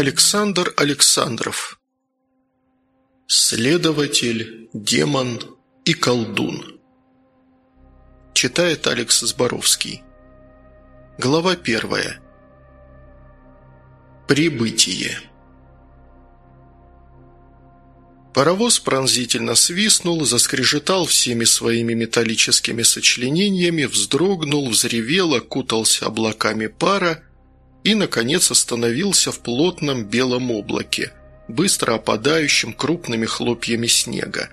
Александр Александров. Следователь, демон и колдун. Читает Алекс Зборовский. Глава первая. Прибытие. Паровоз пронзительно свистнул, заскрежетал всеми своими металлическими сочленениями, вздрогнул, взревел, окутался облаками пара и, наконец, остановился в плотном белом облаке, быстро опадающем крупными хлопьями снега.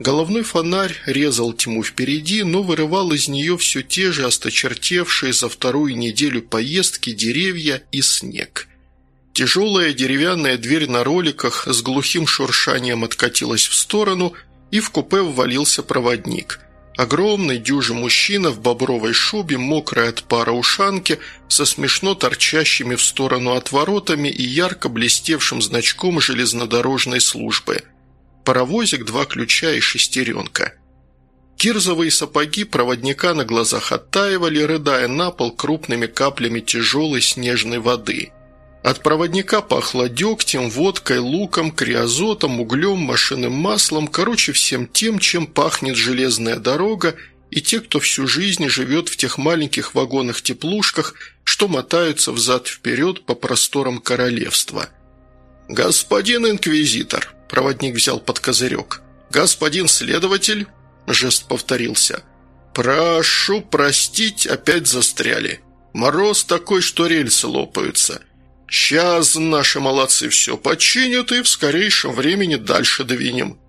Головной фонарь резал тьму впереди, но вырывал из нее все те же осточертевшие за вторую неделю поездки деревья и снег. Тяжелая деревянная дверь на роликах с глухим шуршанием откатилась в сторону, и в купе ввалился проводник. Огромный дюжий мужчина в бобровой шубе, мокрой от пара ушанки, со смешно торчащими в сторону отворотами и ярко блестевшим значком железнодорожной службы. Паровозик, два ключа и шестеренка. Кирзовые сапоги проводника на глазах оттаивали, рыдая на пол крупными каплями тяжелой снежной воды – от проводника пахло дегтем, водкой, луком, криозотом, углем, машинным маслом, короче, всем тем, чем пахнет железная дорога и те, кто всю жизнь живет в тех маленьких вагонах-теплушках, что мотаются взад-вперед по просторам королевства. «Господин инквизитор», – проводник взял под козырек. «Господин следователь», – жест повторился. «Прошу простить, опять застряли. Мороз такой, что рельсы лопаются». Сейчас наши молодцы все починят и в скорейшем времени дальше двинем».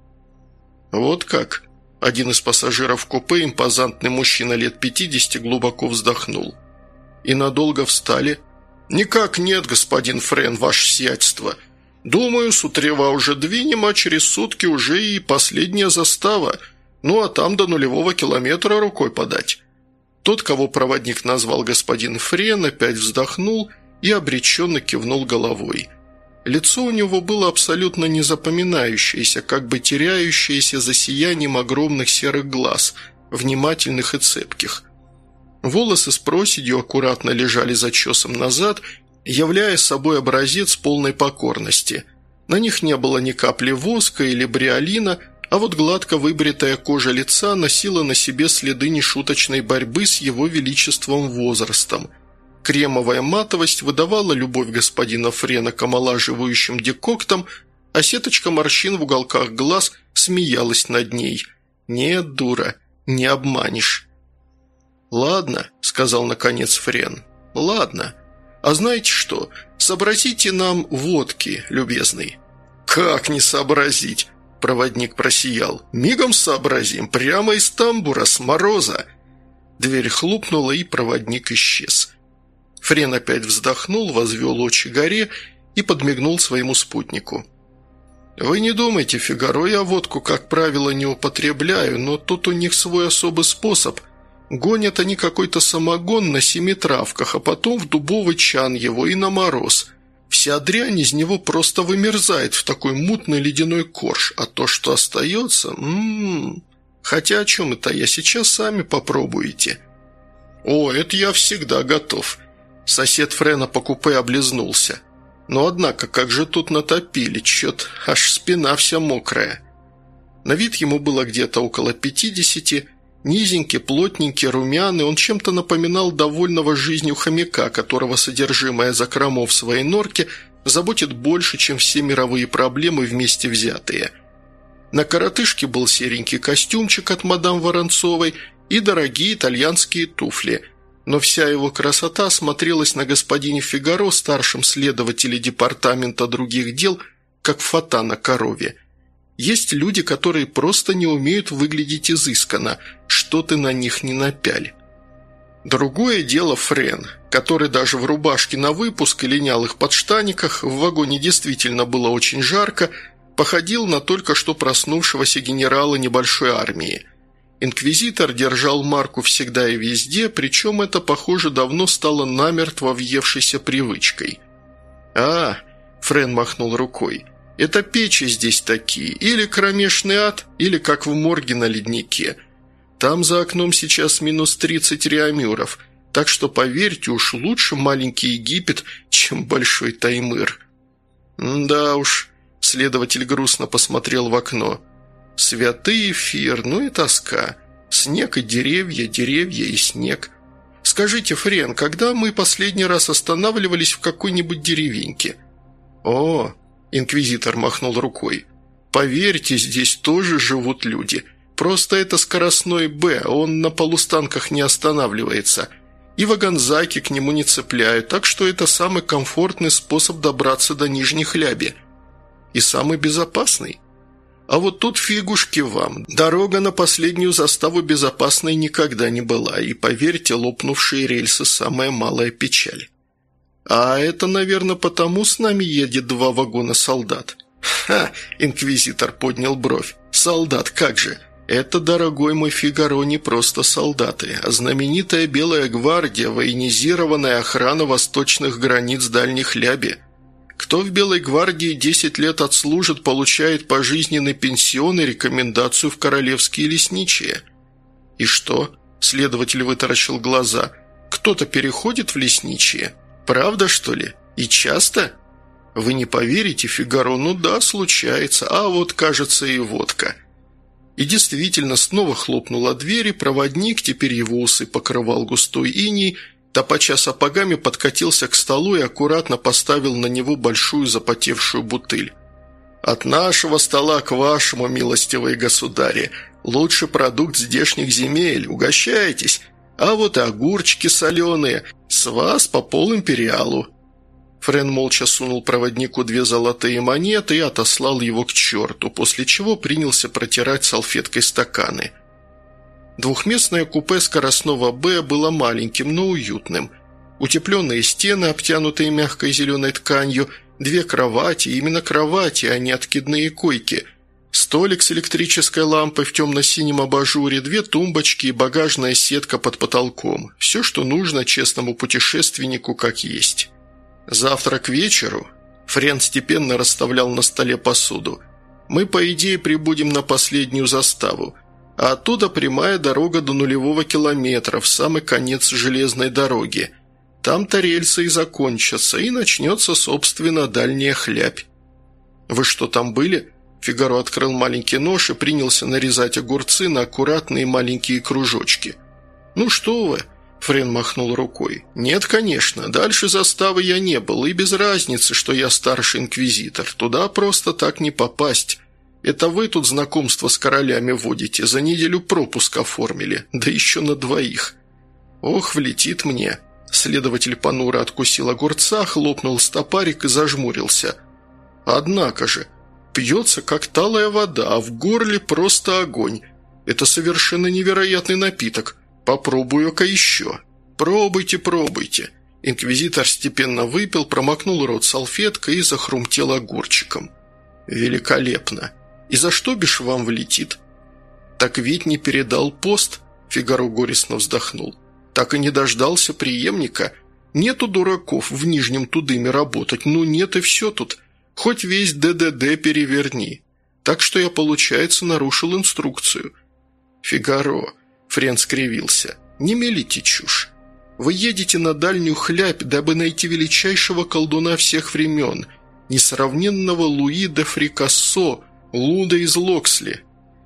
«Вот как?» Один из пассажиров купе, импозантный мужчина лет пятидесяти, глубоко вздохнул. «И надолго встали?» «Никак нет, господин Френ, ваше сиятельство. Думаю, с утрева уже двинем, а через сутки уже и последняя застава. Ну, а там до нулевого километра рукой подать». Тот, кого проводник назвал господин Френ, опять вздохнул – и обреченно кивнул головой. Лицо у него было абсолютно незапоминающееся, как бы теряющееся за сиянием огромных серых глаз, внимательных и цепких. Волосы с проседью аккуратно лежали зачесом назад, являя собой образец полной покорности. На них не было ни капли воска или бриолина, а вот гладко выбритая кожа лица носила на себе следы нешуточной борьбы с его величеством возрастом – Кремовая матовость выдавала любовь господина Френа к омолаживающим декоктам, а сеточка морщин в уголках глаз смеялась над ней. «Нет, дура, не обманешь». «Ладно», — сказал наконец Френ, — «ладно. А знаете что, сообразите нам водки, любезный». «Как не сообразить?» – проводник просиял. «Мигом сообразим, прямо из тамбура, с мороза». Дверь хлопнула, и проводник исчез. Френ опять вздохнул, возвел очи горе и подмигнул своему спутнику. «Вы не думайте, Фигаро, я водку, как правило, не употребляю, но тут у них свой особый способ. Гонят они какой-то самогон на семи травках, а потом в дубовый чан его и на мороз. Вся дрянь из него просто вымерзает в такой мутный ледяной корж, а то, что остается... М -м -м. Хотя о чем это я сейчас сами попробуете?» «О, это я всегда готов», Сосед Френа по купе облизнулся. Но однако, как же тут натопили, чет, аж спина вся мокрая. На вид ему было где-то около пятидесяти, низенький, плотненький, румяный, он чем-то напоминал довольного жизнью хомяка, которого содержимое закромов своей норки заботит больше, чем все мировые проблемы вместе взятые. На коротышке был серенький костюмчик от мадам Воронцовой и дорогие итальянские туфли – но вся его красота смотрелась на господине Фигаро, старшем следователе департамента других дел, как фата на корове. Есть люди, которые просто не умеют выглядеть изысканно, что ты на них не напяль. Другое дело Френ, который даже в рубашке на выпуск и линялых подштаниках, в вагоне действительно было очень жарко, походил на только что проснувшегося генерала небольшой армии – Инквизитор держал марку всегда и везде, причем это, похоже, давно стало намертво въевшейся привычкой. «А!» – Френ махнул рукой. «Это печи здесь такие, или кромешный ад, или как в морге на леднике. Там за окном сейчас минус 30 реамюров, так что, поверьте, уж лучше маленький Египет, чем большой Таймыр». «Да уж», – следователь грустно посмотрел в окно. «Святый эфир, ну и тоска. Снег и деревья, деревья и снег. Скажите, Френ, когда мы последний раз останавливались в какой-нибудь деревеньке?» «О!» – инквизитор махнул рукой. «Поверьте, здесь тоже живут люди. Просто это скоростной «Б», он на полустанках не останавливается. И вагонзаки к нему не цепляют, так что это самый комфортный способ добраться до Нижних Ляби. И самый безопасный. А вот тут фигушки вам. Дорога на последнюю заставу безопасной никогда не была, и, поверьте, лопнувшие рельсы – самая малая печаль. А это, наверное, потому с нами едет два вагона солдат. «Ха!» – инквизитор поднял бровь. «Солдат, как же! Это, дорогой мой Фигаро, не просто солдаты, а знаменитая Белая гвардия, военизированная охрана восточных границ Дальних Ляби. Кто в Белой гвардии 10 лет отслужит, получает пожизненный пенсион и рекомендацию в королевские лесничие. И что? Следователь вытаращил глаза. Кто-то переходит в лесничие? Правда, что ли? И часто?» Вы не поверите, Фигаро, ну да, случается, а вот, кажется, и водка. И действительно, снова хлопнула дверь, и проводник, теперь его усы покрывал густой иней, топача сапогами подкатился к столу и аккуратно поставил на него большую запотевшую бутыль. «От нашего стола к вашему, милостивые государи, лучший продукт здешних земель, угощайтесь, а вот и огурчики соленые, с вас по полимпериалу». Френ молча сунул проводнику две золотые монеты и отослал его к черту, после чего принялся протирать салфеткой стаканы. Двухместное купе скоростного «Б» было маленьким, но уютным. Утепленные стены, обтянутые мягкой зеленой тканью, две кровати, именно кровати, а не откидные койки, столик с электрической лампой в темно-синем абажуре, две тумбочки и багажная сетка под потолком. Все, что нужно честному путешественнику, как есть. Завтра к вечеру Френ степенно расставлял на столе посуду. Мы, по идее, прибудем на последнюю заставу, а оттуда прямая дорога до нулевого километра, в самый конец железной дороги. Там-то рельсы и закончатся, и начнется, собственно, дальняя хлябь. «Вы что, там были?» Фигаро открыл маленький нож и принялся нарезать огурцы на аккуратные маленькие кружочки. «Ну что вы!» Френ махнул рукой. «Нет, конечно. Дальше заставы я не был, и без разницы, что я старший инквизитор. Туда просто так не попасть. Это вы тут знакомство с королями водите, за неделю пропуск оформили, да еще на двоих. Ох, влетит мне». Следователь понуро откусил огурца, хлопнул стопарик и зажмурился. «Однако же, пьется, как талая вода, а в горле просто огонь. Это совершенно невероятный напиток». «Попробую-ка еще». «Пробуйте, пробуйте». Инквизитор степенно выпил, промокнул рот салфеткой и захрумтел огурчиком. «Великолепно! И за что бишь вам влетит?» «Так ведь не передал пост», — Фигаро горестно вздохнул. «Так и не дождался преемника. Нету дураков в Нижнем Тудыме работать, ну нет и все тут. Хоть весь ДДД переверни. Так что я, получается, нарушил инструкцию». «Фигаро, Френ скривился. «Не мелите чушь. Вы едете на дальнюю хлябь, дабы найти величайшего колдуна всех времен, несравненного Луи де Фрикассо, Луда из Локсли.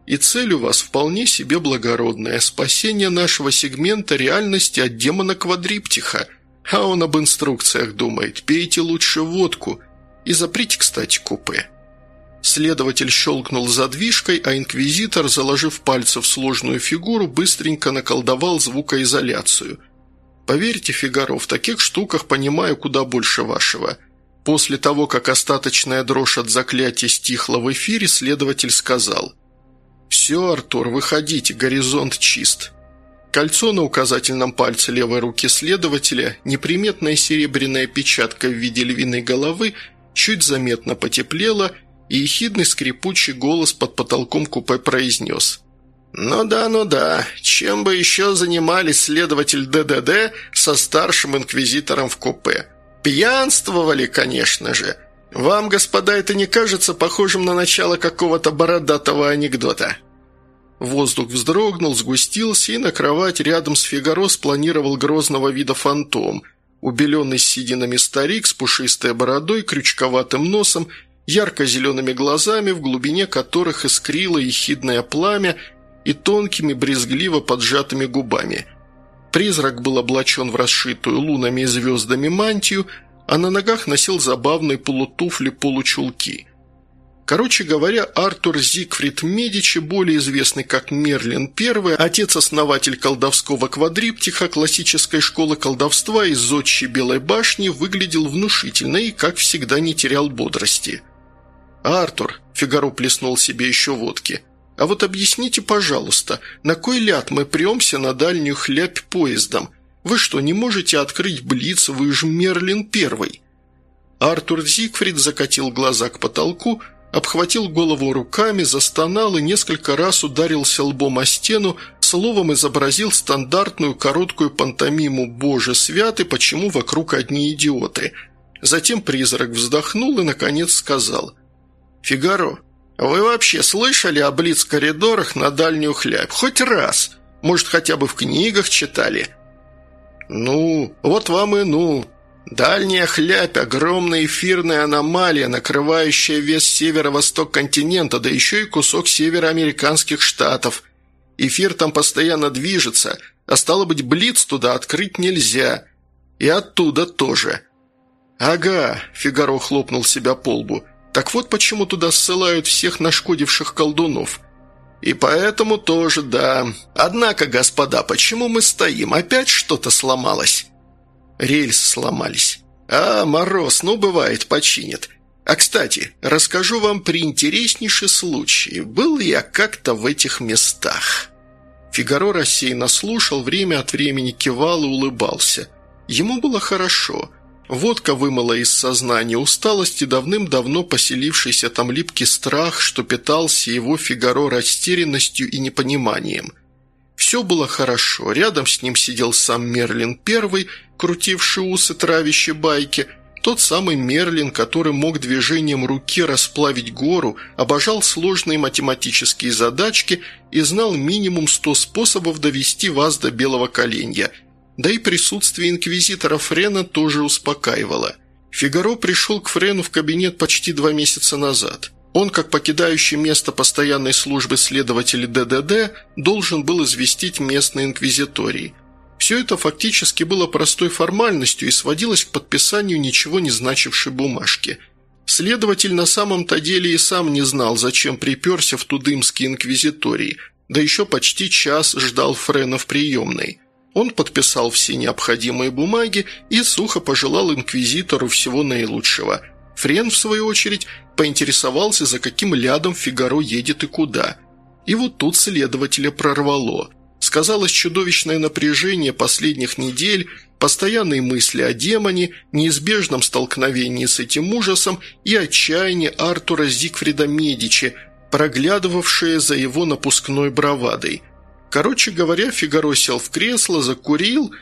И цель у вас вполне себе благородная – спасение нашего сегмента реальности от демона Квадриптиха. А он об инструкциях думает. Пейте лучше водку. И заприте, кстати, купе». Следователь щелкнул задвижкой, а инквизитор, заложив пальцы в сложную фигуру, быстренько наколдовал звукоизоляцию. «Поверьте, Фигаро, в таких штуках понимаю куда больше вашего». После того, как остаточная дрожь от заклятия стихла в эфире, следователь сказал «Все, Артур, выходите, горизонт чист». Кольцо на указательном пальце левой руки следователя, неприметная серебряная печатка в виде львиной головы, чуть заметно потеплела – и ехидный скрипучий голос под потолком купе произнес. «Ну да, ну да, чем бы еще занимались следователь ДДД со старшим инквизитором в купе? Пьянствовали, конечно же. Вам, господа, это не кажется похожим на начало какого-то бородатого анекдота?» Воздух вздрогнул, сгустился, и на кровать рядом с Фигаро спланировал грозного вида фантом. Убеленный сединами старик с пушистой бородой, крючковатым носом, ярко-зелеными глазами, в глубине которых искрило ехидное пламя и тонкими, брезгливо поджатыми губами. Призрак был облачен в расшитую лунами и звездами мантию, а на ногах носил забавные полутуфли-получулки. Короче говоря, Артур Зигфрид Медичи, более известный как Мерлин I, отец-основатель колдовского квадриптиха классической школы колдовства из зодчей Белой башни, выглядел внушительно и, как всегда, не терял бодрости. «Артур», – Фигаро плеснул себе еще водки, – «а вот объясните, пожалуйста, на кой ляд мы премся на дальнюю хлябь поездом? Вы что, не можете открыть блиц, вы же Мерлин Первый?» Артур Зигфрид закатил глаза к потолку – обхватил голову руками, застонал и несколько раз ударился лбом о стену, словом изобразил стандартную короткую пантомиму «Боже святый, почему вокруг одни идиоты?». Затем призрак вздохнул и, наконец, сказал «Фигаро, вы вообще слышали о блиц-коридорах на дальнюю хлябь? Хоть раз? Может, хотя бы в книгах читали?» «Ну, вот вам и ну», Дальняя хлябь – огромная эфирная аномалия, накрывающая весь северо-восток континента, да еще и кусок североамериканских штатов. Эфир там постоянно движется, а стало быть, блиц туда открыть нельзя. И оттуда тоже. «Ага», – Фигаро хлопнул себя по лбу. «Так вот почему туда ссылают всех нашкодивших колдунов». «И поэтому тоже, да. Однако, господа, почему мы стоим? Опять что-то сломалось?» Рельсы сломались. А, мороз, ну бывает, починит. А, кстати, расскажу вам приинтереснейший случай. Был я как-то в этих местах». Фигаро рассеянно слушал, время от времени кивал и улыбался. Ему было хорошо. Водка вымыла из сознания усталости давным-давно поселившийся там липкий страх, что питался его Фигаро растерянностью и непониманием. Все было хорошо. Рядом с ним сидел сам Мерлин Первый, крутивший усы травящей байки, тот самый Мерлин, который мог движением руки расплавить гору, обожал сложные математические задачки и знал минимум сто способов довести вас до белого коленя. Да и присутствие инквизитора Френа тоже успокаивало. Фигаро пришел к Френу в кабинет почти два месяца назад. Он, как покидающий место постоянной службы следователь ДДД, должен был известить местные инквизитории. Все это фактически было простой формальностью и сводилось к подписанию ничего не значившей бумажки. Следователь на самом-то деле и сам не знал, зачем приперся в Тудымские инквизитории, да еще почти час ждал Френа в приемной. Он подписал все необходимые бумаги и сухо пожелал инквизитору всего наилучшего – Френ, в свою очередь, поинтересовался, за каким лядом Фигаро едет и куда. И вот тут следователя прорвало. Сказалось чудовищное напряжение последних недель, постоянные мысли о демоне, неизбежном столкновении с этим ужасом и отчаяние Артура Зигфрида Медичи, проглядывавшее за его напускной бравадой. Короче говоря, Фигаро сел в кресло, закурил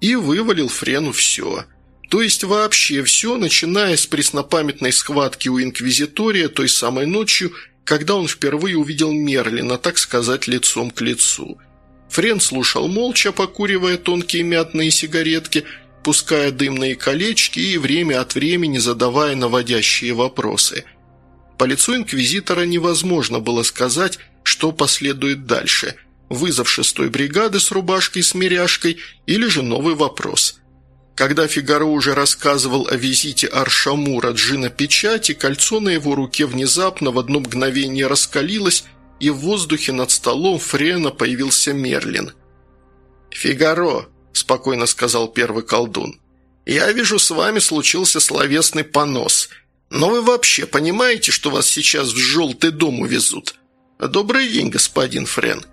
и вывалил Френу все – то есть вообще все, начиная с преснопамятной схватки у Инквизитория той самой ночью, когда он впервые увидел Мерлина, так сказать, лицом к лицу. Френ слушал молча, покуривая тонкие мятные сигаретки, пуская дымные колечки и время от времени задавая наводящие вопросы. По лицу Инквизитора невозможно было сказать, что последует дальше – вызов шестой бригады с рубашкой с меряшкой или же новый вопрос – когда Фигаро уже рассказывал о визите Аршамура Джина Печати, кольцо на его руке внезапно в одно мгновение раскалилось, и в воздухе над столом Френа появился Мерлин. «Фигаро», – спокойно сказал первый колдун, – «я вижу, с вами случился словесный понос. Но вы вообще понимаете, что вас сейчас в желтый дом увезут? Добрый день, господин Френ».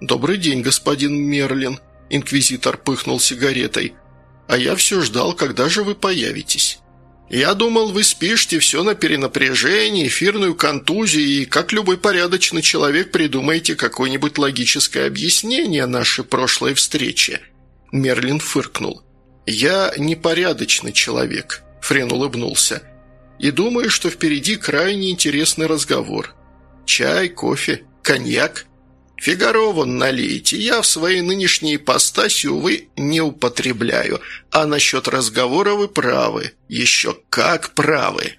«Добрый день, господин Мерлин», – инквизитор пыхнул сигаретой – а я все ждал, когда же вы появитесь. Я думал, вы спишете все на перенапряжении, эфирную контузию и, как любой порядочный человек, придумаете какое-нибудь логическое объяснение нашей прошлой встрече». Мерлин фыркнул. «Я непорядочный человек», – Френ улыбнулся. «И думаю, что впереди крайне интересный разговор. Чай, кофе, коньяк?» Фигаро вон налейте, я в своей нынешней ипостаси, увы, не употребляю, а насчет разговора вы правы, еще как правы».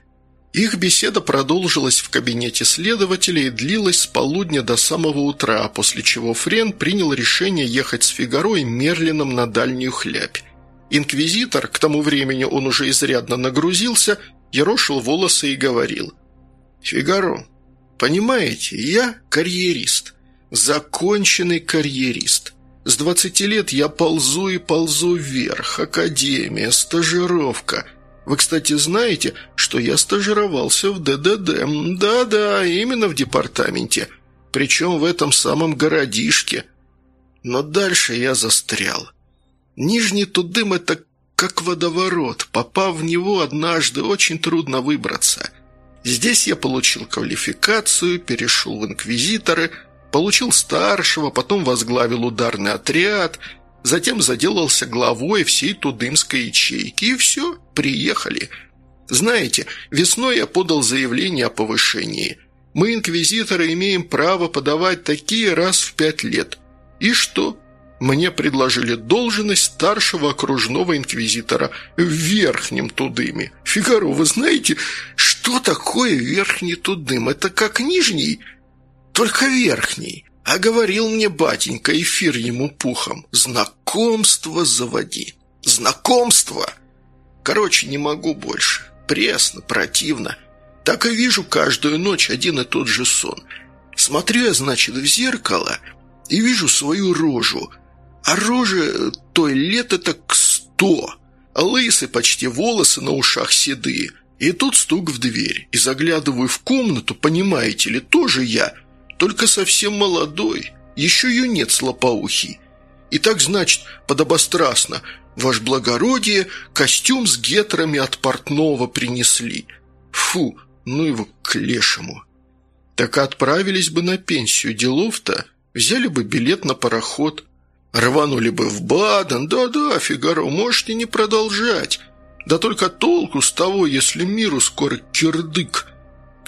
Их беседа продолжилась в кабинете следователя и длилась с полудня до самого утра, после чего Френ принял решение ехать с Фигаро и Мерлином на дальнюю хлябь. Инквизитор, к тому времени он уже изрядно нагрузился, ерошил волосы и говорил. «Фигаро, понимаете, я карьерист, законченный карьерист». С двадцати лет я ползу и ползу вверх. Академия, стажировка. Вы, кстати, знаете, что я стажировался в ДДД. Да-да, именно в департаменте. Причем в этом самом городишке. Но дальше я застрял. Нижний Тудым – это как водоворот. Попав в него однажды, очень трудно выбраться. Здесь я получил квалификацию, перешел в инквизиторы, получил старшего, потом возглавил ударный отряд – Затем заделался главой всей Тудымской ячейки, и все, приехали. Знаете, весной я подал заявление о повышении. Мы, инквизиторы, имеем право подавать такие раз в пять лет. И что? Мне предложили должность старшего окружного инквизитора в Верхнем Тудыме. Фигаро, вы знаете, что такое Верхний Тудым? Это как Нижний, только Верхний. А говорил мне батенька эфир ему пухом. Знакомство заводи. Знакомство! Короче, не могу больше. Пресно, противно. Так и вижу каждую ночь один и тот же сон. Смотрю я, значит, в зеркало и вижу свою рожу. А рожа той лет это к сто. Лысы почти волосы на ушах седые. И тут стук в дверь. И заглядываю в комнату, понимаете ли, тоже я – только совсем молодой, еще юнец лопоухий. И так, значит, подобострастно, ваш благородие, костюм с гетрами от портного принесли. Фу, ну его к лешему. Так отправились бы на пенсию делов-то, взяли бы билет на пароход, рванули бы в Баден, да-да, Фигаро, можете не продолжать. Да только толку с того, если миру скоро кирдык –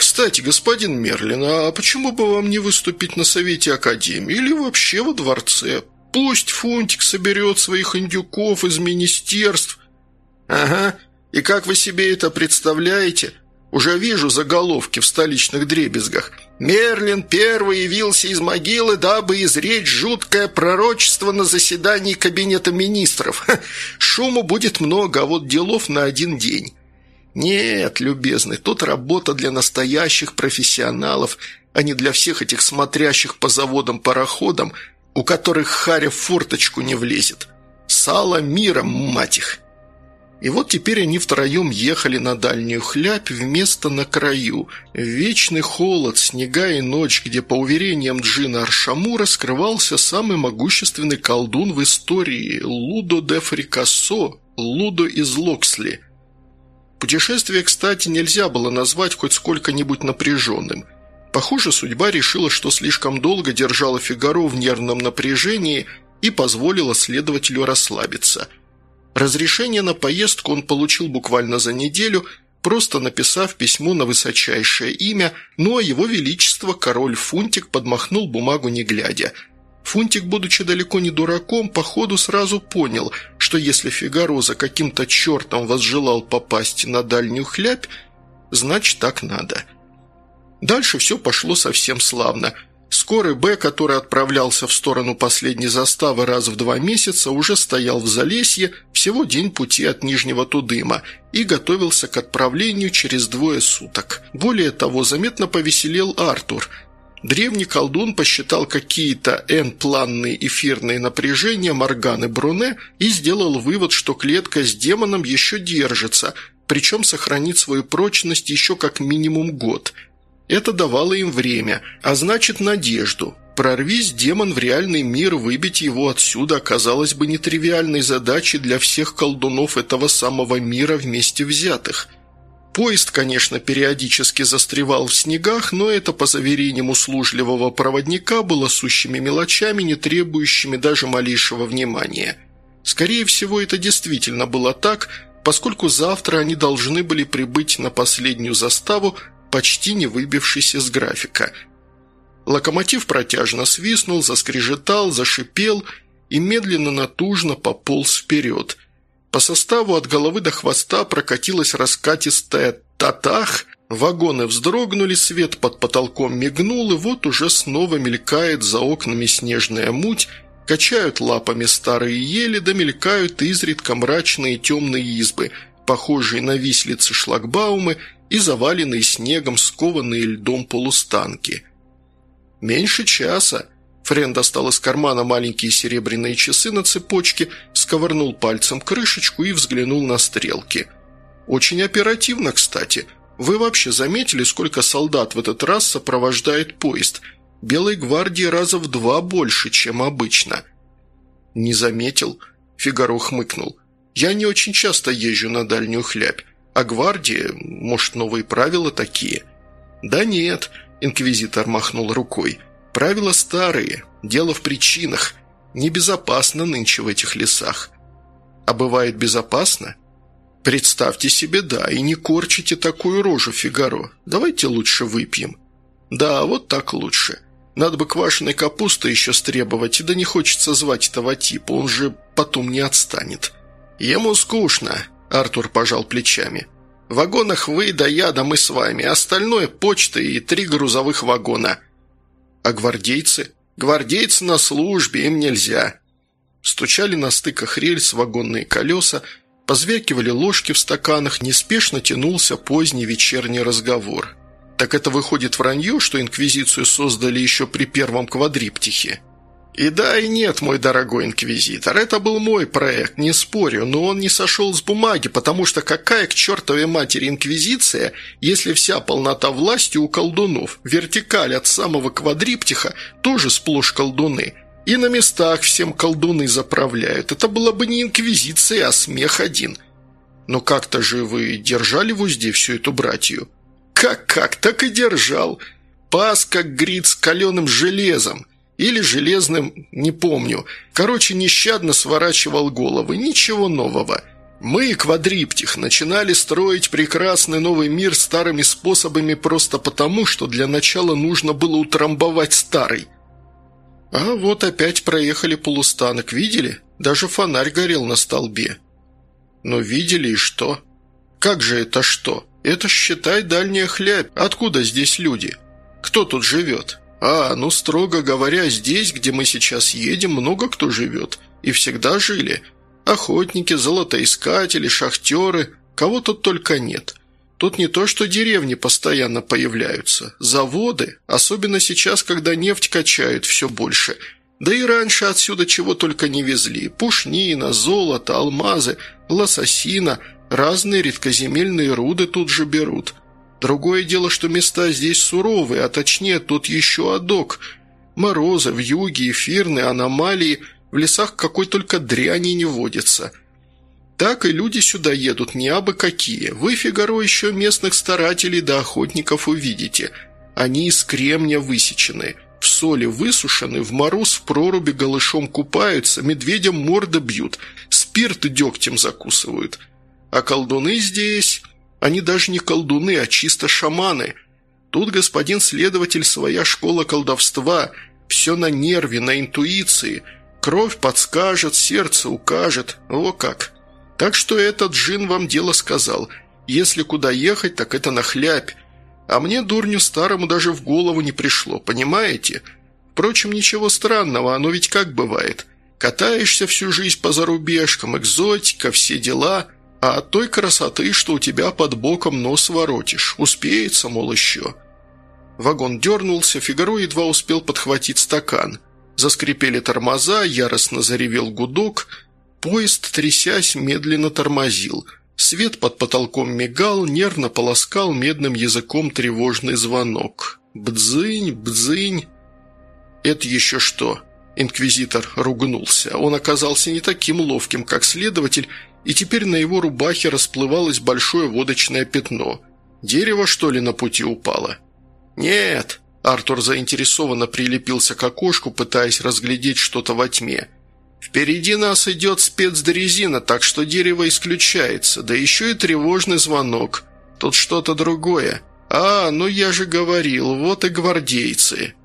«Кстати, господин Мерлин, а почему бы вам не выступить на совете Академии или вообще во дворце? Пусть Фунтик соберет своих индюков из министерств». «Ага, и как вы себе это представляете?» Уже вижу заголовки в столичных дребезгах. «Мерлин первый явился из могилы, дабы изречь жуткое пророчество на заседании Кабинета министров. Ха, шуму будет много, а вот делов на один день». «Нет, любезный, тут работа для настоящих профессионалов, а не для всех этих смотрящих по заводам-пароходам, у которых харя в форточку не влезет. Сало миром, мать их!» И вот теперь они втроем ехали на дальнюю хлябь вместо на краю. Вечный холод, снега и ночь, где, по уверениям Джина Аршамура, скрывался самый могущественный колдун в истории – Лудо де Фрикассо, Лудо из Локсли – Путешествие, кстати, нельзя было назвать хоть сколько-нибудь напряженным. Похоже, судьба решила, что слишком долго держала Фигаро в нервном напряжении и позволила следователю расслабиться. Разрешение на поездку он получил буквально за неделю, просто написав письмо на высочайшее имя, ну а его величество, король Фунтик, подмахнул бумагу не глядя – Фунтик, будучи далеко не дураком, походу сразу понял, что если Фигаро за каким-то чертом возжелал попасть на дальнюю хлябь, значит так надо. Дальше все пошло совсем славно. Скорый Б, который отправлялся в сторону последней заставы раз в два месяца, уже стоял в Залесье всего день пути от Нижнего Тудыма и готовился к отправлению через двое суток. Более того, заметно повеселел Артур – Древний колдун посчитал какие-то n-планные эфирные напряжения Морганы Бруне и сделал вывод, что клетка с демоном еще держится, причем сохранит свою прочность еще как минимум год. Это давало им время, а значит надежду. Прорвись демон в реальный мир, выбить его отсюда оказалось бы нетривиальной задачей для всех колдунов этого самого мира вместе взятых – Поезд, конечно, периодически застревал в снегах, но это, по заверениям услужливого проводника, было сущими мелочами, не требующими даже малейшего внимания. Скорее всего, это действительно было так, поскольку завтра они должны были прибыть на последнюю заставу, почти не выбившись из графика. Локомотив протяжно свистнул, заскрежетал, зашипел и медленно натужно пополз вперед. По составу от головы до хвоста прокатилась раскатистая «татах», вагоны вздрогнули, свет под потолком мигнул, и вот уже снова мелькает за окнами снежная муть, качают лапами старые ели, да мелькают изредка мрачные темные избы, похожие на вислицы шлагбаумы и заваленные снегом скованные льдом полустанки – «Меньше часа». Френ достал из кармана маленькие серебряные часы на цепочке, сковырнул пальцем крышечку и взглянул на стрелки. «Очень оперативно, кстати. Вы вообще заметили, сколько солдат в этот раз сопровождает поезд? Белой гвардии раза в два больше, чем обычно». «Не заметил», – Фигаро хмыкнул. «Я не очень часто езжу на дальнюю хлябь. А гвардия, может, новые правила такие?» «Да нет», Инквизитор махнул рукой. «Правила старые, дело в причинах. Небезопасно нынче в этих лесах». «А бывает безопасно?» «Представьте себе, да, и не корчите такую рожу, Фигаро. Давайте лучше выпьем». «Да, вот так лучше. Надо бы квашеной капусты еще стребовать, да не хочется звать этого типа, он же потом не отстанет». «Ему скучно», – Артур пожал плечами. В вагонах вы да я, да мы с вами. Остальное – почта и три грузовых вагона. А гвардейцы? Гвардейцы на службе, им нельзя. Стучали на стыках рельс вагонные колеса, позвякивали ложки в стаканах, неспешно тянулся поздний вечерний разговор. Так это выходит вранье, что инквизицию создали еще при первом квадриптихе? «И да, и нет, мой дорогой инквизитор, это был мой проект, не спорю, но он не сошел с бумаги, потому что какая к чертовой матери инквизиция, если вся полнота власти у колдунов, вертикаль от самого квадриптиха тоже сплошь колдуны, и на местах всем колдуны заправляют, это была бы не инквизиция, а смех один. Но как-то же вы держали в узде всю эту братью?» «Как-как, так и держал. Пас, как грит с каленым железом». Или железным, не помню. Короче, нещадно сворачивал головы. Ничего нового. Мы, квадриптих, начинали строить прекрасный новый мир старыми способами просто потому, что для начала нужно было утрамбовать старый. А вот опять проехали полустанок, видели? Даже фонарь горел на столбе. Но видели и что? Как же это что? Это, считай, дальняя хлябь. Откуда здесь люди? Кто тут живет? «А, ну, строго говоря, здесь, где мы сейчас едем, много кто живет. И всегда жили. Охотники, золотоискатели, шахтеры, кого тут только нет. Тут не то, что деревни постоянно появляются. Заводы, особенно сейчас, когда нефть качают все больше. Да и раньше отсюда чего только не везли. Пушнина, золото, алмазы, лососина, разные редкоземельные руды тут же берут». Другое дело, что места здесь суровые, а точнее тут еще адок. Морозы, вьюги, эфирные, аномалии, в лесах какой только дряни не водится. Так и люди сюда едут не абы какие. Вы, Фигаро, еще местных старателей да охотников увидите. Они из кремня высечены, в соли высушены, в мороз в проруби голышом купаются, медведям морды бьют, спирт дегтем закусывают. А колдуны здесь... Они даже не колдуны, а чисто шаманы. Тут, господин следователь, своя школа колдовства. Все на нерве, на интуиции. Кровь подскажет, сердце укажет. О как! Так что этот джин вам дело сказал. Если куда ехать, так это на хлябь. А мне, дурню старому, даже в голову не пришло, понимаете? Впрочем, ничего странного, оно ведь как бывает. Катаешься всю жизнь по зарубежкам, экзотика, все дела – а от той красоты, что у тебя под боком нос воротишь. Успеется, мол, еще». Вагон дернулся, Фигаро едва успел подхватить стакан. Заскрипели тормоза, яростно заревел гудок. Поезд, трясясь, медленно тормозил. Свет под потолком мигал, нервно полоскал медным языком тревожный звонок. «Бдзынь, бдзынь!» «Это еще что?» Инквизитор ругнулся. Он оказался не таким ловким, как следователь, и теперь на его рубахе расплывалось большое водочное пятно. Дерево, что ли, на пути упало? «Нет!» – Артур заинтересованно прилепился к окошку, пытаясь разглядеть что-то во тьме. «Впереди нас идет спецдрезина, так что дерево исключается, да еще и тревожный звонок. Тут что-то другое. А, ну я же говорил, вот и гвардейцы!»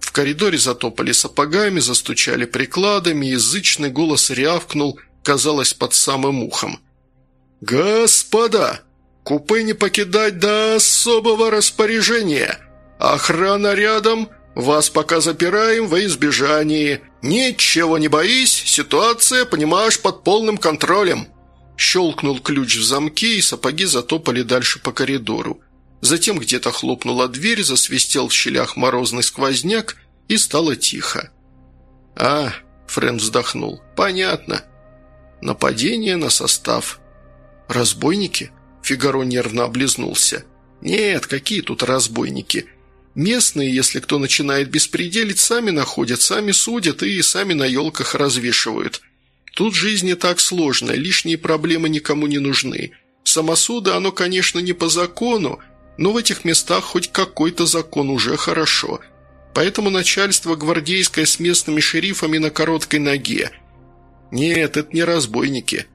В коридоре затопали сапогами, застучали прикладами, язычный голос рявкнул, казалось, под самым ухом. «Господа! Купе не покидать до особого распоряжения! Охрана рядом! Вас пока запираем во избежании! Ничего не боись, ситуация, понимаешь, под полным контролем!» Щелкнул ключ в замке, и сапоги затопали дальше по коридору. Затем где-то хлопнула дверь, засвистел в щелях морозный сквозняк, и стало тихо. «А», — Френ вздохнул, — «понятно. Нападение на состав». «Разбойники?» — Фигаро нервно облизнулся. «Нет, какие тут разбойники? Местные, если кто начинает беспределить, сами находят, сами судят и сами на елках развешивают. Тут жизнь не так сложная, лишние проблемы никому не нужны. Самосуды, оно, конечно, не по закону, но в этих местах хоть какой-то закон уже хорошо. Поэтому начальство гвардейское с местными шерифами на короткой ноге. Нет, это не разбойники.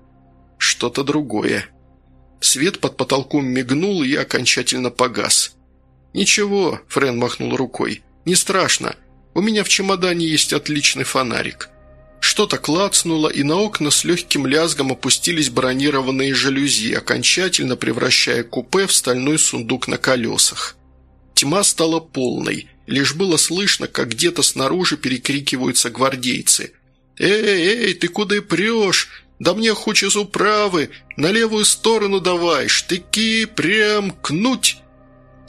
Что-то другое. Свет под потолком мигнул и окончательно погас. «Ничего», — Френ махнул рукой, — «не страшно. У меня в чемодане есть отличный фонарик». Что-то клацнуло, и на окна с легким лязгом опустились бронированные жалюзи, окончательно превращая купе в стальной сундук на колесах. Тьма стала полной, лишь было слышно, как где-то снаружи перекрикиваются гвардейцы. «Эй, эй, ты куда прешь? Да мне хоть из управы, на левую сторону давай, штыки прям кнуть!»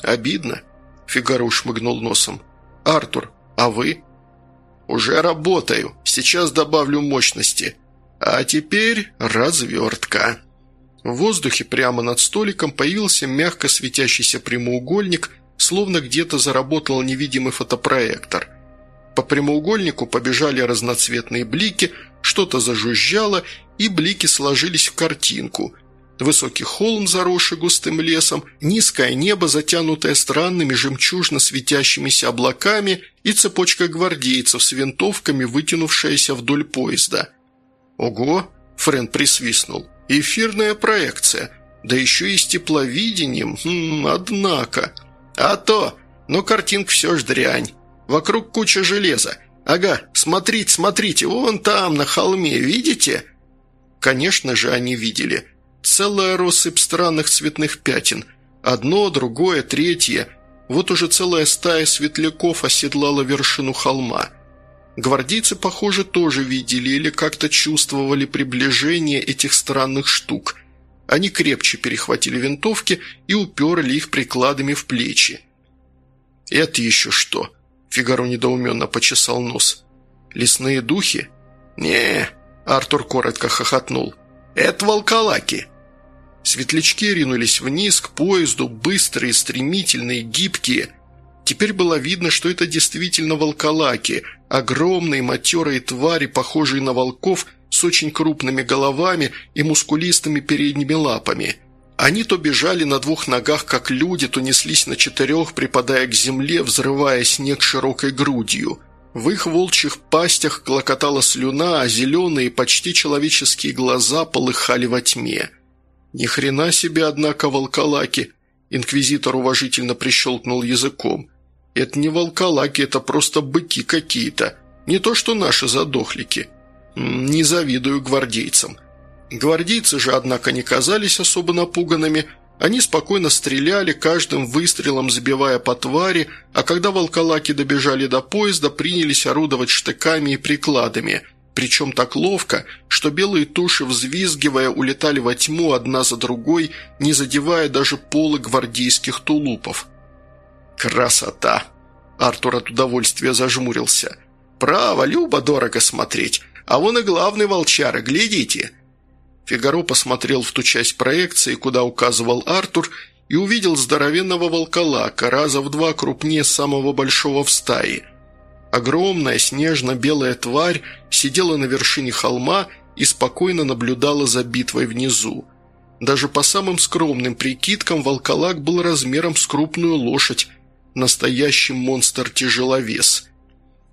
«Обидно», — Фигаро шмыгнул носом. «Артур, а вы?» «Уже работаю. Сейчас добавлю мощности. А теперь развертка». В воздухе прямо над столиком появился мягко светящийся прямоугольник, словно где-то заработал невидимый фотопроектор. По прямоугольнику побежали разноцветные блики, что-то зажужжало, и блики сложились в картинку – Высокий холм, заросший густым лесом, низкое небо, затянутое странными жемчужно светящимися облаками и цепочка гвардейцев с винтовками, вытянувшаяся вдоль поезда. «Ого!» – Френ присвистнул. «Эфирная проекция. Да еще и с тепловидением. Хм, однако. А то! Но картинка все ж дрянь. Вокруг куча железа. Ага, смотрите, смотрите, вон там, на холме, видите?» Конечно же, они видели – Целая россыпь странных цветных пятен. Одно, другое, третье. Вот уже целая стая светляков оседлала вершину холма. Гвардейцы, похоже, тоже видели или как-то чувствовали приближение этих странных штук. Они крепче перехватили винтовки и уперли их прикладами в плечи. «Это еще что?» – Фигаро недоуменно почесал нос. «Лесные духи?» «Не», – Артур коротко хохотнул. «Это волколаки!» Светлячки ринулись вниз к поезду, быстрые, стремительные, гибкие. Теперь было видно, что это действительно волколаки, огромные матерые твари, похожие на волков, с очень крупными головами и мускулистыми передними лапами. Они то бежали на двух ногах, как люди, то неслись на четырех, припадая к земле, взрывая снег широкой грудью – в их волчьих пастях клокотала слюна, а зеленые, почти человеческие глаза полыхали во тьме. «Ни хрена себе, однако, волколаки!» Инквизитор уважительно прищелкнул языком. «Это не волколаки, это просто быки какие-то. Не то что наши задохлики. Не завидую гвардейцам». Гвардейцы же, однако, не казались особо напуганными – они спокойно стреляли, каждым выстрелом забивая по твари, а когда волколаки добежали до поезда, принялись орудовать штыками и прикладами, причем так ловко, что белые туши, взвизгивая, улетали во тьму одна за другой, не задевая даже полы гвардейских тулупов. «Красота!» Артур от удовольствия зажмурился. «Право, любо дорого смотреть. А вон и главный волчара, глядите!» Фигаро посмотрел в ту часть проекции, куда указывал Артур, и увидел здоровенного волколака, раза в два крупнее самого большого в стае. Огромная снежно-белая тварь сидела на вершине холма и спокойно наблюдала за битвой внизу. Даже по самым скромным прикидкам волколак был размером с крупную лошадь, настоящий монстр-тяжеловес.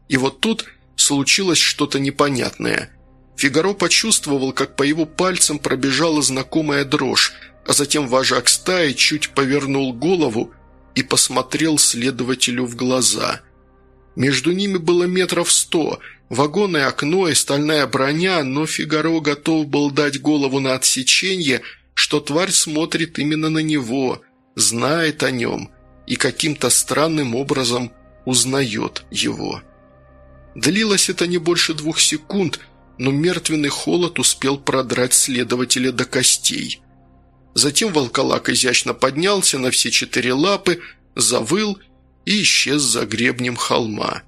И вот тут случилось что-то непонятное – Фигаро почувствовал, как по его пальцам пробежала знакомая дрожь, а затем вожак стаи чуть повернул голову и посмотрел следователю в глаза. Между ними было метров сто, вагонное окно и стальная броня, но Фигаро готов был дать голову на отсечение, что тварь смотрит именно на него, знает о нем и каким-то странным образом узнает его. Длилось это не больше двух секунд, но мертвенный холод успел продрать следователя до костей. Затем волколак изящно поднялся на все четыре лапы, завыл и исчез за гребнем холма.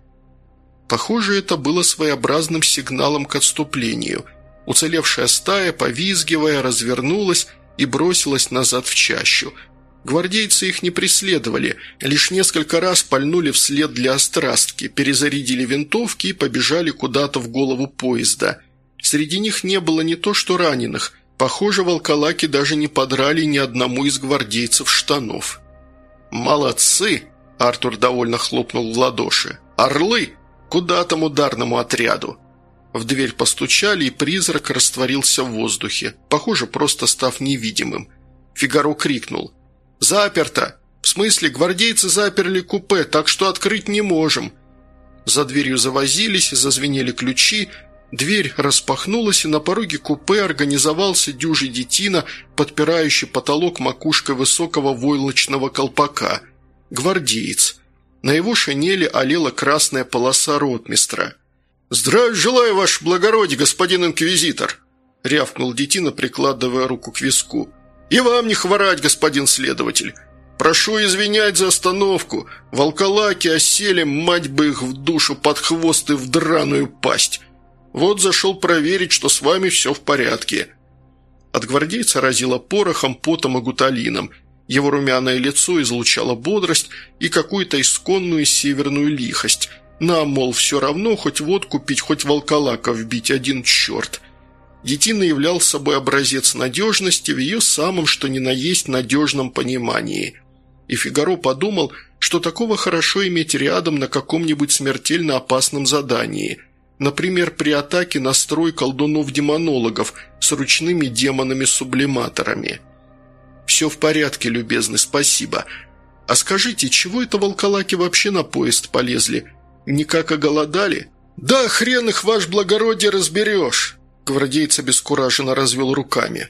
Похоже, это было своеобразным сигналом к отступлению. Уцелевшая стая, повизгивая, развернулась и бросилась назад в чащу. Гвардейцы их не преследовали, лишь несколько раз пальнули вслед для острастки, перезарядили винтовки и побежали куда-то в голову поезда. Среди них не было не то что раненых, похоже, волколаки даже не подрали ни одному из гвардейцев штанов. «Молодцы!» Артур довольно хлопнул в ладоши. «Орлы! Куда там ударному отряду?» В дверь постучали, и призрак растворился в воздухе, похоже, просто став невидимым. Фигаро крикнул. «Заперто! В смысле, гвардейцы заперли купе, так что открыть не можем!» За дверью завозились, зазвенели ключи, дверь распахнулась, и на пороге купе организовался дюжий детина, подпирающий потолок макушкой высокого войлочного колпака – гвардеец. На его шинели олела красная полоса ротмистра. «Здравия желаю, ваше благородие, господин инквизитор!» – рявкнул детина, прикладывая руку к виску. «И вам не хворать, господин следователь! Прошу извинять за остановку. Волколаки осели, мать бы их в душу под хвост и в драную пасть. Вот зашел проверить, что с вами все в порядке». От гвардейца разило порохом, потом и гуталином – его румяное лицо излучало бодрость и какую-то исконную северную лихость. Нам, мол, все равно хоть водку пить, хоть волколака вбить, один черт. Детина являл собой образец надежности в ее самом что ни на есть надежном понимании. И Фигаро подумал, что такого хорошо иметь рядом на каком-нибудь смертельно опасном задании – Например, при атаке на строй колдунов-демонологов с ручными демонами-сублиматорами. «Все в порядке, любезный, спасибо. А скажите, чего это волколаки вообще на поезд полезли? Никак оголодали?» «Да хрен их, ваш благородие, разберешь!» Гвардейц обескураженно развел руками.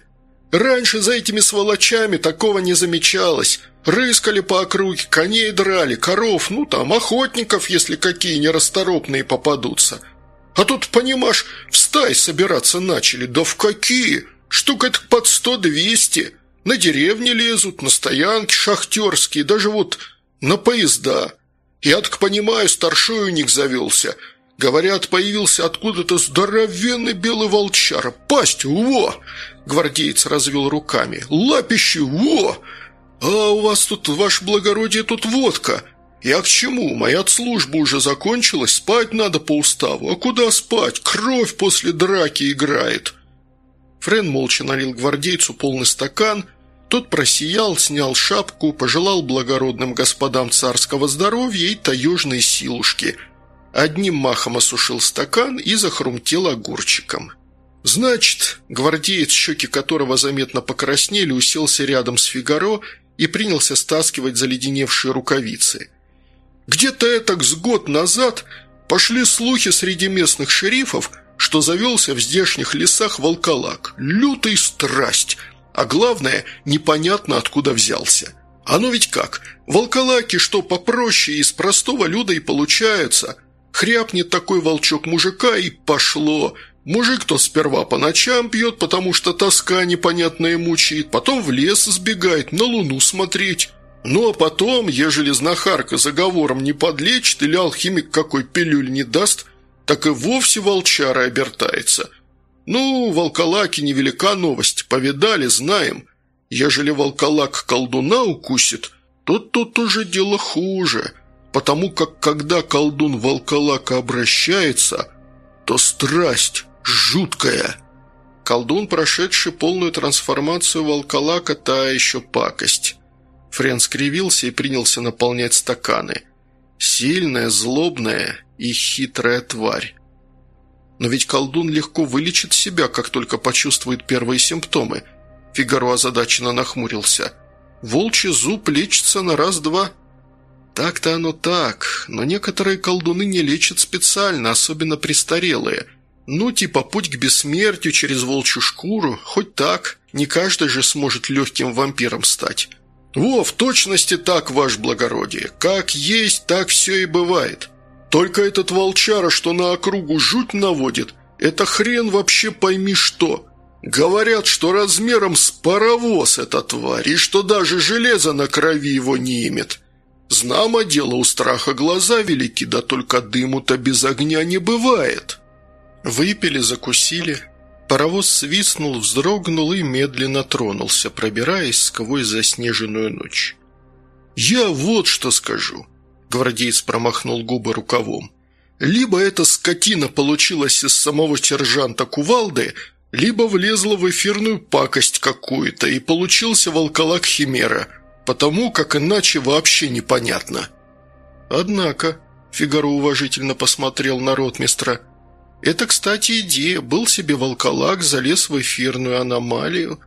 «Раньше за этими сволочами такого не замечалось. Рыскали по округе, коней драли, коров, ну там, охотников, если какие нерасторопные попадутся. А тут, понимаешь, в стай собираться начали, да в какие? Штук это под сто-двести. На деревни лезут, на стоянки шахтерские, даже вот на поезда. Я так понимаю, старшой у них завелся. Говорят, появился откуда-то здоровенный белый волчара. Пасть, во!» Гвардеец развел руками. «Лапище, во! А у вас тут, ваше благородие, тут водка. Я к чему? Моя служба уже закончилась, спать надо по уставу. А куда спать? Кровь после драки играет». Френ молча налил гвардейцу полный стакан – тот просиял, снял шапку, пожелал благородным господам царского здоровья и таежной силушки. Одним махом осушил стакан и захрумтел огурчиком. «Значит», гвардеец, щеки которого заметно покраснели, уселся рядом с Фигаро и принялся стаскивать заледеневшие рукавицы. «Где-то этак с год назад пошли слухи среди местных шерифов, что завелся в здешних лесах волколак. Лютый страсть!» А главное, непонятно откуда взялся. Оно ведь как, волколаки, что попроще, из простого люда и получаются. Хряпнет такой волчок мужика и пошло. Мужик то сперва по ночам пьет, потому что тоска непонятная мучает, потом в лес сбегает, на луну смотреть. Ну а потом, ежели знахарка заговором не подлечит или алхимик какой пилюль не даст, так и вовсе волчара обертается. «Ну, волколаки невелика новость, повидали, знаем. Ежели волколак колдуна укусит, то тут уже дело хуже, потому как когда колдун волколака обращается, то страсть жуткая». Колдун, прошедший полную трансформацию волколака, та еще пакость. Френ скривился и принялся наполнять стаканы. Сильная, злобная и хитрая тварь. Но ведь колдун легко вылечит себя, как только почувствует первые симптомы. Фигаро озадаченно нахмурился. Волчий зуб лечится на раз-два. Так-то оно так, но некоторые колдуны не лечат специально, особенно престарелые. Ну, типа путь к бессмертию через волчью шкуру, хоть так. Не каждый же сможет легким вампиром стать. «Во, в точности так, ваш благородие. Как есть, так все и бывает. Только этот волчара, что на округу жуть наводит, это хрен вообще пойми что. Говорят, что размером с паровоз эта тварь, и что даже железо на крови его не имет. Знамо дело, у страха глаза велики, да только дыму-то без огня не бывает. Выпили, закусили. Паровоз свистнул, вздрогнул и медленно тронулся, пробираясь сквозь заснеженную ночь. «Я вот что скажу», — гвардеец промахнул губы рукавом. «Либо эта скотина получилась из самого сержанта Кувалды, либо влезла в эфирную пакость какую-то, и получился волколак Химера, потому как иначе вообще непонятно. Однако, Фигаро уважительно посмотрел на ротмистра, это, кстати, идея, был себе волколак, залез в эфирную аномалию.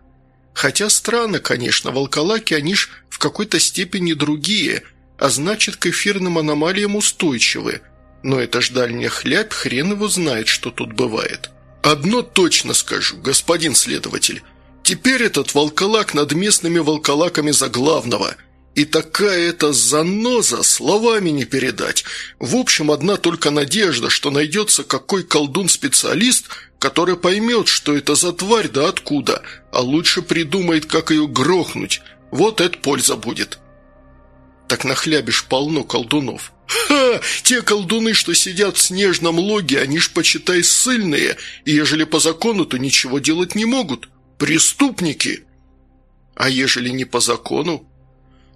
Хотя странно, конечно, волколаки, они ж в какой-то степени другие, а значит, к эфирным аномалиям устойчивы. Но это ж дальняя хлябь, хрен его знает, что тут бывает. Одно точно скажу, господин следователь. Теперь этот волколак над местными волколаками за главного. И такая это заноза, словами не передать. В общем, одна только надежда, что найдется какой колдун-специалист, который поймет, что это за тварь да откуда, а лучше придумает, как ее грохнуть. Вот это польза будет. Так на хлябе ж полно колдунов. «Ха! Те колдуны, что сидят в снежном логе, они ж, почитай, ссыльные, и ежели по закону, то ничего делать не могут. Преступники!» «А ежели не по закону?»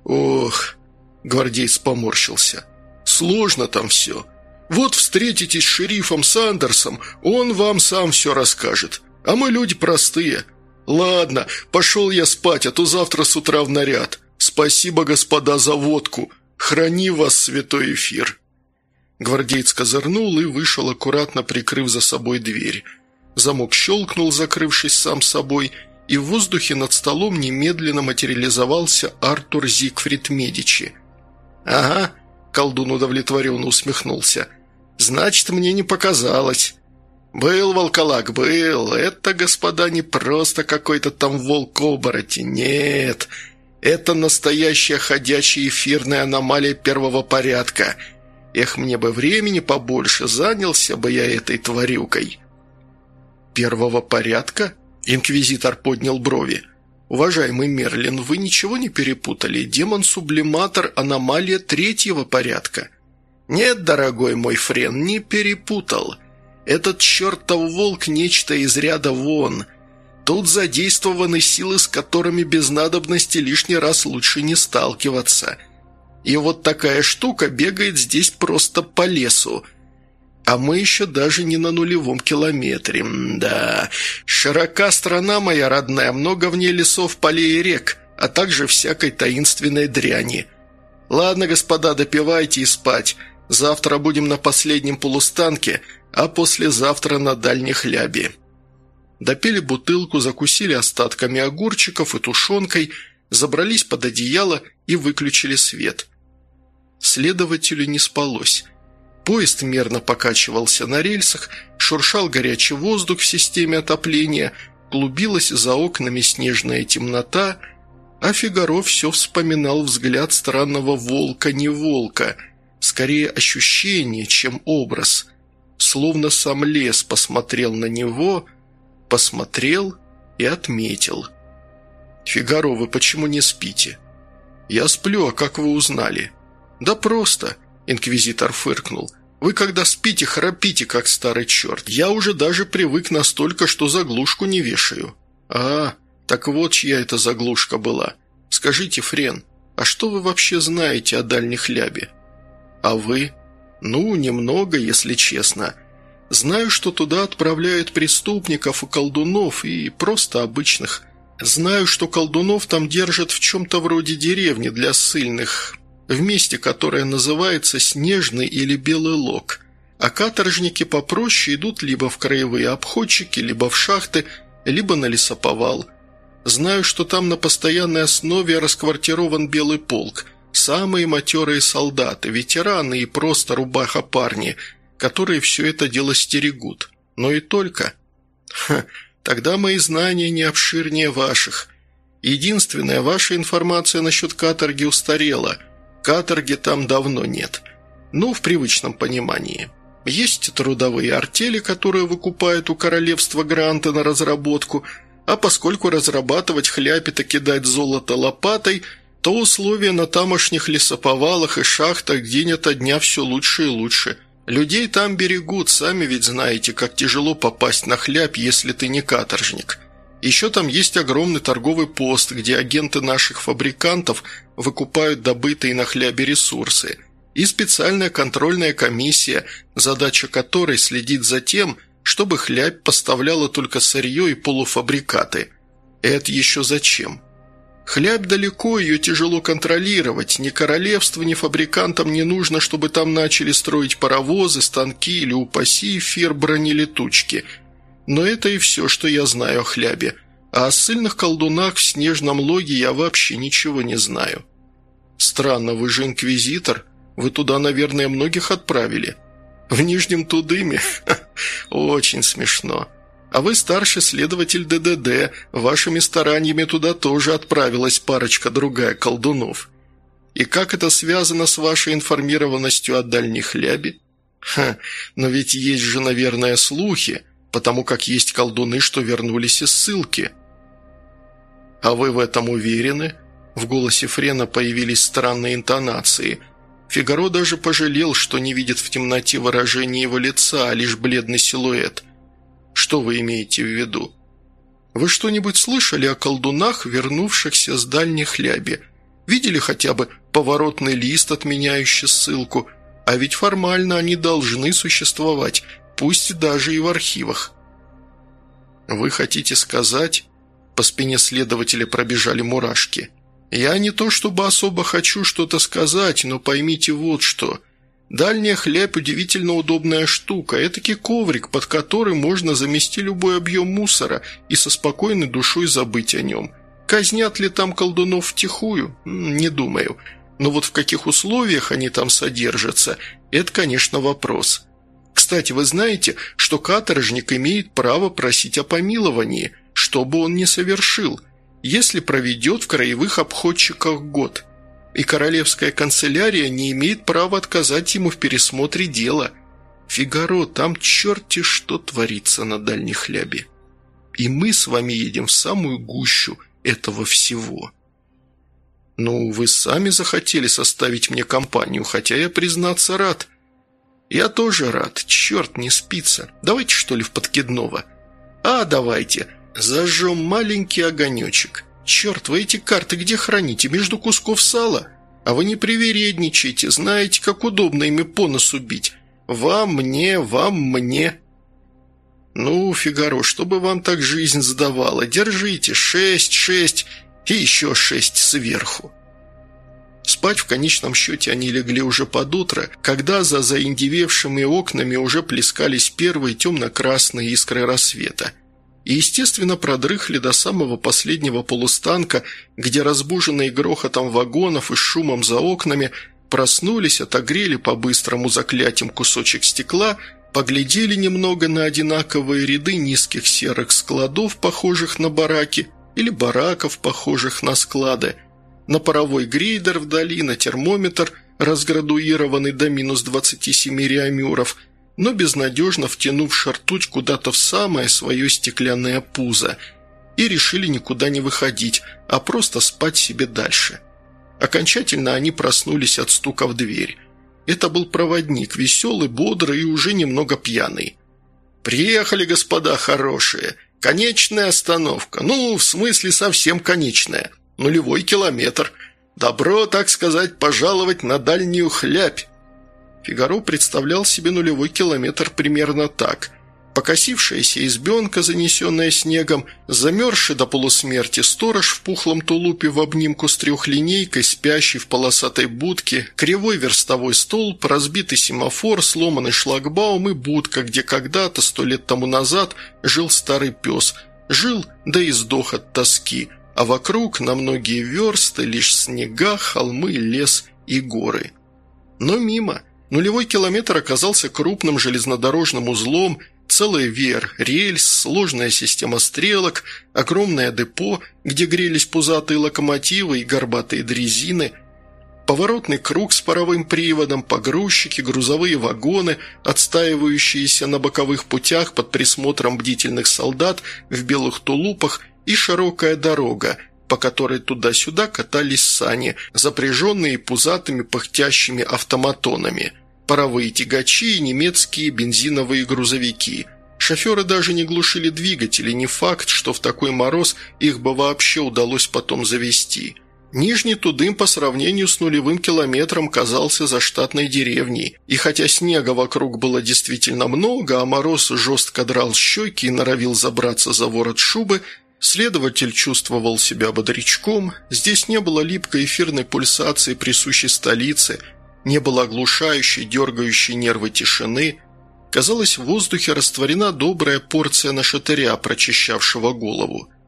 «Ох!» – гвардейц поморщился. «Сложно там все. Вот встретитесь с шерифом Сандерсом, он вам сам все расскажет. А мы люди простые. Ладно, пошел я спать, а то завтра с утра в наряд. Спасибо, господа, за водку. Храни вас, святой эфир». Гвардеец козырнул и вышел, аккуратно прикрыв за собой дверь. Замок щелкнул, закрывшись сам собой, и в воздухе над столом немедленно материализовался Артур Зигфрид Медичи. «Ага», – колдун удовлетворенно усмехнулся, – «значит, мне не показалось». «Был волколак, был. Это, господа, не просто какой-то там волк-оборотень. Нет, это настоящая ходячая эфирная аномалия первого порядка. Эх, мне бы времени побольше, занялся бы я этой тварюкой». «Первого порядка?» Инквизитор поднял брови. «Уважаемый Мерлин, вы ничего не перепутали? Демон-сублиматор – аномалия третьего порядка». «Нет, дорогой мой френ, не перепутал. Этот чертов волк – нечто из ряда вон. Тут задействованы силы, с которыми без надобности лишний раз лучше не сталкиваться. И вот такая штука бегает здесь просто по лесу. А мы еще даже не на нулевом километре. Да, широка страна моя родная, много в ней лесов, полей и рек, а также всякой таинственной дряни. Ладно, господа, допивайте и спать. Завтра будем на последнем полустанке, а послезавтра на дальних лябе. Допили бутылку, закусили остатками огурчиков и тушенкой, забрались под одеяло и выключили свет. Следователю не спалось. Поезд мерно покачивался на рельсах, шуршал горячий воздух в системе отопления, клубилась за окнами снежная темнота, а Фигаро все вспоминал взгляд странного волка не волка, скорее ощущение, чем образ. Словно сам лес посмотрел на него, посмотрел и отметил. «Фигаро, вы почему не спите?» «Я сплю, а как вы узнали?» «Да просто», Инквизитор фыркнул. «Вы когда спите, храпите, как старый черт. Я уже даже привык настолько, что заглушку не вешаю». «А, так вот чья это заглушка была. Скажите, Френ, а что вы вообще знаете о дальних лябе?» «А вы?» «Ну, немного, если честно. Знаю, что туда отправляют преступников и колдунов, и просто обычных. Знаю, что колдунов там держат в чем-то вроде деревни для ссыльных, в месте, которое называется Снежный или Белый Лог, а каторжники попроще идут либо в краевые обходчики, либо в шахты, либо на лесоповал. Знаю, что там на постоянной основе расквартирован Белый полк, Самые матерые солдаты, ветераны и просто рубаха-парни, которые все это дело стерегут. Но и только. Ха, тогда мои знания не обширнее ваших. Единственная ваша информация насчет каторги устарела. Каторги там давно нет. Ну, в привычном понимании. Есть трудовые артели, которые выкупают у королевства гранты на разработку, а поскольку разрабатывать хляпь и кидать золото лопатой, то условия на тамошних лесоповалах и шахтах день ото дня все лучше и лучше. Людей там берегут, сами ведь знаете, как тяжело попасть на хляб, если ты не каторжник. Еще там есть огромный торговый пост, где агенты наших фабрикантов выкупают добытые на хлябе ресурсы – и специальная контрольная комиссия, задача которой следит за тем, чтобы хлябь поставляла только сырье и полуфабрикаты. Это еще зачем? Хлябь далеко, ее тяжело контролировать. Ни королевству, ни фабрикантам не нужно, чтобы там начали строить паровозы, станки или, упаси, эфир бронелетучки. Но это и все, что я знаю о хлябе. А о сильных колдунах в снежном логе я вообще ничего не знаю. Странно, вы же инквизитор – вы туда, наверное, многих отправили. В Нижнем Тудыме? Очень смешно. А вы старший следователь ДДД. Вашими стараниями туда тоже отправилась парочка-другая колдунов. И как это связано с вашей информированностью о дальних лябе? Ха, но ведь есть же, наверное, слухи, потому как есть колдуны, что вернулись из ссылки. А вы в этом уверены? В голосе Френа появились странные интонации – Фигаро даже пожалел, что не видит в темноте выражения его лица, а лишь бледный силуэт. Что вы имеете в виду? Вы что-нибудь слышали о колдунах, вернувшихся с дальних ляби? Видели хотя бы поворотный лист, отменяющий ссылку? А ведь формально они должны существовать, пусть даже и в архивах. Вы хотите сказать... По спине следователя пробежали мурашки – я не то чтобы особо хочу что-то сказать, но поймите вот что. Дальняя хлябь – удивительно удобная штука. Этакий коврик, под который можно замести любой объем мусора и со спокойной душой забыть о нем. Казнят ли там колдунов втихую? Не думаю. Но вот в каких условиях они там содержатся – это, конечно, вопрос. Кстати, вы знаете, что каторжник имеет право просить о помиловании, что бы он ни совершил – если проведет в краевых обходчиках год. И королевская канцелярия не имеет права отказать ему в пересмотре дела. Фигаро, там черти что творится на дальних хлябе. И мы с вами едем в самую гущу этого всего. Ну, вы сами захотели составить мне компанию, хотя я, признаться, рад. Я тоже рад, черт не спится. Давайте, что ли, в подкидного? А, давайте. Зажжем маленький огонечек. Черт, вы эти карты где храните? Между кусков сала? А вы не привередничайте, знаете, как удобно ими по носу бить. Вам, мне, вам, мне. Ну, Фигаро, чтобы вам так жизнь сдавала, держите шесть, шесть и еще шесть сверху. Спать в конечном счете они легли уже под утро, когда за заиндевевшими окнами уже плескались первые темно-красные искры рассвета – и, естественно, продрыхли до самого последнего полустанка, где разбуженные грохотом вагонов и шумом за окнами проснулись, отогрели по-быстрому заклятием кусочек стекла, поглядели немного на одинаковые ряды низких серых складов, похожих на бараки, или бараков, похожих на склады, на паровой грейдер вдали, на термометр, разградуированный до минус 27 реамюров – но безнадежно втянув ртуть куда-то в самое свое стеклянное пузо, и решили никуда не выходить, а просто спать себе дальше. Окончательно они проснулись от стука в дверь. Это был проводник, веселый, бодрый и уже немного пьяный. «Приехали, господа хорошие. Конечная остановка. Ну, в смысле, совсем конечная. Нулевой километр. Добро, так сказать, пожаловать на дальнюю хлябь. Фигаро представлял себе нулевой километр примерно так. Покосившаяся избенка, занесенная снегом, замерзший до полусмерти сторож в пухлом тулупе в обнимку с трехлинейкой, спящий в полосатой будке, кривой верстовой столб, разбитый семафор, сломанный шлагбаум и будка, где когда-то, сто лет тому назад, жил старый пес. Жил, да и сдох от тоски. а вокруг на многие версты лишь снега, холмы, лес и горы. Но мимо. Нулевой километр оказался крупным железнодорожным узлом, целый веер, рельс, сложная система стрелок, огромное депо, где грелись пузатые локомотивы и горбатые дрезины – поворотный круг с паровым приводом, погрузчики, грузовые вагоны, отстаивающиеся на боковых путях под присмотром бдительных солдат в белых тулупах и широкая дорога, по которой туда-сюда катались сани, запряженные пузатыми пыхтящими автоматонами, паровые тягачи и немецкие бензиновые грузовики. Шоферы даже не глушили двигатели, не факт, что в такой мороз их бы вообще удалось потом завести – Нижний Тудым по сравнению с нулевым километром казался заштатной деревней, и хотя снега вокруг было действительно много, а мороз жестко драл щеки и норовил забраться за ворот шубы, следователь чувствовал себя бодрячком, здесь не было липкой эфирной пульсации присущей столице, не было оглушающей, дергающей нервы тишины, казалось, в воздухе растворена добрая порция нашатыря, прочищавшего голову –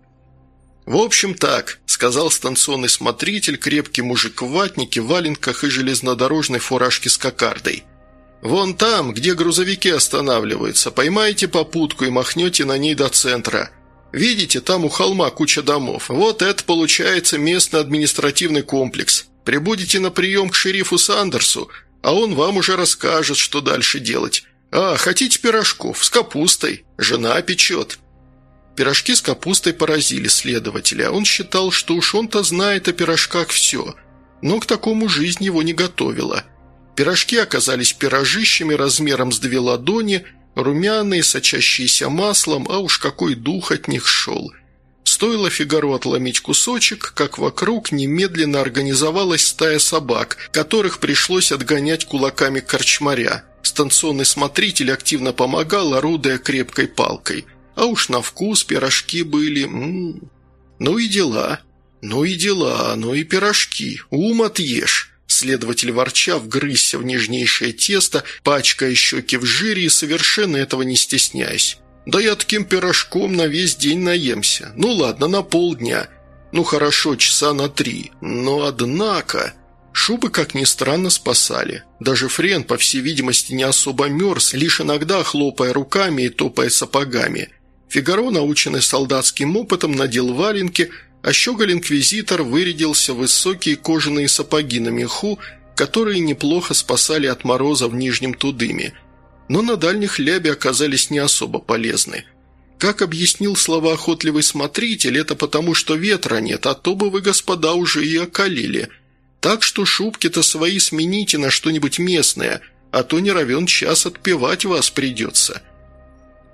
«В общем так», – сказал станционный смотритель, крепкий мужик в ватнике, валенках и железнодорожной фуражке с кокардой. «Вон там, где грузовики останавливаются, поймаете попутку и махнете на ней до центра. Видите, там у холма куча домов. Вот это получается местный административный комплекс. Прибудете на прием к шерифу Сандерсу, а он вам уже расскажет, что дальше делать. А, хотите пирожков? С капустой. Жена печет». Пирожки с капустой поразили следователя. Он считал, что уж он-то знает о пирожках все, но к такому жизнь его не готовила. Пирожки оказались пирожищами размером с две ладони, румяные, сочащиеся маслом, а уж какой дух от них шел. Стоило Фигару отломить кусочек, как вокруг немедленно организовалась стая собак, которых пришлось отгонять кулаками корчмаря. Станционный смотритель активно помогал, орудуя крепкой палкой – а уж на вкус пирожки были... М -м -м. Ну и дела. Ну и дела, ну и пирожки. Ум отъешь. Следователь ворча вгрызся в нежнейшее тесто, пачкая щеки в жире и совершенно этого не стесняясь. «Да я таким пирожком на весь день наемся. Ну ладно, на полдня. Ну хорошо, часа на три. Но однако...» Шубы, как ни странно, спасали. Даже Френ, по всей видимости, не особо мерз, лишь иногда хлопая руками и топая сапогами. Фигаро, наученный солдатским опытом, надел валенки, а щеголь-инквизитор вырядился в высокие кожаные сапоги на меху, которые неплохо спасали от мороза в Нижнем Тудыме, но на дальних лябе оказались не особо полезны. Как объяснил слова охотливый смотритель, это потому, что ветра нет, а то бы вы, господа, уже и окалили. Так что шубки-то свои смените на что-нибудь местное, а то не равен час отпевать вас придется».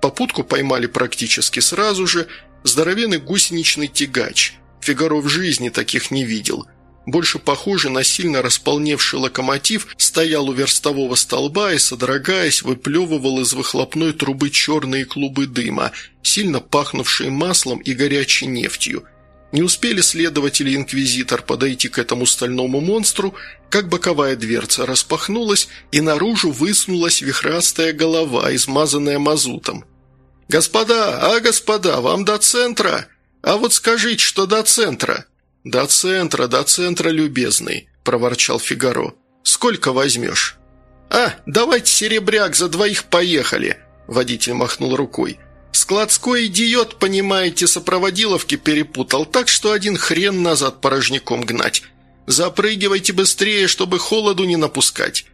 Попутку поймали практически сразу же. Здоровенный гусеничный тягач. Фигаро в жизни таких не видел. Больше похоже на сильно располневший локомотив, стоял у верстового столба и, содрогаясь, выплевывал из выхлопной трубы черные клубы дыма, сильно пахнувшие маслом и горячей нефтью. Не успели следователи и инквизитор подойти к этому стальному монстру, как боковая дверца распахнулась, и наружу высунулась вихрастая голова, измазанная мазутом. «Господа, а, господа, вам до центра? А вот скажите, что до центра?» «До центра, до центра, любезный», – проворчал Фигаро. «Сколько возьмешь?» «А, давайте серебряк, за двоих поехали», – водитель махнул рукой. «Складской идиот, понимаете, сопроводиловки перепутал, так что один хрен назад порожняком гнать. Запрыгивайте быстрее, чтобы холоду не напускать».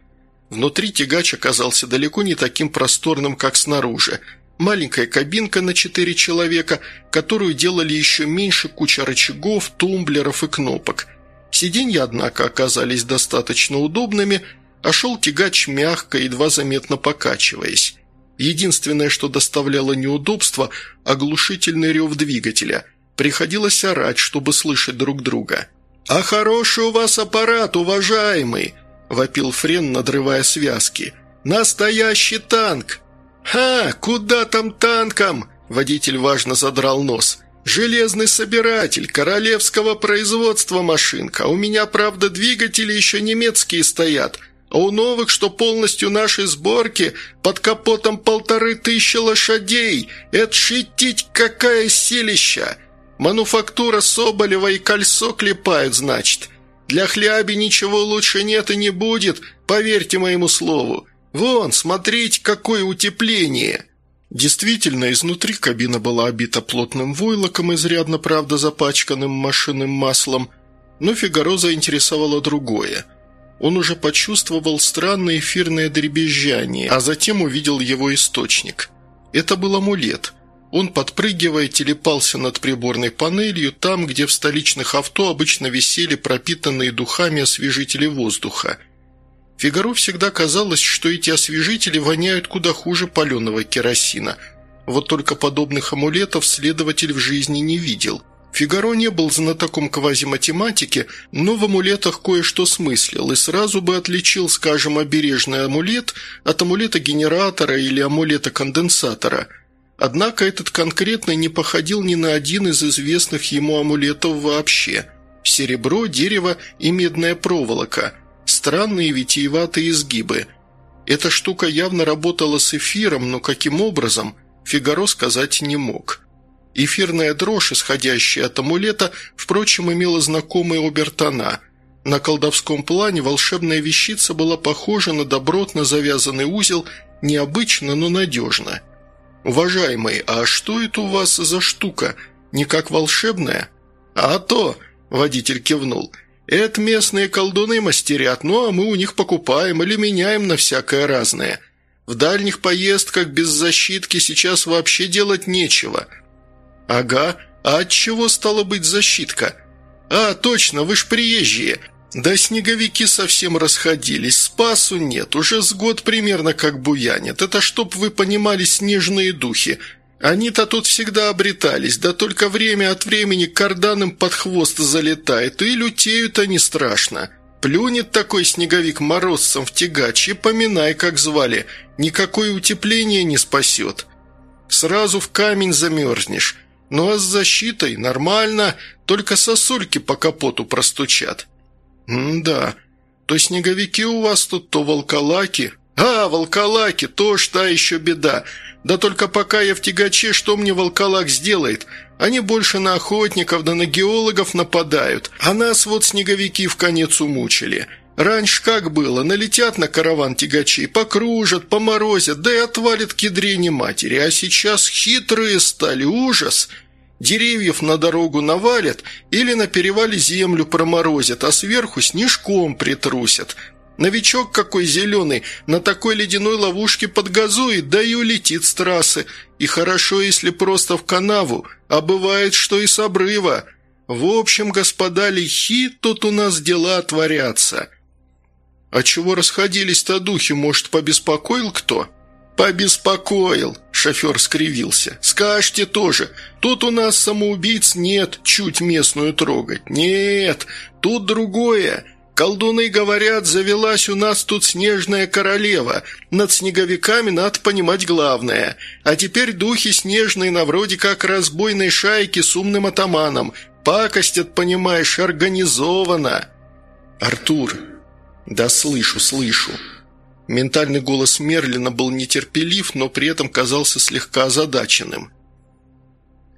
Внутри тягач оказался далеко не таким просторным, как снаружи – маленькая кабинка на четыре человека, которую делали еще меньше куча рычагов, тумблеров и кнопок. Сиденья, однако, оказались достаточно удобными, а шел тягач мягко, едва заметно покачиваясь. Единственное, что доставляло неудобство – оглушительный рев двигателя. Приходилось орать, чтобы слышать друг друга. «А хороший у вас аппарат, уважаемый!» – вопил Френ, надрывая связки. «Настоящий танк! «Ха! Куда там танком?» – водитель важно задрал нос. «Железный собиратель, королевского производства машинка. У меня, правда, двигатели еще немецкие стоят, а у новых, что полностью нашей сборки, под капотом полторы тысячи лошадей. Это шитить какая силища! Мануфактура Соболева и кольцо клепают, значит. Для хляби ничего лучше нет и не будет, поверьте моему слову. Вон, смотрите, какое утепление!» Действительно, изнутри кабина была обита плотным войлоком, изрядно, правда, запачканным машинным маслом, но Фигаро заинтересовало другое. Он уже почувствовал странное эфирное дребезжание, а затем увидел его источник. Это был амулет. Он, подпрыгивая, телепался над приборной панелью, там, где в столичных авто обычно висели пропитанные духами освежители воздуха – Фигаро всегда казалось, что эти освежители воняют куда хуже паленого керосина. Вот только подобных амулетов следователь в жизни не видел. Фигаро не был знатоком квазиматематики, но в амулетах кое-что смыслил и сразу бы отличил, скажем, обережный амулет от амулета генератора или амулета конденсатора. Однако этот конкретно не походил ни на один из известных ему амулетов вообще. Серебро, дерево и медная проволока – Странные витиеватые изгибы. Эта штука явно работала с эфиром, но каким образом, Фигаро сказать не мог. Эфирная дрожь, исходящая от амулета, впрочем, имела знакомые обертона. На колдовском плане волшебная вещица была похожа на добротно завязанный узел, необычно, но надежно. «Уважаемый, а что это у вас за штука? Не как волшебная?» «А то!» – водитель кивнул – это местные колдуны мастерят, ну а мы у них покупаем или меняем на всякое разное. В дальних поездках без защитки сейчас вообще делать нечего». «Ага, а от чего стала быть защитка?» «А, точно, вы ж приезжие. Да снеговики совсем расходились, спасу нет, уже с год примерно как буянит. Это чтоб вы понимали снежные духи. Они-то тут всегда обретались, да только время от времени карданом под хвост залетает, и лютеют они страшно. Плюнет такой снеговик морозцем в тягач и поминай, как звали, никакое утепление не спасет. Сразу в камень замерзнешь. Ну а с защитой нормально, только сосульки по капоту простучат. М-да, то снеговики у вас тут, то волколаки. А, волколаки, тоже та еще беда. Да только пока я в тягаче, что мне волколак сделает? Они больше на охотников да на геологов нападают, а нас вот снеговики в конец умучили. Раньше как было, налетят на караван тягачей, покружат, поморозят, да и отвалят к ядрене матери, а сейчас хитрые стали, ужас!» Деревьев на дорогу навалят или на перевале землю проморозят, а сверху снежком притрусят. Новичок какой зеленый, на такой ледяной ловушке подгазует, да и улетит с трассы. И хорошо, если просто в канаву, а бывает, что и с обрыва. В общем, господа лихи, тут у нас дела творятся». «А чего расходились-то духи, может, побеспокоил кто?» «Побеспокоил», – шофер скривился. «Скажете тоже, тут у нас самоубийц нет, чуть местную трогать. Нет, тут другое. Колдуны говорят, завелась у нас тут снежная королева. Над снеговиками надо понимать главное. А теперь духи снежные на вроде как разбойной шайки с умным атаманом. Пакостят, понимаешь, организованно. Артур. Да слышу, слышу. Ментальный голос Мерлина был нетерпелив, но при этом казался слегка озадаченным.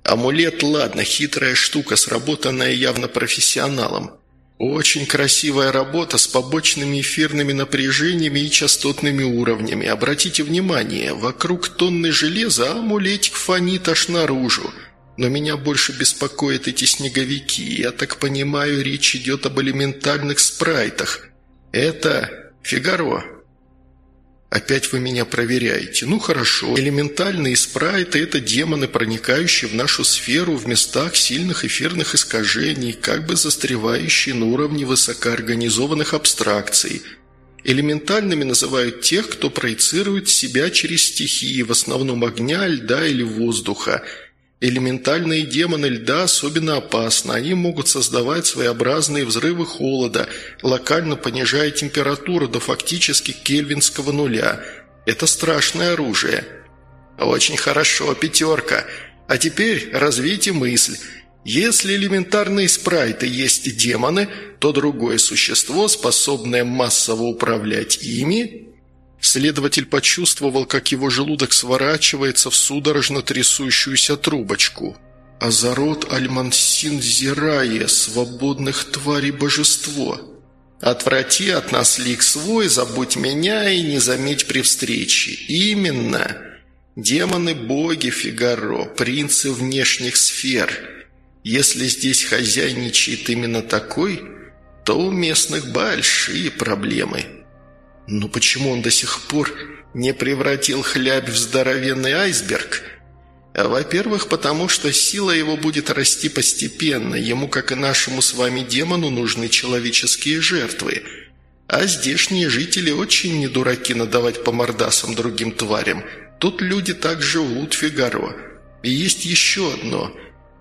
Амулет, ладно, хитрая штука, сработанная явно профессионалом. Очень красивая работа с побочными эфирными напряжениями и частотными уровнями. Обратите внимание, вокруг тонны железа, а амулетик фонит аж наружу. Но меня больше беспокоят эти снеговики. Я так понимаю, речь идет об элементальных спрайтах. Это Фигаро. «Опять вы меня проверяете. Ну хорошо. Элементальные спрайты – это демоны, проникающие в нашу сферу в местах сильных эфирных искажений, как бы застревающие на уровне высокоорганизованных абстракций. Элементальными называют тех, кто проецирует себя через стихии, в основном огня, льда или воздуха – Элементальные демоны льда особенно опасны. Они могут создавать своеобразные взрывы холода, локально понижая температуру до фактически кельвинского нуля. Это страшное оружие. Очень хорошо, пятерка. А теперь развейте мысль. Если элементарные спрайты есть демоны, то другое существо, способное массово управлять ими, Следователь почувствовал, как его желудок сворачивается в судорожно трясущуюся трубочку. Азарот Альмансин Зирае, свободных тварей божество. Отврати от нас лик свой, забудь меня и не заметь при встрече. Именно. Демоны-боги Фигаро, принцы внешних сфер. Если здесь хозяйничает именно такой, то у местных большие проблемы. Но почему он до сих пор не превратил хлябь в здоровенный айсберг? Во-первых, потому что сила его будет расти постепенно. Ему, как и нашему с вами демону, нужны человеческие жертвы. А здешние жители очень не дураки надавать по мордасам другим тварям. Тут люди так живут, Фигаро. И есть еще одно.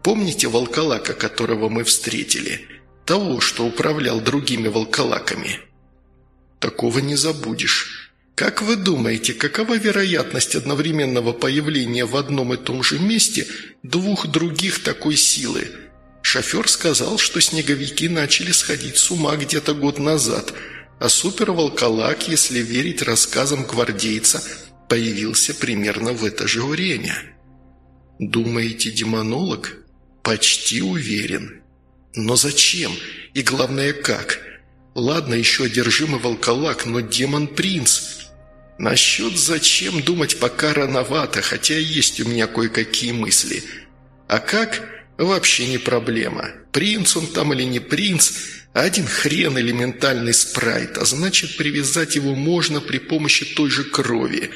Помните волколака, которого мы встретили? Того, что управлял другими волколаками?» Такого не забудешь. Как вы думаете, какова вероятность одновременного появления в одном и том же месте двух других такой силы? Шофер сказал, что снеговики начали сходить с ума где-то год назад, а суперволколак, если верить рассказам гвардейца, появился примерно в это же время. Думаете, демонолог? Почти уверен. Но зачем? И главное, как? Ладно, еще одержимый волколак, но демон-принц. Насчет зачем думать пока рановато, хотя есть у меня кое-какие мысли. А как? Вообще не проблема. Принц он там или не принц, один хрен элементальный спрайт, а значит привязать его можно при помощи той же крови.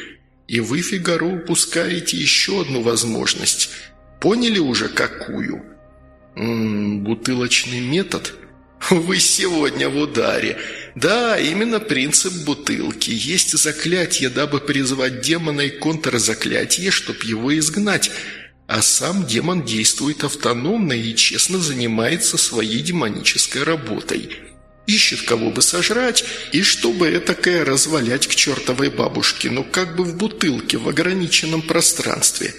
И вы, Фигаро, упускаете еще одну возможность. Поняли уже какую? М -м, бутылочный метод – «Вы сегодня в ударе. Да, именно принцип бутылки. Есть заклятие, дабы призвать демона и контрзаклятие, чтоб его изгнать. А сам демон действует автономно и честно занимается своей демонической работой. Ищет кого бы сожрать, и чтобы этакое развалять к чертовой бабушке, но как бы в бутылке в ограниченном пространстве».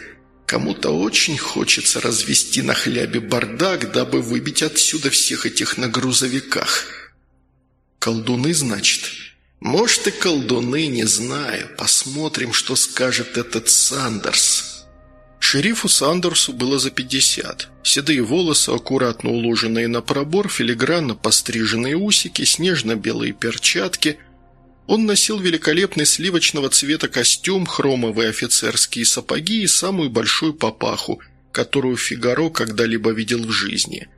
Кому-то очень хочется развести на хлябе бардак, дабы выбить отсюда всех этих на грузовиках. Колдуны, значит? Может и колдуны, не знаю. Посмотрим, что скажет этот Сандерс. Шерифу Сандерсу было за пятьдесят. Седые волосы, аккуратно уложенные на пробор, филигранно постриженные усики, снежно-белые перчатки – он носил великолепный сливочного цвета костюм, хромовые офицерские сапоги и самую большую папаху, которую Фигаро когда-либо видел в жизни.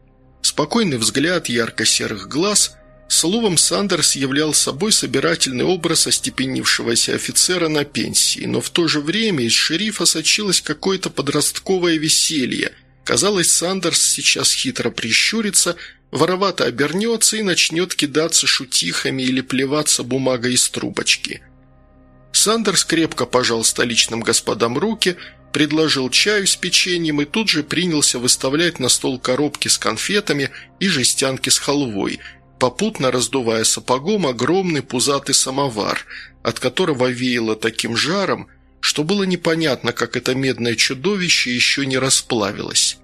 Спокойный взгляд ярко-серых глаз – Словом, Сандерс являл собой собирательный образ остепенившегося офицера на пенсии, но в то же время из шерифа сочилось какое-то подростковое веселье. Казалось, Сандерс сейчас хитро прищурится – Воровато обернется и начнет кидаться шутихами или плеваться бумагой из трубочки. Сандерс крепко пожал столичным господам руки, предложил чаю с печеньем и тут же принялся выставлять на стол коробки с конфетами и жестянки с халвой, попутно раздувая сапогом огромный пузатый самовар, от которого веяло таким жаром, что было непонятно, как это медное чудовище еще не расплавилось.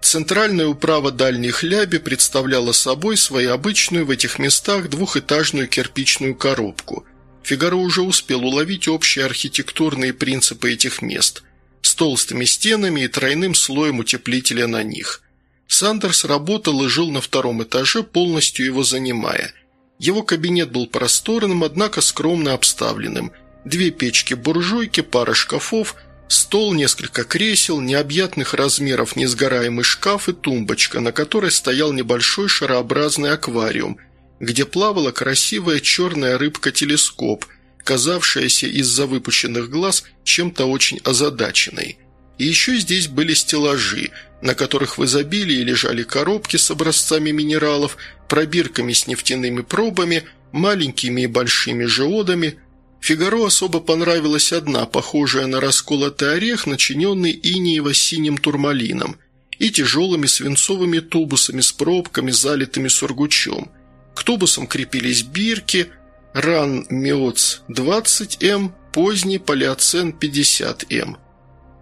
Центральная управа Дальней Хляби представляла собой свою обычную в этих местах двухэтажную кирпичную коробку. Фигаро уже успел уловить общие архитектурные принципы этих мест с толстыми стенами и тройным слоем утеплителя на них. Сандерс работал и жил на втором этаже, полностью его занимая. Его кабинет был просторным, однако скромно обставленным. Две печки-буржуйки, пара шкафов – Стол, несколько кресел, необъятных размеров несгораемый шкаф и тумбочка, на которой стоял небольшой шарообразный аквариум, где плавала красивая черная рыбка-телескоп, казавшаяся из-за выпущенных глаз чем-то очень озадаченной. И еще здесь были стеллажи, на которых в изобилии лежали коробки с образцами минералов, пробирками с нефтяными пробами, маленькими и большими жеодами – Фигаро особо понравилась одна, похожая на расколотый орех, начиненный инеево-синим турмалином и тяжелыми свинцовыми тубусами с пробками, залитыми сургучом. К тубусам крепились бирки, ран миоц 20М, поздний палеоцен 50М.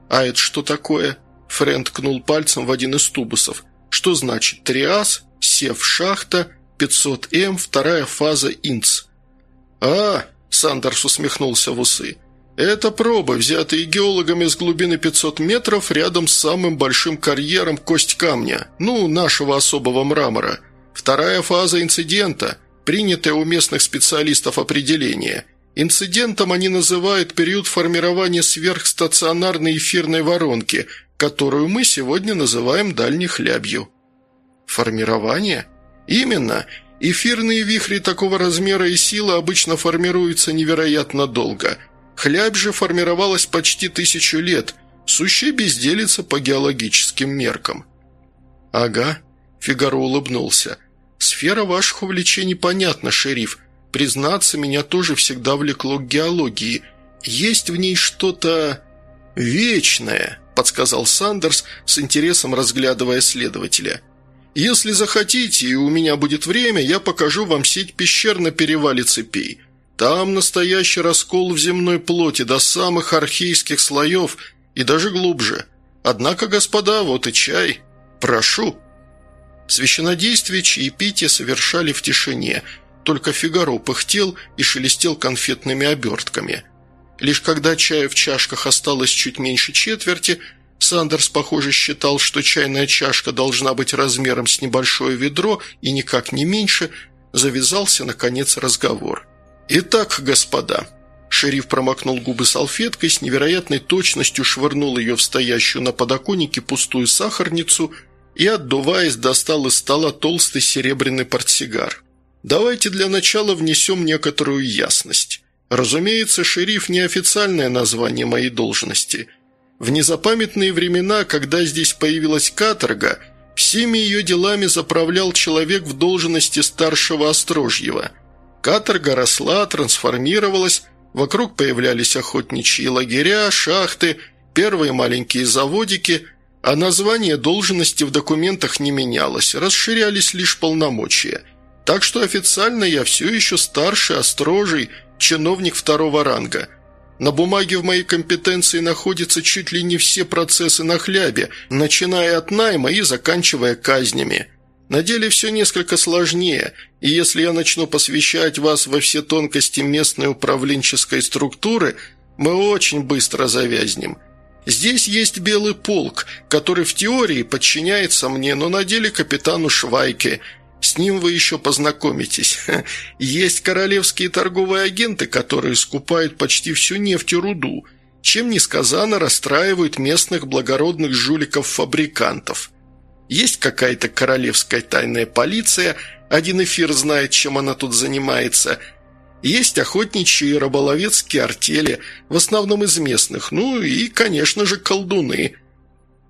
«А это что такое?» Фрэнд ткнул пальцем в один из тубусов. «Что значит триас, сев шахта, 500М, вторая фаза инц?» «А, Сандерс усмехнулся в усы. Это пробы, взятые геологами с глубины 500 метров рядом с самым большим карьером кость камня, ну, нашего особого мрамора. Вторая фаза инцидента, принятое у местных специалистов определение. Инцидентом они называют период формирования сверхстационарной эфирной воронки, которую мы сегодня называем дальней хлябью. Формирование? Именно. Эфирные вихри такого размера и силы обычно формируются невероятно долго – Хлябь же формировалась почти тысячу лет, сущая безделица по геологическим меркам. «Ага», – Фигаро улыбнулся. «Сфера ваших увлечений понятна, шериф. Признаться, меня тоже всегда влекло к геологии. Есть в ней что-то... вечное», – подсказал Сандерс, с интересом разглядывая следователя. «Если захотите, и у меня будет время, я покажу вам сеть пещер на перевале цепей». Там настоящий раскол в земной плоти до самых архейских слоев и даже глубже. Однако, господа, вот и чай. Прошу». Священодействие чаепития совершали в тишине, только Фигаро пыхтел и шелестел конфетными обертками. Лишь когда чая в чашках осталось чуть меньше четверти, Сандерс, похоже, считал, что чайная чашка должна быть размером с небольшое ведро и никак не меньше, завязался, наконец, разговор. «Итак, господа», Шериф промокнул губы салфеткой, с невероятной точностью швырнул ее в стоящую на подоконнике пустую сахарницу и, отдуваясь, достал из стола толстый серебряный портсигар. «Давайте для начала внесем некоторую ясность. Разумеется, шериф – неофициальное название моей должности. В незапамятные времена, когда здесь появилась каторга, всеми ее делами заправлял человек в должности старшего Острожьего – Каторга росла, трансформировалась, вокруг появлялись охотничьи лагеря, шахты, первые маленькие заводики, а название должности в документах не менялось, расширялись лишь полномочия. Так что официально я все еще старший, острожий, чиновник второго ранга. На бумаге в моей компетенции находятся чуть ли не все процессы на хлябе, начиная от найма и заканчивая казнями – на деле все несколько сложнее, и если я начну посвящать вас во все тонкости местной управленческой структуры, мы очень быстро завязнем. Здесь есть белый полк, который в теории подчиняется мне, но на деле капитану Швайке. С ним вы еще познакомитесь. Есть королевские торговые агенты, которые скупают почти всю нефть и руду, чем несказанно расстраивают местных благородных жуликов-фабрикантов». Есть какая-то королевская тайная полиция, один эфир знает, чем она тут занимается. Есть охотничьи и рыболовецкие артели, в основном из местных, ну и, конечно же, колдуны.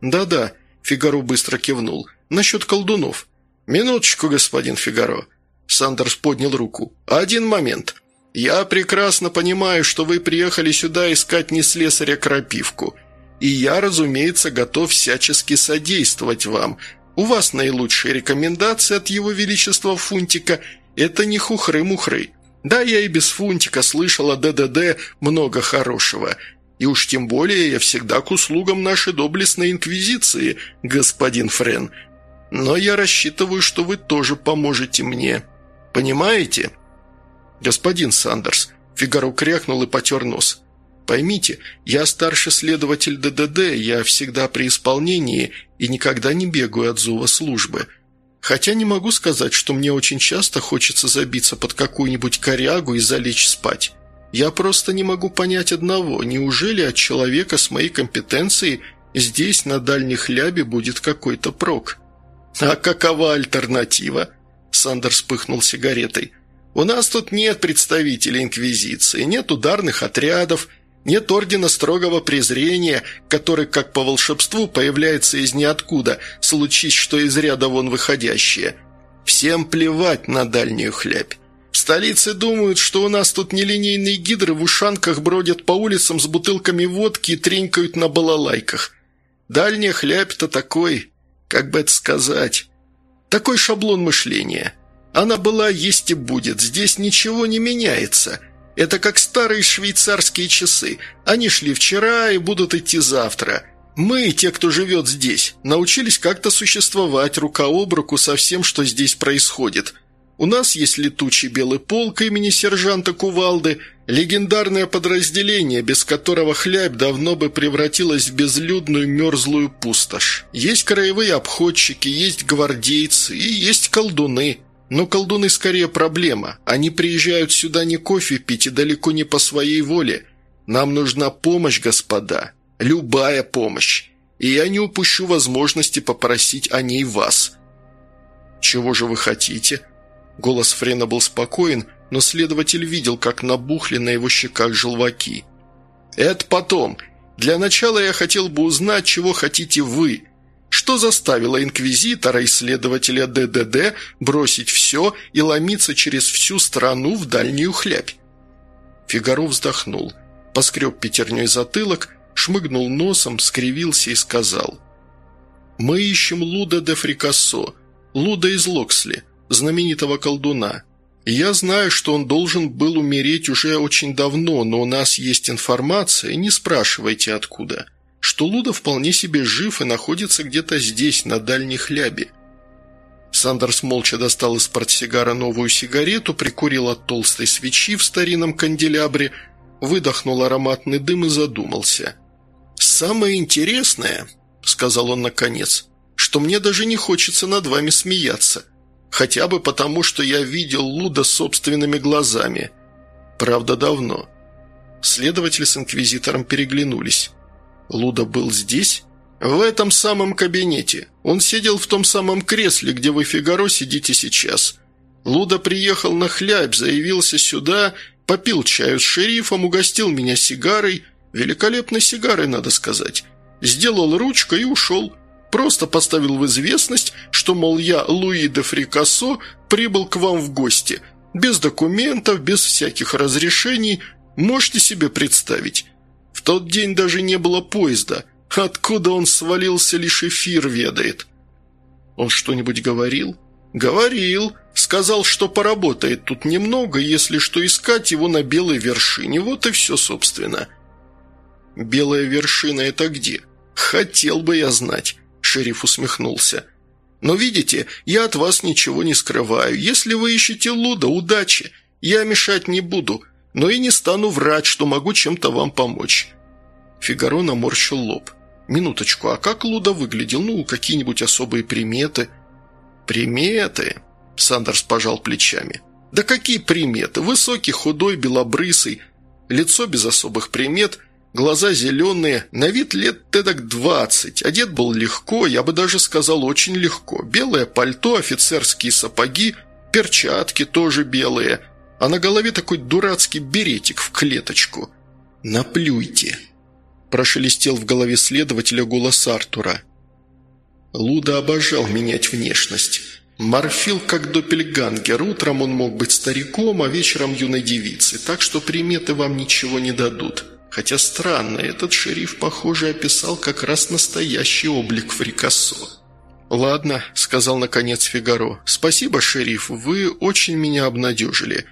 «Да-да», — Фигаро быстро кивнул, — «насчет колдунов». «Минуточку, господин Фигаро». Сандерс поднял руку. «Один момент. Я прекрасно понимаю, что вы приехали сюда искать не слесаря крапивку». И я, разумеется, готов всячески содействовать вам. У вас наилучшие рекомендации от Его Величества Фунтика – это не хухры-мухры. Да, я и без Фунтика слышал о ДДД много хорошего. И уж тем более я всегда к услугам нашей доблестной инквизиции, господин Френ. Но я рассчитываю, что вы тоже поможете мне. Понимаете?» «Господин Сандерс», – Фигаро крякнул и потер нос – Поймите, я старший следователь ДДД, я всегда при исполнении и никогда не бегаю от зова службы. Хотя не могу сказать, что мне очень часто хочется забиться под какую-нибудь корягу и залечь спать. Я просто не могу понять одного, неужели от человека с моей компетенцией здесь, на дальних лябе, будет какой-то прок? А какова альтернатива? Сандер вспыхнул сигаретой. У нас тут нет представителей Инквизиции, нет ударных отрядов, нет ордена строгого презрения, который, как по волшебству, появляется из ниоткуда, случись что из ряда вон выходящее. Всем плевать на дальнюю хлябь. В столице думают, что у нас тут нелинейные гидры в ушанках бродят по улицам с бутылками водки и тренькают на балалайках. Дальняя хлябь-то такой, как бы это сказать, такой шаблон мышления. Она была, есть и будет, здесь ничего не меняется – это как старые швейцарские часы. Они шли вчера и будут идти завтра. Мы, те, кто живет здесь, научились как-то существовать рука об руку со всем, что здесь происходит. У нас есть летучий белый полк имени сержанта Кувалды, легендарное подразделение, без которого хлябь давно бы превратилась в безлюдную мерзлую пустошь. Есть краевые обходчики, есть гвардейцы и есть колдуны. Но колдуны скорее проблема. Они приезжают сюда не кофе пить и далеко не по своей воле. Нам нужна помощь, господа. Любая помощь. И я не упущу возможности попросить о ней вас. Чего же вы хотите?» Голос Френа был спокоен, но следователь видел, как набухли на его щеках желваки. «Это потом. Для начала я хотел бы узнать, чего хотите вы. Что заставило инквизитора и следователя ДДД бросить все и ломиться через всю страну в дальнюю хлябь?» Фигаро вздохнул, поскреб пятерней затылок, шмыгнул носом, скривился и сказал. «Мы ищем Луда де Фрикассо, Луда из Локсли знаменитого колдуна. Я знаю, что он должен был умереть уже очень давно, но у нас есть информация, не спрашивайте откуда, что Луда вполне себе жив и находится где-то здесь, на дальних лябе. Сандерс молча достал из портсигара новую сигарету, прикурил от толстой свечи в старинном канделябре, выдохнул ароматный дым и задумался. «Самое интересное», — сказал он наконец, — «что мне даже не хочется над вами смеяться». Хотя бы потому, что я видел Луда собственными глазами. Правда, давно. Следователи с инквизитором переглянулись. Луда был здесь? В этом самом кабинете. Он сидел в том самом кресле, где вы, Фигаро, сидите сейчас. Луда приехал на хлябь, заявился сюда, попил чаю с шерифом, угостил меня сигарой. Великолепной сигарой, надо сказать. Сделал ручкой и ушел. Просто поставил в известность, что, мол, я, Луи де Фрикассо, прибыл к вам в гости. Без документов, без всяких разрешений. Можете себе представить? В тот день даже не было поезда. Откуда он свалился, лишь эфир ведает. Он что-нибудь говорил? Говорил. Сказал, что поработает тут немного, если что искать его на белой вершине. Вот и все, собственно. Белая вершина – это где? Хотел бы я знать. Шериф усмехнулся. «Но видите, я от вас ничего не скрываю. Если вы ищете Луда, удачи. Я мешать не буду, но и не стану врать, что могу чем-то вам помочь». Фигаро наморщил лоб. «Минуточку, а как Луда выглядел? Ну, какие-нибудь особые приметы?» «Приметы?» Сандерс пожал плечами. «Да какие приметы? Высокий, худой, белобрысый, лицо без особых примет, Глаза зеленые, на вид лет тедок двадцать. Одет был легко, я бы даже сказал очень легко. Белое пальто, офицерские сапоги, перчатки тоже белые. А на голове такой дурацкий беретик в клеточку. «Наплюйте!» Прошелестел в голове следователя голос Артура. Луда обожал менять внешность. Морфил как допельгангер. Утром он мог быть стариком, а вечером юной девицей, так что приметы вам ничего не дадут. Хотя странно, этот шериф, похоже, описал как раз настоящий облик Фрикассо. «Ладно», — сказал наконец Фигаро. «Спасибо, шериф, вы очень меня обнадежили.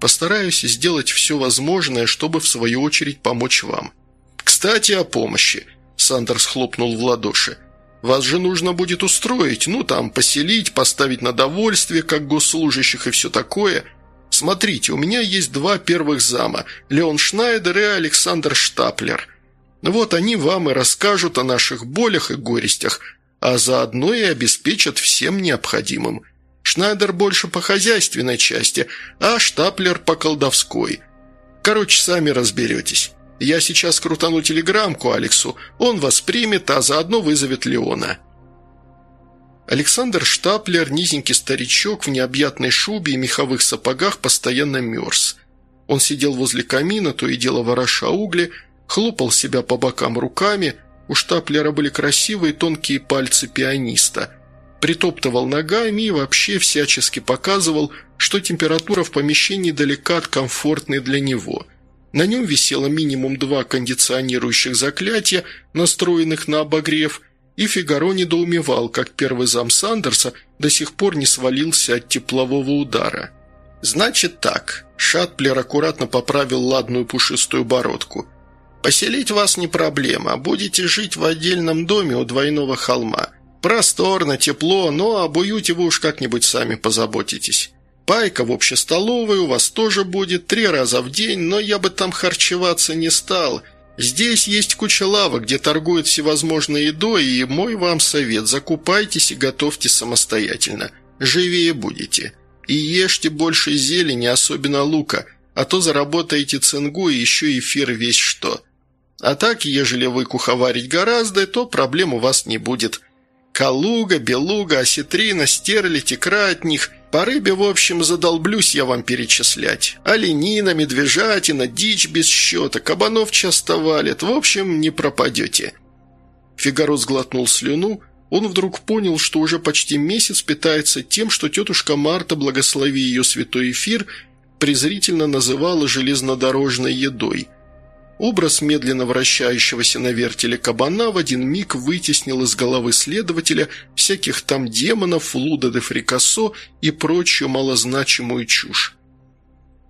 Постараюсь сделать все возможное, чтобы в свою очередь помочь вам». «Кстати, о помощи», — Сандерс хлопнул в ладоши. «Вас же нужно будет устроить, ну там, поселить, поставить на довольствие, как госслужащих и все такое. Смотрите, у меня есть два первых зама – Леон Шнайдер и Александр Штаплер. Вот они вам и расскажут о наших болях и горестях, а заодно и обеспечат всем необходимым. Шнайдер больше по хозяйственной части, а Штаплер по колдовской. Короче, сами разберетесь. Я сейчас крутану телеграммку Алексу, он вас примет, а заодно вызовет Леона». Александр Штаплер, низенький старичок в необъятной шубе и меховых сапогах, постоянно мерз. Он сидел возле камина, то и дело вороша угли, хлопал себя по бокам руками, у Штаплера были красивые тонкие пальцы пианиста, притоптывал ногами и вообще всячески показывал, что температура в помещении далека от комфортной для него. На нем висело минимум два кондиционирующих заклятия, настроенных на обогрев – и Фигаро недоумевал, как первый зам Сандерса до сих пор не свалился от теплового удара. «Значит так», – Шатплер аккуратно поправил ладную пушистую бородку. «Поселить вас не проблема, будете жить в отдельном доме у двойного холма. Просторно, тепло, но об уюте вы уж как-нибудь сами позаботитесь. Пайка в общей столовой у вас тоже будет три раза в день, но я бы там харчеваться не стал. Здесь есть куча лавок, где торгуют всевозможной едой, и мой вам совет – закупайтесь и готовьте самостоятельно. Живее будете. И ешьте больше зелени, особенно лука, а то заработаете цингу и еще эфир весь что. А так, ежели вы куховарить гораздо, то проблем у вас не будет. Калуга, белуга, осетрина, стерлядь, икра от них – по рыбе, в общем, задолблюсь я вам перечислять. Оленина, медвежатина, дичь без счета, кабанов часто валят. В общем, не пропадете». Фигаро сглотнул слюну. Он вдруг понял, что уже почти месяц питается тем, что тетушка Марта, благослови ее святой эфир, презрительно называла железнодорожной едой – Образ медленно вращающегося на вертеле кабана в один миг вытеснил из головы следователя всяких там демонов, луда де фрикассо и прочую малозначимую чушь.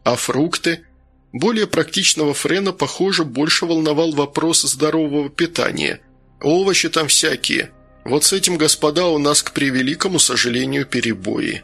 А фрукты? Более практичного Френа, похоже, больше волновал вопрос здорового питания. Овощи там всякие. Вот с этим, господа, у нас, к превеликому сожалению, перебои.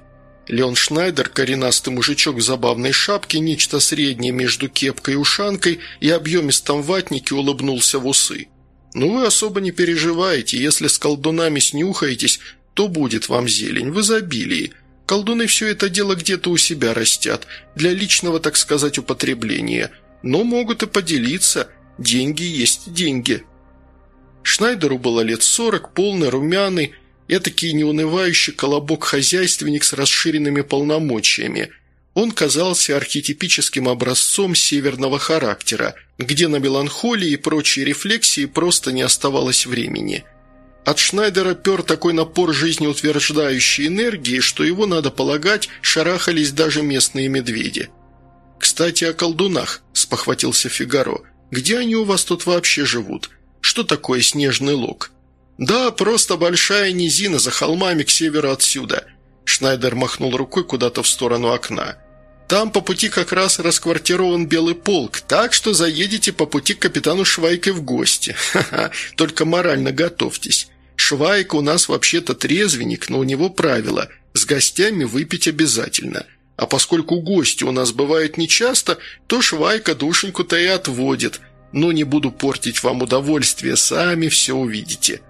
Леон Шнайдер, коренастый мужичок в забавной шапке, нечто среднее между кепкой и ушанкой, и объемистом ватнике улыбнулся в усы. «Ну вы особо не переживайте, если с колдунами снюхаетесь, то будет вам зелень в изобилии. Колдуны все это дело где-то у себя растят, для личного, так сказать, употребления, но могут и поделиться, деньги есть деньги». Шнайдеру было лет сорок, полный, румяный, Этакий неунывающий колобок-хозяйственник с расширенными полномочиями. Он казался архетипическим образцом северного характера, где на меланхолии и прочие рефлексии просто не оставалось времени. От Шнайдера пер такой напор жизнеутверждающей энергии, что его, надо полагать, шарахались даже местные медведи. «Кстати, о колдунах», – спохватился Фигаро. «Где они у вас тут вообще живут? Что такое снежный лог?» «Да, просто большая низина за холмами к северу отсюда». Шнайдер махнул рукой куда-то в сторону окна. «Там по пути как раз расквартирован Белый полк, так что заедете по пути к капитану Швайке в гости. Ха-ха, только морально готовьтесь. Швайка у нас вообще-то трезвенник, но у него правило – с гостями выпить обязательно. А поскольку гости у нас бывают нечасто, то Швайка душеньку-то и отводит. Но не буду портить вам удовольствие, сами все увидите».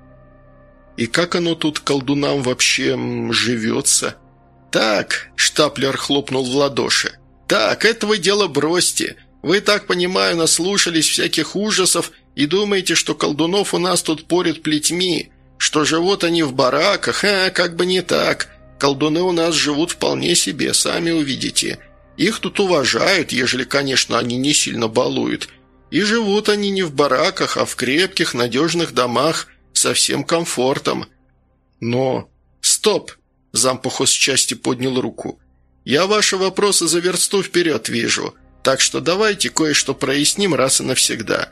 И как оно тут колдунам вообще живется? Так, Штаплер хлопнул в ладоши. Так, этого дела бросьте. Вы, так понимаю, наслушались всяких ужасов и думаете, что колдунов у нас тут порят плетьми, что живут они в бараках, а как бы не так. Колдуны у нас живут вполне себе, сами увидите. Их тут уважают, ежели, конечно, они не сильно балуют. И живут они не в бараках, а в крепких, надежных домах – со всем комфортом. Но... Стоп! Зампухос части поднял руку. Я ваши вопросы за версту вперед вижу, так что давайте кое-что проясним раз и навсегда.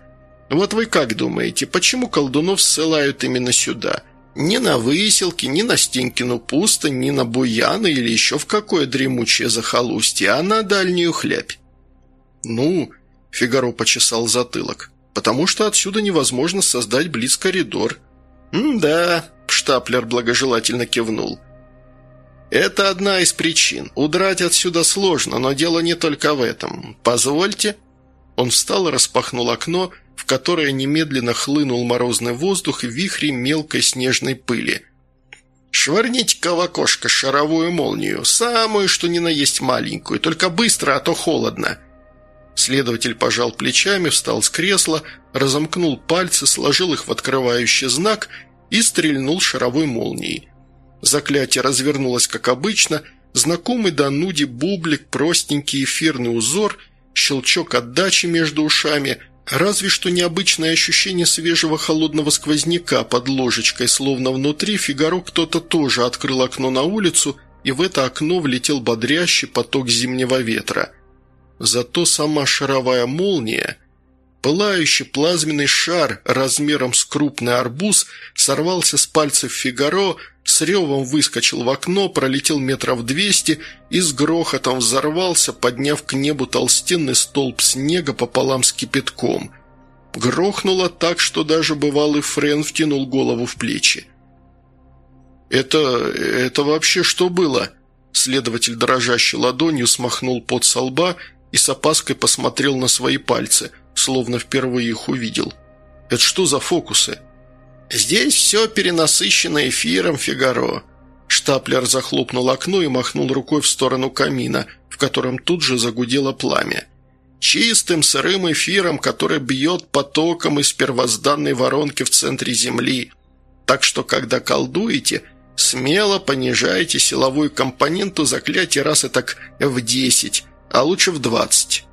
Вот вы как думаете, почему колдунов ссылают именно сюда? Ни на выселки, ни на Стенькину пустынь, ни на Буяны или еще в какое дремучее захолустье, а на дальнюю хлябь. «Ну...» – Фигаро почесал затылок. «Потому что отсюда невозможно создать близ коридор. «Да», – Штаплер благожелательно кивнул. «Это одна из причин. Удрать отсюда сложно, но дело не только в этом. Позвольте». Он встал и распахнул окно, в которое немедленно хлынул морозный воздух и вихри мелкой снежной пыли. «Швырните-ка в окошко шаровую молнию, самую, что ни на есть маленькую, только быстро, а то холодно». Следователь пожал плечами, встал с кресла, разомкнул пальцы, сложил их в открывающий знак и стрельнул шаровой молнией. Заклятие развернулось, как обычно, знакомый до нуди бублик, простенький эфирный узор, щелчок отдачи между ушами, разве что необычное ощущение свежего холодного сквозняка под ложечкой, словно внутри Фигаро кто-то тоже открыл окно на улицу, и в это окно влетел бодрящий поток зимнего ветра. Зато сама шаровая молния – Пылающий плазменный шар размером с крупный арбуз сорвался с пальцев Фигаро, с ревом выскочил в окно, пролетел метров двести и с грохотом взорвался, подняв к небу толстенный столб снега пополам с кипятком. Грохнуло так, что даже бывалый Френ втянул голову в плечи. «Это... это вообще что было?» Следователь, дрожащей ладонью, смахнул пот со лба и с опаской посмотрел на свои пальцы, словно впервые их увидел. «Это что за фокусы?» «Здесь все перенасыщено эфиром, Фигаро». Штаплер захлопнул окно и махнул рукой в сторону камина, в котором тут же загудело пламя. «Чистым сырым эфиром, который бьет потоком из первозданной воронки в центре Земли. Так что, когда колдуете, смело понижайте силовую компоненту заклятия раз и так в десять, а лучше в двадцать».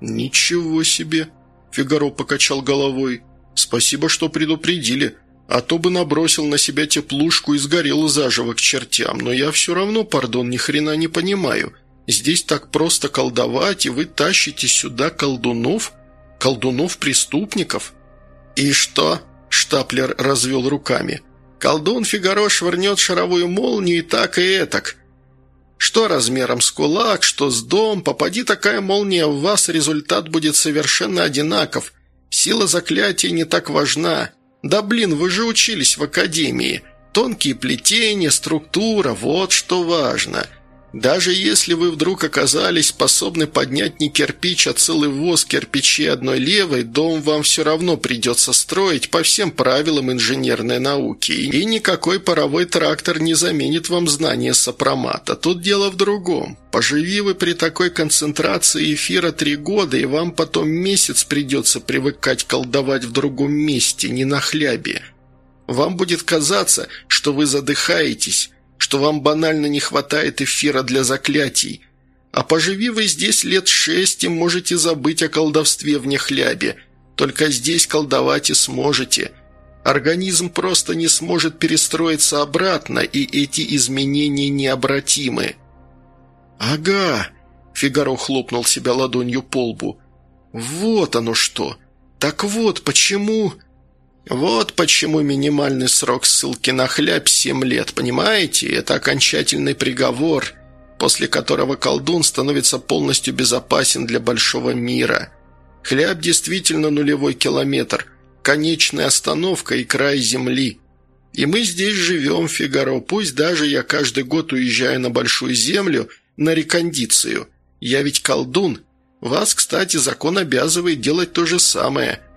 «Ничего себе!» – Фигаро покачал головой. «Спасибо, что предупредили, а то бы набросил на себя теплушку и сгорел заживо к чертям, но я все равно, пардон, ни хрена не понимаю. Здесь так просто колдовать, и вы тащите сюда колдунов? Колдунов-преступников?» «И что?» – Штаплер развел руками. «Колдун Фигаро швырнет шаровую молнию и так, и этак. Что размером с кулак, что с дом, попади такая молния в вас, результат будет совершенно одинаков. Сила заклятия не так важна. Да блин, вы же учились в академии. Тонкие плетения, структура – вот что важно. Даже если вы вдруг оказались способны поднять не кирпич, а целый воз кирпичей одной левой, дом вам все равно придется строить по всем правилам инженерной науки. И никакой паровой трактор не заменит вам знания сопромата. Тут дело в другом. Поживи вы при такой концентрации эфира три года, и вам потом месяц придется привыкать колдовать в другом месте, не на хлябе. Вам будет казаться, что вы задыхаетесь, что вам банально не хватает эфира для заклятий. А поживи вы здесь лет шесть и можете забыть о колдовстве в нехлябе. Только здесь колдовать и сможете. Организм просто не сможет перестроиться обратно, и эти изменения необратимы». «Ага», — Фигаро хлопнул себя ладонью по лбу. «Вот оно что! Так вот, почему...» Вот почему минимальный срок ссылки на хляб – семь лет, понимаете? Это окончательный приговор, после которого колдун становится полностью безопасен для большого мира. Хляб действительно нулевой километр, конечная остановка и край земли. И мы здесь живем, Фигаро, пусть даже я каждый год уезжаю на большую землю на рекондицию. Я ведь колдун. Вас, кстати, закон обязывает делать то же самое –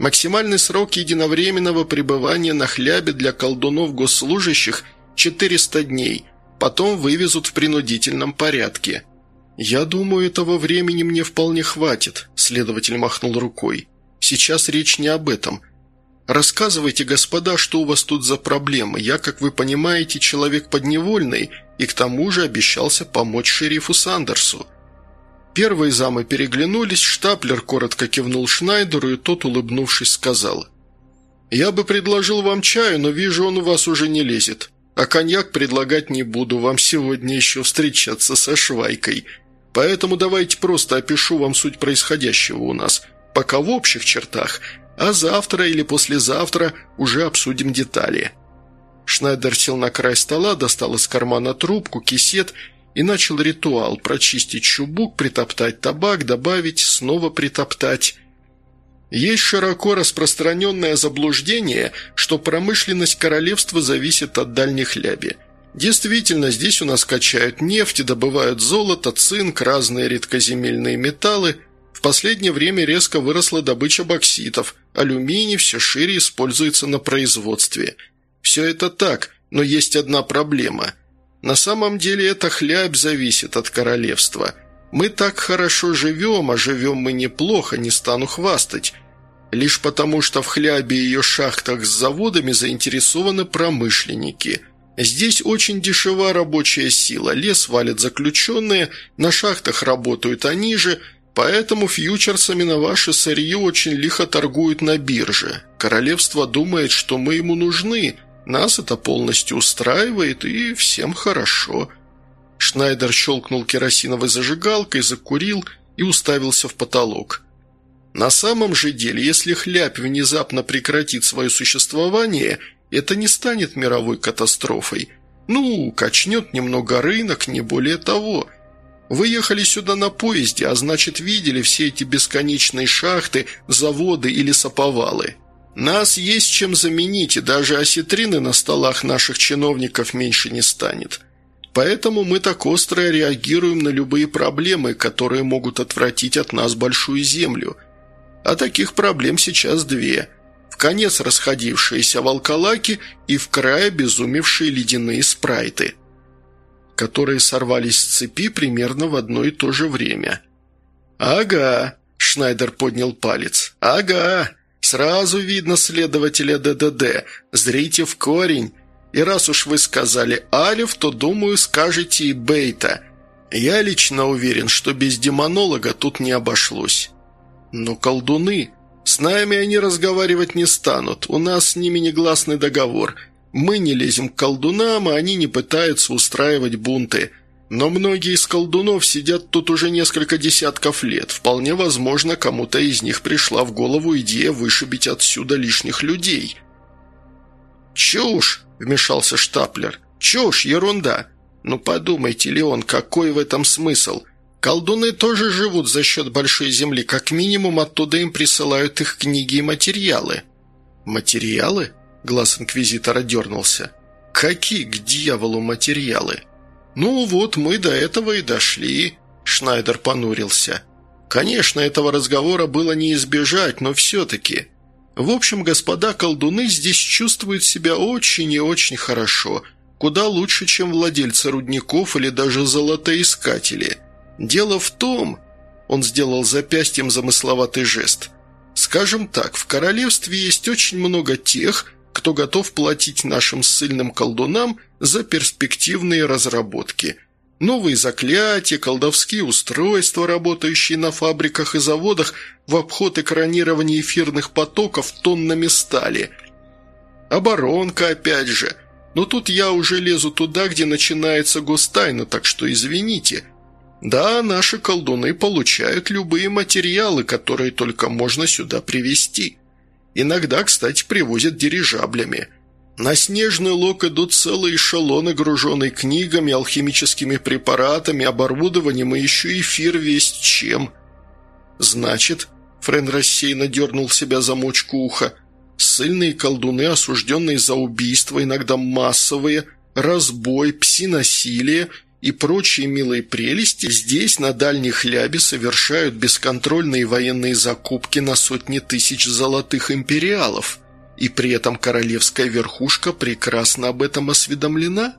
Максимальный срок единовременного пребывания на хлябе для колдунов-госслужащих – 400 дней, потом вывезут в принудительном порядке. «Я думаю, этого времени мне вполне хватит», – следователь махнул рукой. «Сейчас речь не об этом. Рассказывайте, господа, что у вас тут за проблемы. Я, как вы понимаете, человек подневольный и к тому же обещался помочь шерифу Сандерсу». Первые замы переглянулись, Штаплер коротко кивнул Шнайдеру, и тот, улыбнувшись, сказал. «Я бы предложил вам чаю, но вижу, он у вас уже не лезет. А коньяк предлагать не буду, вам сегодня еще встречаться со Швайкой. Поэтому давайте просто опишу вам суть происходящего у нас, пока в общих чертах, а завтра или послезавтра уже обсудим детали». Шнайдер сел на край стола, достал из кармана трубку, кисет и начал ритуал – прочистить чубук, притоптать табак, добавить, снова притоптать. Есть широко распространенное заблуждение, что промышленность королевства зависит от дальних ляби. Действительно, здесь у нас качают нефть, добывают золото, цинк, разные редкоземельные металлы. В последнее время резко выросла добыча бокситов, алюминий все шире используется на производстве. Все это так, но есть одна проблема – на самом деле это хлябь зависит от королевства. Мы так хорошо живем, а живем мы неплохо, не стану хвастать. Лишь потому, что в хлябе и ее шахтах с заводами заинтересованы промышленники. Здесь очень дешева рабочая сила, лес валят заключенные, на шахтах работают они же, поэтому фьючерсами на ваше сырье очень лихо торгуют на бирже. Королевство думает, что мы ему нужны – нас это полностью устраивает, и всем хорошо». Шнайдер щелкнул керосиновой зажигалкой, закурил и уставился в потолок. «На самом же деле, если хлябь внезапно прекратит свое существование, это не станет мировой катастрофой. Ну, качнет немного рынок, не более того». Вы ехали сюда на поезде, а значит, видели все эти бесконечные шахты, заводы или саповалы. Нас есть чем заменить, и даже осетрины на столах наших чиновников меньше не станет. Поэтому мы так остро реагируем на любые проблемы, которые могут отвратить от нас большую землю. А таких проблем сейчас две. В конец расходившиеся волколаки и в край обезумевшие ледяные спрайты, которые сорвались с цепи примерно в одно и то же время. «Ага», – Шнайдер поднял палец, – «ага, сразу видно следователя ДДД, зрите в корень». И раз уж вы сказали Алиф, то, думаю, скажете и Бейта. Я лично уверен, что без демонолога тут не обошлось. Но колдуны... С нами они разговаривать не станут, у нас с ними негласный договор. Мы не лезем к колдунам, а они не пытаются устраивать бунты. Но многие из колдунов сидят тут уже несколько десятков лет. Вполне возможно, кому-то из них пришла в голову идея вышибить отсюда лишних людей. «Чушь!» вмешался Штаплер. «Чушь, ерунда! Ну подумайте, Леон, какой в этом смысл? Колдуны тоже живут за счет большой земли, как минимум оттуда им присылают их книги и материалы». «Материалы?» – глаз инквизитора дернулся. «Какие к дьяволу материалы?» «Ну вот, мы до этого и дошли», – Шнайдер понурился. «Конечно, этого разговора было не избежать, но все-таки...» В общем, господа колдуны здесь чувствуют себя очень и очень хорошо, куда лучше, чем владельцы рудников или даже золотоискатели. Дело в том, он сделал запястьем замысловатый жест. Скажем так, в королевстве есть очень много тех, кто готов платить нашим ссыльным колдунам за перспективные разработки – Новые заклятия, колдовские устройства, работающие на фабриках и заводах в обход экранирования эфирных потоков тоннами стали. Оборонка опять же. Но тут я уже лезу туда, где начинается гостайна, так что извините. Да, наши колдуны получают любые материалы, которые только можно сюда привезти. Иногда, кстати, привозят дирижаблями – на снежный лог идут целые эшелоны, груженные книгами, алхимическими препаратами, оборудованием и еще эфир весь чем. Значит, Френ рассеянно дернул себя за мочку уха, сильные колдуны, осужденные за убийство, иногда массовые, разбой, пси-насилие и прочие милые прелести, здесь, на дальних лябе, совершают бесконтрольные военные закупки на сотни тысяч золотых империалов – и при этом королевская верхушка прекрасно об этом осведомлена?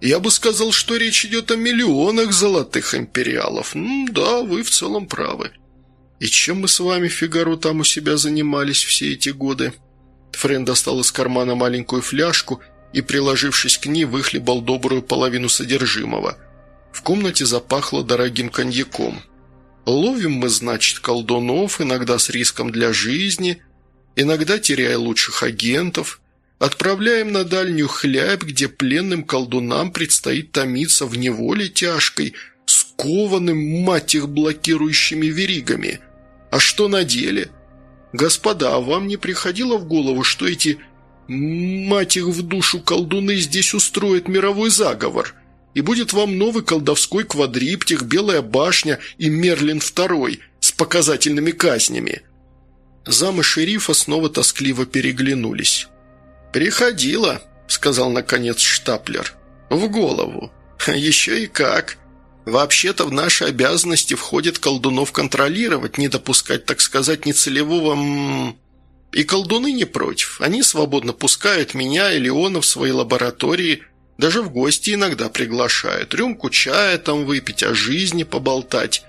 Я бы сказал, что речь идет о миллионах золотых империалов. М да, вы в целом правы. И чем мы с вами, Фигаро, там у себя занимались все эти годы? Френ достал из кармана маленькую фляжку и, приложившись к ней, выхлебал добрую половину содержимого. В комнате запахло дорогим коньяком. Ловим мы, значит, колдунов, иногда с риском для жизни – иногда теряя лучших агентов, отправляем на дальнюю хлябь, где пленным колдунам предстоит томиться в неволе тяжкой, скованным, мать их, блокирующими веригами. А что на деле? Господа, а вам не приходило в голову, что эти, мать их в душу, колдуны здесь устроят мировой заговор?» и будет вам новый колдовской квадриптих, Белая башня и Мерлин II с показательными казнями. Замы шерифа снова тоскливо переглянулись. «Приходило», — сказал наконец Штаплер. «В голову. Еще и как. Вообще-то в наши обязанности входит колдунов контролировать, не допускать, так сказать, нецелевого... И колдуны не против. Они свободно пускают меня и Леона в свои лаборатории, даже в гости иногда приглашают. Рюмку чая там выпить, о жизни поболтать.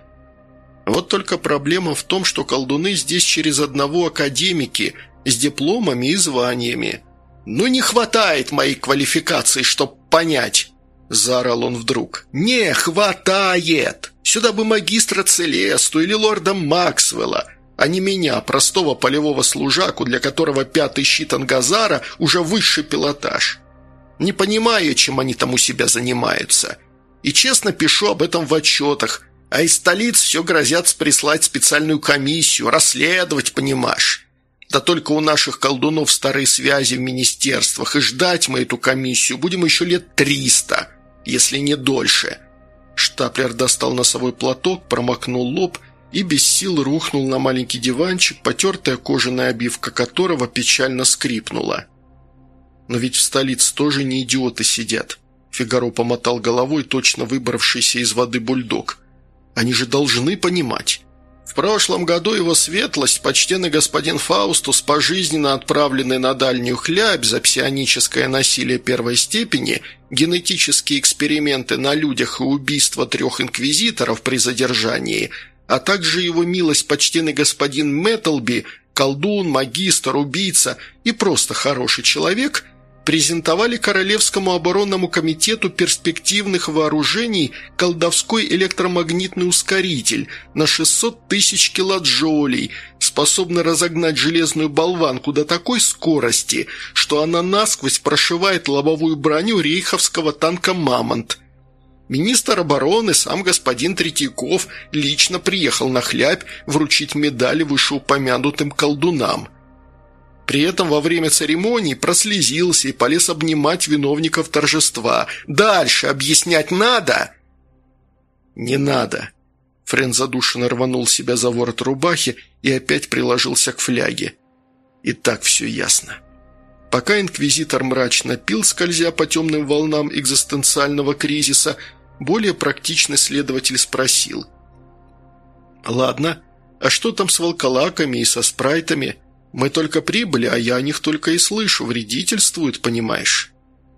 Вот только проблема в том, что колдуны здесь через одного академики с дипломами и званиями. «Ну не хватает моей квалификации, чтоб понять!» – заорал он вдруг. «Не хватает! Сюда бы магистра Целесту или лорда Максвелла, а не меня, простого полевого служаку, для которого пятый щит Ангазара уже высший пилотаж. Не понимаю, чем они там у себя занимаются. И честно пишу об этом в отчетах – а из столиц все грозят прислать специальную комиссию, расследовать, понимаешь. Да только у наших колдунов старые связи в министерствах, и ждать мы эту комиссию будем еще лет триста, если не дольше». Штаплер достал носовой платок, промокнул лоб и без сил рухнул на маленький диванчик, потертая кожаная обивка которого печально скрипнула. «Но ведь в столице тоже не идиоты сидят», Фигаро помотал головой, точно выбравшийся из воды бульдог. «Они же должны понимать». В прошлом году его светлость, почтенный господин Фаустус, пожизненно отправленный на дальнюю хлябь за псионическое насилие первой степени, генетические эксперименты на людях и убийство трех инквизиторов при задержании, а также его милость почтенный господин Меттлби, колдун, магистр, убийца и просто хороший человек – презентовали Королевскому оборонному комитету перспективных вооружений колдовской электромагнитный ускоритель на 600 тысяч килоджоулей, способный разогнать железную болванку до такой скорости, что она насквозь прошивает лобовую броню рейховского танка «Мамонт». Министр обороны, сам господин Третьяков, лично приехал на хлябь вручить медали вышеупомянутым колдунам – при этом во время церемонии прослезился и полез обнимать виновников торжества. «Дальше объяснять надо?» «Не надо». Френ задушенно рванул себя за ворот рубахи и опять приложился к фляге. И так все ясно. Пока инквизитор мрачно пил, скользя по темным волнам экзистенциального кризиса, более практичный следователь спросил. «Ладно, а что там с волколаками и со спрайтами?» Мы только прибыли, а я о них только и слышу. Вредительствуют, понимаешь?»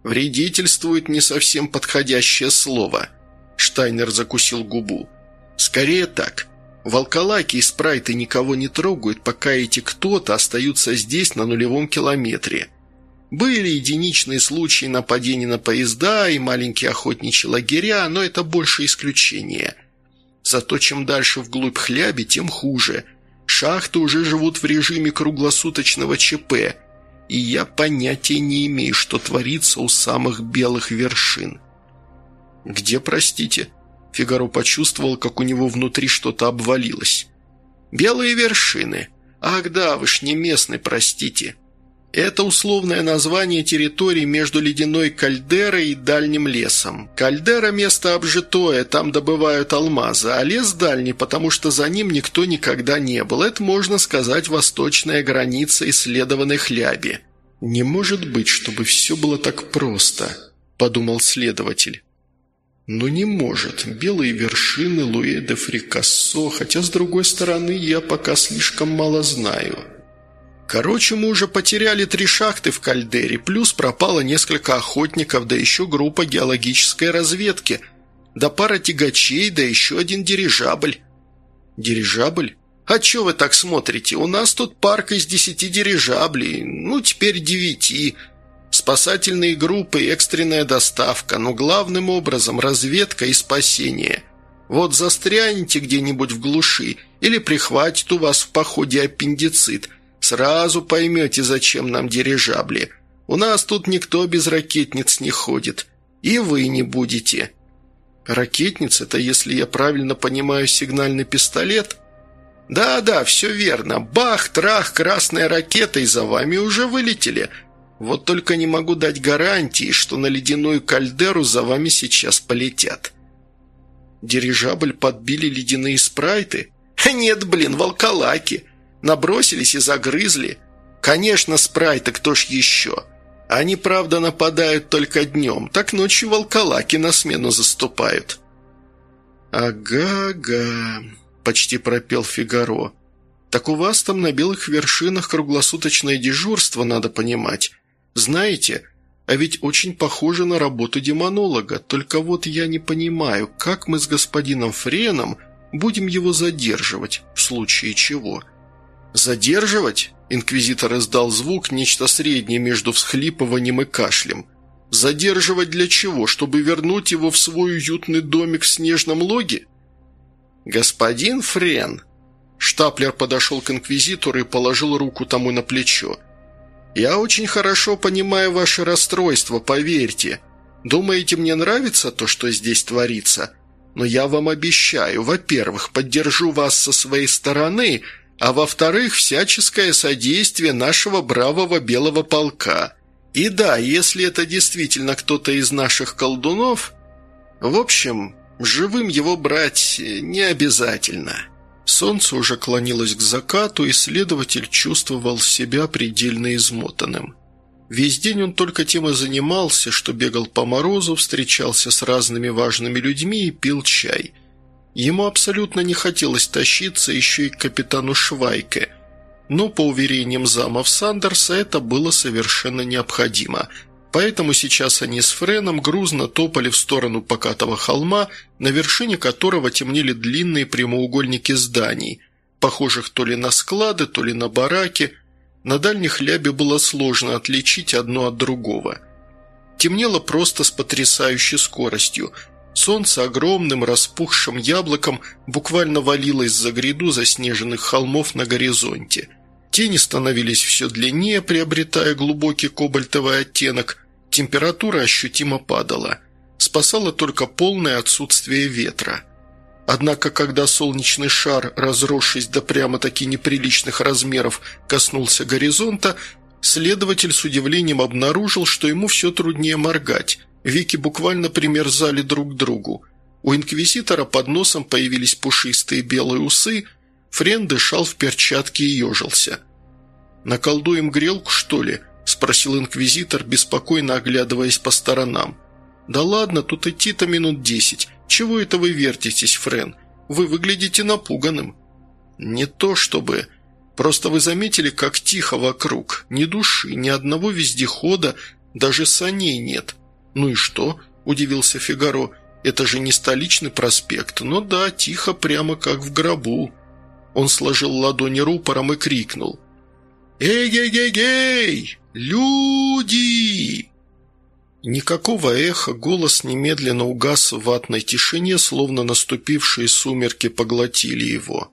«Вредительствует» – не совсем подходящее слово. Штайнер закусил губу. «Скорее так. Волколаки и спрайты никого не трогают, пока эти кто-то остаются здесь на нулевом километре. Были единичные случаи нападений на поезда и маленькие охотничьи лагеря, но это больше исключение. Зато чем дальше вглубь хляби, тем хуже – Шахты уже живут в режиме круглосуточного ЧП, и я понятия не имею, что творится у самых белых вершин. «Где, простите?» Фигаро почувствовал, как у него внутри что-то обвалилось. «Белые вершины. Ах да, вы ж не местный, простите. Это условное название территории между ледяной кальдерой и дальним лесом. Кальдера – место обжитое, там добывают алмазы, а лес дальний, потому что за ним никто никогда не был. Это, можно сказать, восточная граница исследованной хляби. «Не может быть, чтобы все было так просто», – подумал следователь. «Ну не может. Белые вершины, Луэ де Фрикассо, хотя, с другой стороны, я пока слишком мало знаю». Короче, мы уже потеряли три шахты в кальдере, плюс пропало несколько охотников, да еще группа геологической разведки, да пара тягачей, да еще один дирижабль. Дирижабль? А че вы так смотрите? У нас тут парк из десяти дирижаблей, ну теперь девяти. Спасательные группы, экстренная доставка, но главным образом разведка и спасение. Вот застрянете где-нибудь в глуши или прихватит у вас в походе аппендицит – Сразу поймете, зачем нам дирижабли. У нас тут никто без ракетниц не ходит. И вы не будете». «Ракетниц – это, если я правильно понимаю, сигнальный пистолет?» «Да-да, все верно. Бах, трах, красная ракета, и за вами уже вылетели. Вот только не могу дать гарантии, что на ледяную кальдеру за вами сейчас полетят». «Дирижабль подбили ледяные спрайты?» «Нет, блин, волколаки. Набросились и загрызли. Конечно, спрайты, кто ж еще? Они, правда, нападают только днем, так ночью волколаки на смену заступают». «Ага-га», — почти пропел Фигаро. «Так у вас там на белых вершинах круглосуточное дежурство, надо понимать. Знаете, а ведь очень похоже на работу демонолога, только вот я не понимаю, как мы с господином Френом будем его задерживать, в случае чего». «Задерживать?» – инквизитор издал звук, нечто среднее между всхлипыванием и кашлем. «Задерживать для чего? Чтобы вернуть его в свой уютный домик в снежном логе?» «Господин Френ!» Штаплер подошел к инквизитору и положил руку тому на плечо. «Я очень хорошо понимаю ваше расстройство, поверьте. Думаете, мне нравится то, что здесь творится? Но я вам обещаю, во-первых, поддержу вас со своей стороны – а во-вторых, всяческое содействие нашего бравого белого полка. И да, если это действительно кто-то из наших колдунов, в общем, живым его брать не обязательно». Солнце уже клонилось к закату, и следователь чувствовал себя предельно измотанным. Весь день он только тем и занимался, что бегал по морозу, встречался с разными важными людьми и пил чай. Ему абсолютно не хотелось тащиться еще и к капитану Швайке, но, по уверениям замов Сандерса, это было совершенно необходимо – Поэтому сейчас они с Френом грузно топали в сторону покатого холма, на вершине которого темнели длинные прямоугольники зданий, похожих то ли на склады, то ли на бараки. На дальних лябе было сложно отличить одно от другого. Темнело просто с потрясающей скоростью. Солнце огромным распухшим яблоком буквально валилось за гряду заснеженных холмов на горизонте. Тени становились все длиннее, приобретая глубокий кобальтовый оттенок – Температура ощутимо падала. Спасало только полное отсутствие ветра. Однако, когда солнечный шар, разросшись до прямо-таки неприличных размеров, коснулся горизонта, следователь с удивлением обнаружил, что ему все труднее моргать. Веки буквально примерзали друг к другу. У инквизитора под носом появились пушистые белые усы, Френ дышал в перчатке и ежился. «Наколдуем грелку, что ли?» – спросил инквизитор, беспокойно оглядываясь по сторонам. «Да ладно, тут идти-то минут десять. Чего это вы вертитесь, Френ? Вы выглядите напуганным». «Не то чтобы. Просто вы заметили, как тихо вокруг. Ни души, ни одного вездехода, даже саней нет». «Ну и что?» – удивился Фигаро. «Это же не столичный проспект. Но да, тихо, прямо как в гробу». Он сложил ладони рупором и крикнул. «Эй-гей-гей-гей! Люди!» Никакого эха, голос немедленно угас в ватной тишине, словно наступившие сумерки поглотили его.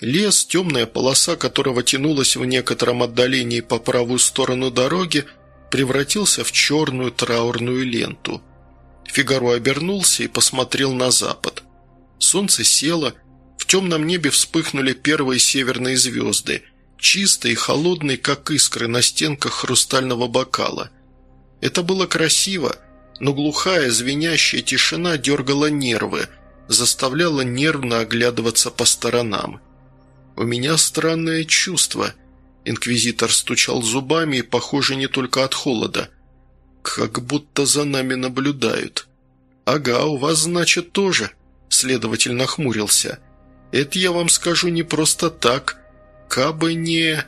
Лес, темная полоса которого тянулась в некотором отдалении по правую сторону дороги, превратился в черную траурную ленту. Фигаро обернулся и посмотрел на запад. Солнце село, в темном небе вспыхнули первые северные звезды – чистый и холодный, как искры на стенках хрустального бокала. Это было красиво, но глухая, звенящая тишина дергала нервы, заставляла нервно оглядываться по сторонам. «У меня странное чувство», — инквизитор стучал зубами похоже, не только от холода. «Как будто за нами наблюдают». «Ага, у вас, значит, тоже», — следователь нахмурился. «Это я вам скажу не просто так», — Кабы не...»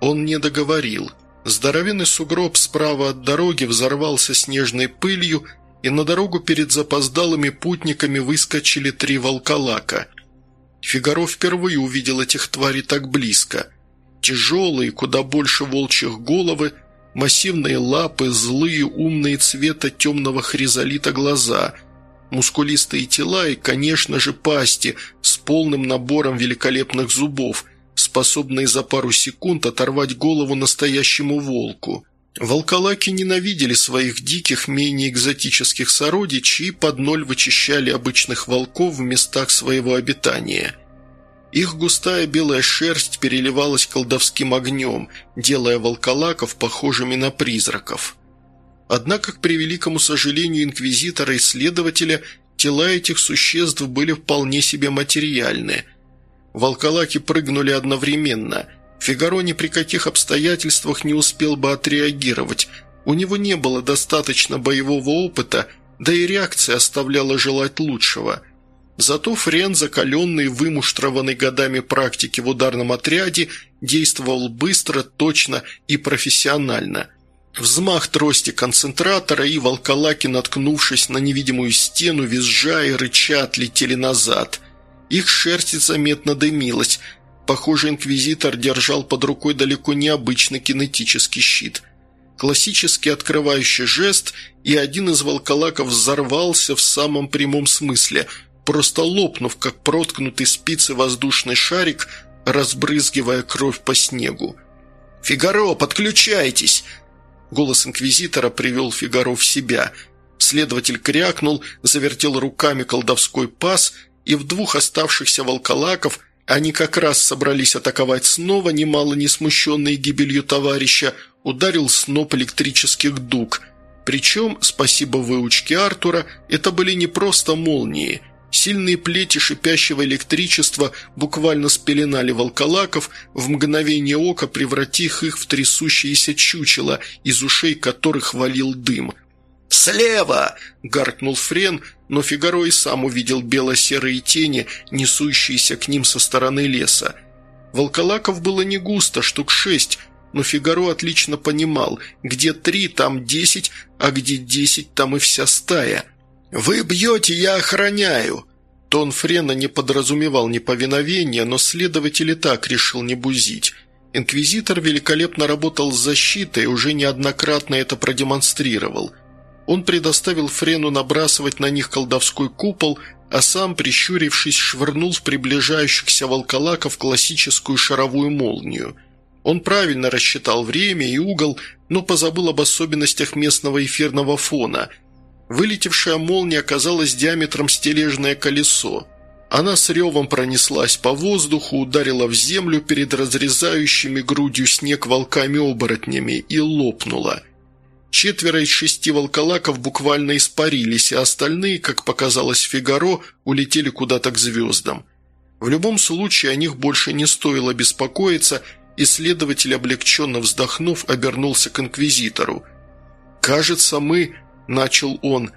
Он не договорил. Здоровенный сугроб справа от дороги взорвался снежной пылью, и на дорогу перед запоздалыми путниками выскочили три волколака. Фигаро впервые увидел этих тварей так близко. Тяжелые, куда больше волчьих головы, массивные лапы, злые, умные цвета темного хризолита глаза, мускулистые тела и, конечно же, пасти с полным набором великолепных зубов – способные за пару секунд оторвать голову настоящему волку. Волколаки ненавидели своих диких, менее экзотических сородичей и под ноль вычищали обычных волков в местах своего обитания. Их густая белая шерсть переливалась колдовским огнем, делая волколаков похожими на призраков. Однако, к превеликому сожалению инквизитора и следователя, тела этих существ были вполне себе материальны – Волколаки прыгнули одновременно. Фигаро ни при каких обстоятельствах не успел бы отреагировать. У него не было достаточно боевого опыта, да и реакция оставляла желать лучшего. Зато Френ, закаленный, вымуштрованный годами практики в ударном отряде, действовал быстро, точно и профессионально. Взмах трости концентратора и волколаки, наткнувшись на невидимую стену, визжа и рыча, отлетели назад – их шерсть заметно дымилась. Похоже, инквизитор держал под рукой далеко необычный кинетический щит. Классический открывающий жест, и один из волколаков взорвался в самом прямом смысле, просто лопнув, как проткнутый спицы воздушный шарик, разбрызгивая кровь по снегу. «Фигаро, подключайтесь!» Голос инквизитора привел Фигаро в себя. Следователь крякнул, завертел руками колдовской паз – и в двух оставшихся волколаков они как раз собрались атаковать снова, немало не смущенные гибелью товарища, ударил сноп электрических дуг. Причем, спасибо выучке Артура, это были не просто молнии. Сильные плети шипящего электричества буквально спеленали волколаков, в мгновение ока превратив их в трясущиеся чучела, из ушей которых валил дым. «Слева!» – гаркнул Френ, но Фигаро и сам увидел бело-серые тени, несущиеся к ним со стороны леса. Волколаков было не густо, штук шесть, но Фигаро отлично понимал, где три, там десять, а где десять, там и вся стая – «Вы бьете, я охраняю!» Тон Френа не подразумевал неповиновения, но следователь и так решил не бузить. Инквизитор великолепно работал с защитой уже неоднократно это продемонстрировал. Он предоставил Френу набрасывать на них колдовской купол, а сам, прищурившись, швырнул в приближающихся волколаков классическую шаровую молнию. Он правильно рассчитал время и угол, но позабыл об особенностях местного эфирного фона – Вылетевшая молния оказалась диаметром стележное колесо. Она с ревом пронеслась по воздуху, ударила в землю перед разрезающими грудью снег волками-оборотнями и лопнула. Четверо из шести волколаков буквально испарились, а остальные, как показалось Фигаро, улетели куда-то к звездам. В любом случае о них больше не стоило беспокоиться, и следователь, облегченно вздохнув, обернулся к инквизитору. «Кажется, мы...» – начал он.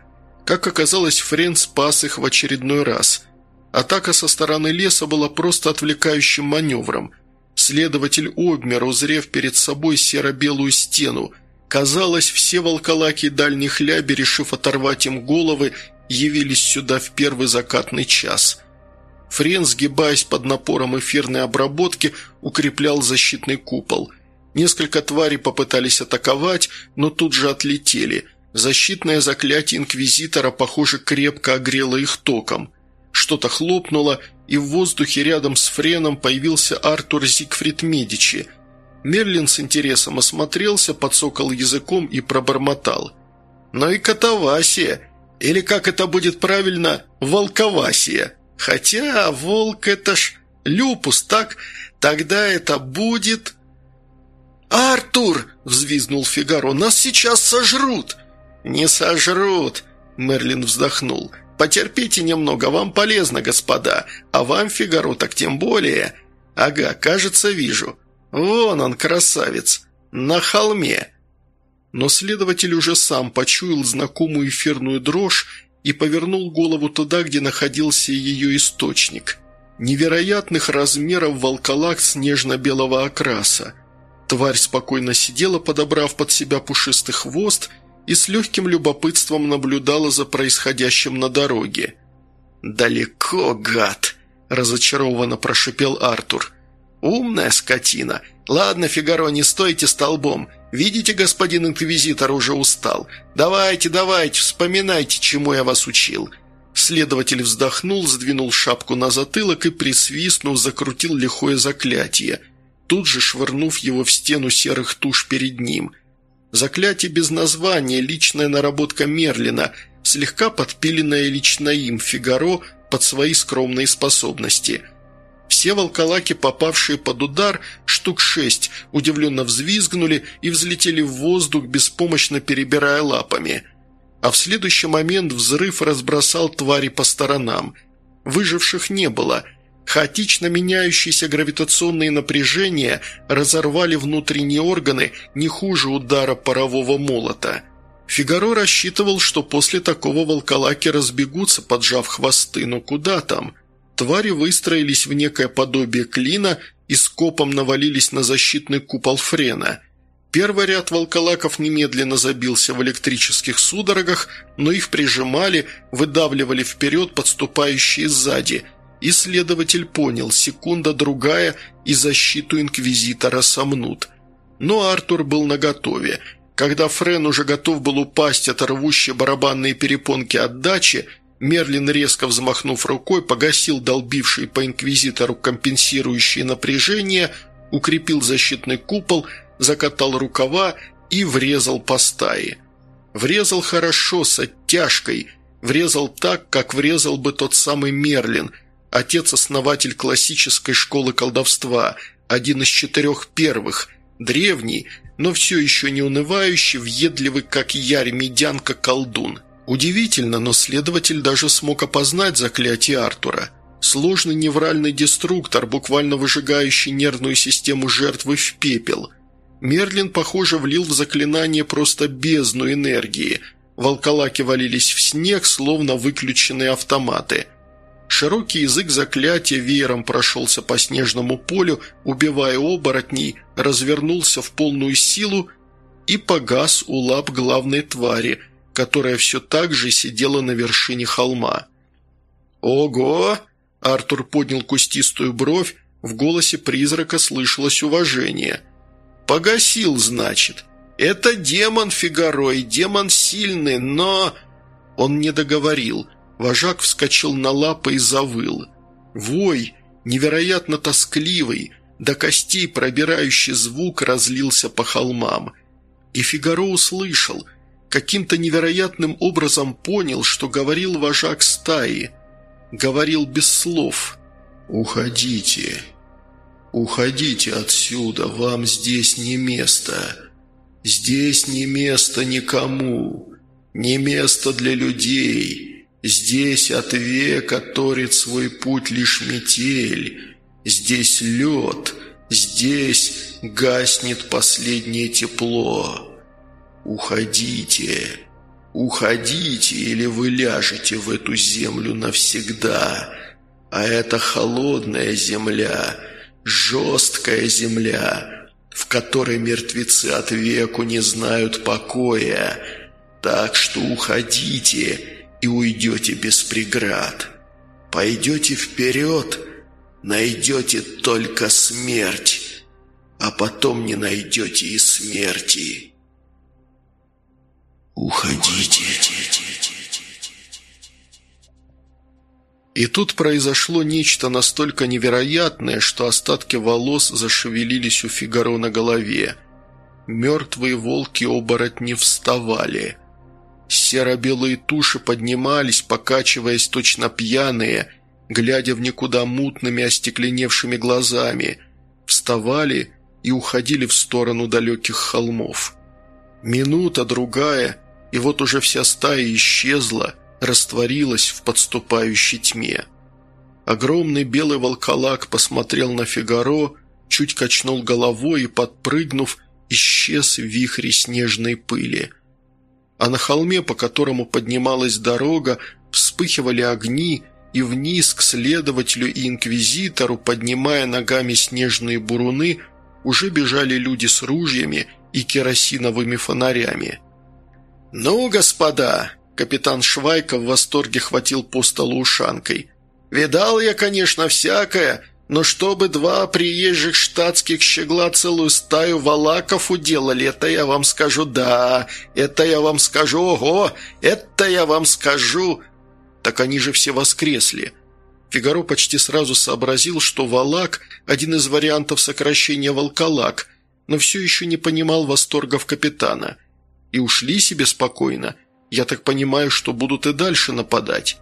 Как оказалось, Френ спас их в очередной раз. Атака со стороны леса была просто отвлекающим маневром. Следователь обмер, узрев перед собой серо-белую стену. Казалось, все волколаки дальних ляби, решив оторвать им головы, явились сюда в первый закатный час. Френ, сгибаясь под напором эфирной обработки, укреплял защитный купол. Несколько тварей попытались атаковать, но тут же отлетели – Защитное заклятие Инквизитора, похоже, крепко огрело их током. Что-то хлопнуло, и в воздухе рядом с Френом появился Артур Зигфрид Медичи. Мерлин с интересом осмотрелся, подсокал языком и пробормотал. «Ну и катавасия! Или как это будет правильно, волковасия! Хотя волк это ж люпус, так? Тогда это будет...» «Артур!» – взвизнул Фигаро. «Нас сейчас сожрут!» «Не сожрут!» – Мерлин вздохнул. «Потерпите немного, вам полезно, господа, а вам, Фигаро, так тем более. Ага, кажется, вижу. Вон он, красавец, на холме». Но следователь уже сам почуял знакомую эфирную дрожь и повернул голову туда, где находился ее источник. Невероятных размеров волколак снежно-белого окраса. Тварь спокойно сидела, подобрав под себя пушистый хвост – и с легким любопытством наблюдала за происходящим на дороге. «Далеко, гад!» – разочарованно прошипел Артур. «Умная скотина! Ладно, Фигаро, не стойте столбом. Видите, господин инквизитор уже устал. Давайте, давайте, вспоминайте, чему я вас учил». Следователь вздохнул, сдвинул шапку на затылок и, присвистнув, закрутил лихое заклятие, тут же швырнув его в стену серых туш перед ним – Заклятие без названия, личная наработка Мерлина, слегка подпиленная лично им, Фигаро, под свои скромные способности. Все волколаки, попавшие под удар, штук шесть, удивленно взвизгнули и взлетели в воздух, беспомощно перебирая лапами. А в следующий момент взрыв разбросал твари по сторонам. Выживших не было – Хаотично меняющиеся гравитационные напряжения разорвали внутренние органы не хуже удара парового молота. Фигаро рассчитывал, что после такого волколаки разбегутся, поджав хвосты, но куда там? Твари выстроились в некое подобие клина и скопом навалились на защитный купол Френа. Первый ряд волколаков немедленно забился в электрических судорогах, но их прижимали, выдавливали вперед подступающие сзади – Исследователь понял, секунда-другая и защиту инквизитора сомнут. Но Артур был наготове. Когда Френ уже готов был упасть от рвущей барабанные перепонки отдачи, Мерлин, резко взмахнув рукой, погасил долбивший по инквизитору компенсирующее напряжение, укрепил защитный купол, закатал рукава и врезал по стае. Врезал хорошо, с оттяжкой, врезал так, как врезал бы тот самый Мерлин – отец-основатель классической школы колдовства, один из четырех первых, древний, но все еще не унывающий, въедливый, как ярь медянка колдун. Удивительно, но следователь даже смог опознать заклятие Артура. Сложный невральный деструктор, буквально выжигающий нервную систему жертвы в пепел. Мерлин, похоже, влил в заклинание просто бездну энергии. Волколаки валились в снег, словно выключенные автоматы. Широкий язык заклятия веером прошелся по снежному полю, убивая оборотней, развернулся в полную силу и погас у лап главной твари – которая все так же сидела на вершине холма. «Ого!» – Артур поднял кустистую бровь, в голосе призрака слышалось уважение. «Погасил, значит. Это демон Фигаро, демон сильный, но...» Он не договорил. Вожак вскочил на лапы и завыл. Вой, невероятно тоскливый, до костей пробирающий звук разлился по холмам. И Фигаро услышал – каким-то невероятным образом понял, что говорил вожак стаи. Говорил без слов. «Уходите. Уходите отсюда, вам здесь не место. Здесь не место никому. Не место для людей. Здесь от века торит свой путь лишь метель. Здесь лед. Здесь гаснет последнее тепло». «Уходите! Уходите, или вы ляжете в эту землю навсегда! А это холодная земля, жесткая земля, в которой мертвецы от веку не знают покоя. Так что уходите и уйдете без преград. Пойдете вперед, найдете только смерть, а потом не найдете и смерти». «Уходите!» И тут произошло нечто настолько невероятное, что остатки волос зашевелились у Фигаро на голове. Мертвые волки-оборотни вставали. Серо-белые туши поднимались, покачиваясь точно пьяные, глядя в никуда мутными остекленевшими глазами, вставали и уходили в сторону далеких холмов. Минута, другая, и вот уже вся стая исчезла, растворилась в подступающей тьме. Огромный белый волколак посмотрел на Фигаро, чуть качнул головой и, подпрыгнув, исчез в вихре снежной пыли. А на холме, по которому поднималась дорога, вспыхивали огни, и вниз к следователю и инквизитору, поднимая ногами снежные буруны, уже бежали люди с ружьями и керосиновыми фонарями. «Ну, господа!» – капитан Швайка в восторге хватил по столу ушанкой. «Видал я, конечно, всякое, но чтобы два приезжих штатских щегла целую стаю валаков уделали, это я вам скажу, да, это я вам скажу, ого, это я вам скажу!» Так они же все воскресли. Фигаро почти сразу сообразил, что «валак» – один из вариантов сокращения «волколак», но все еще не понимал восторгов капитана – и ушли себе спокойно. Я так понимаю, что будут и дальше нападать».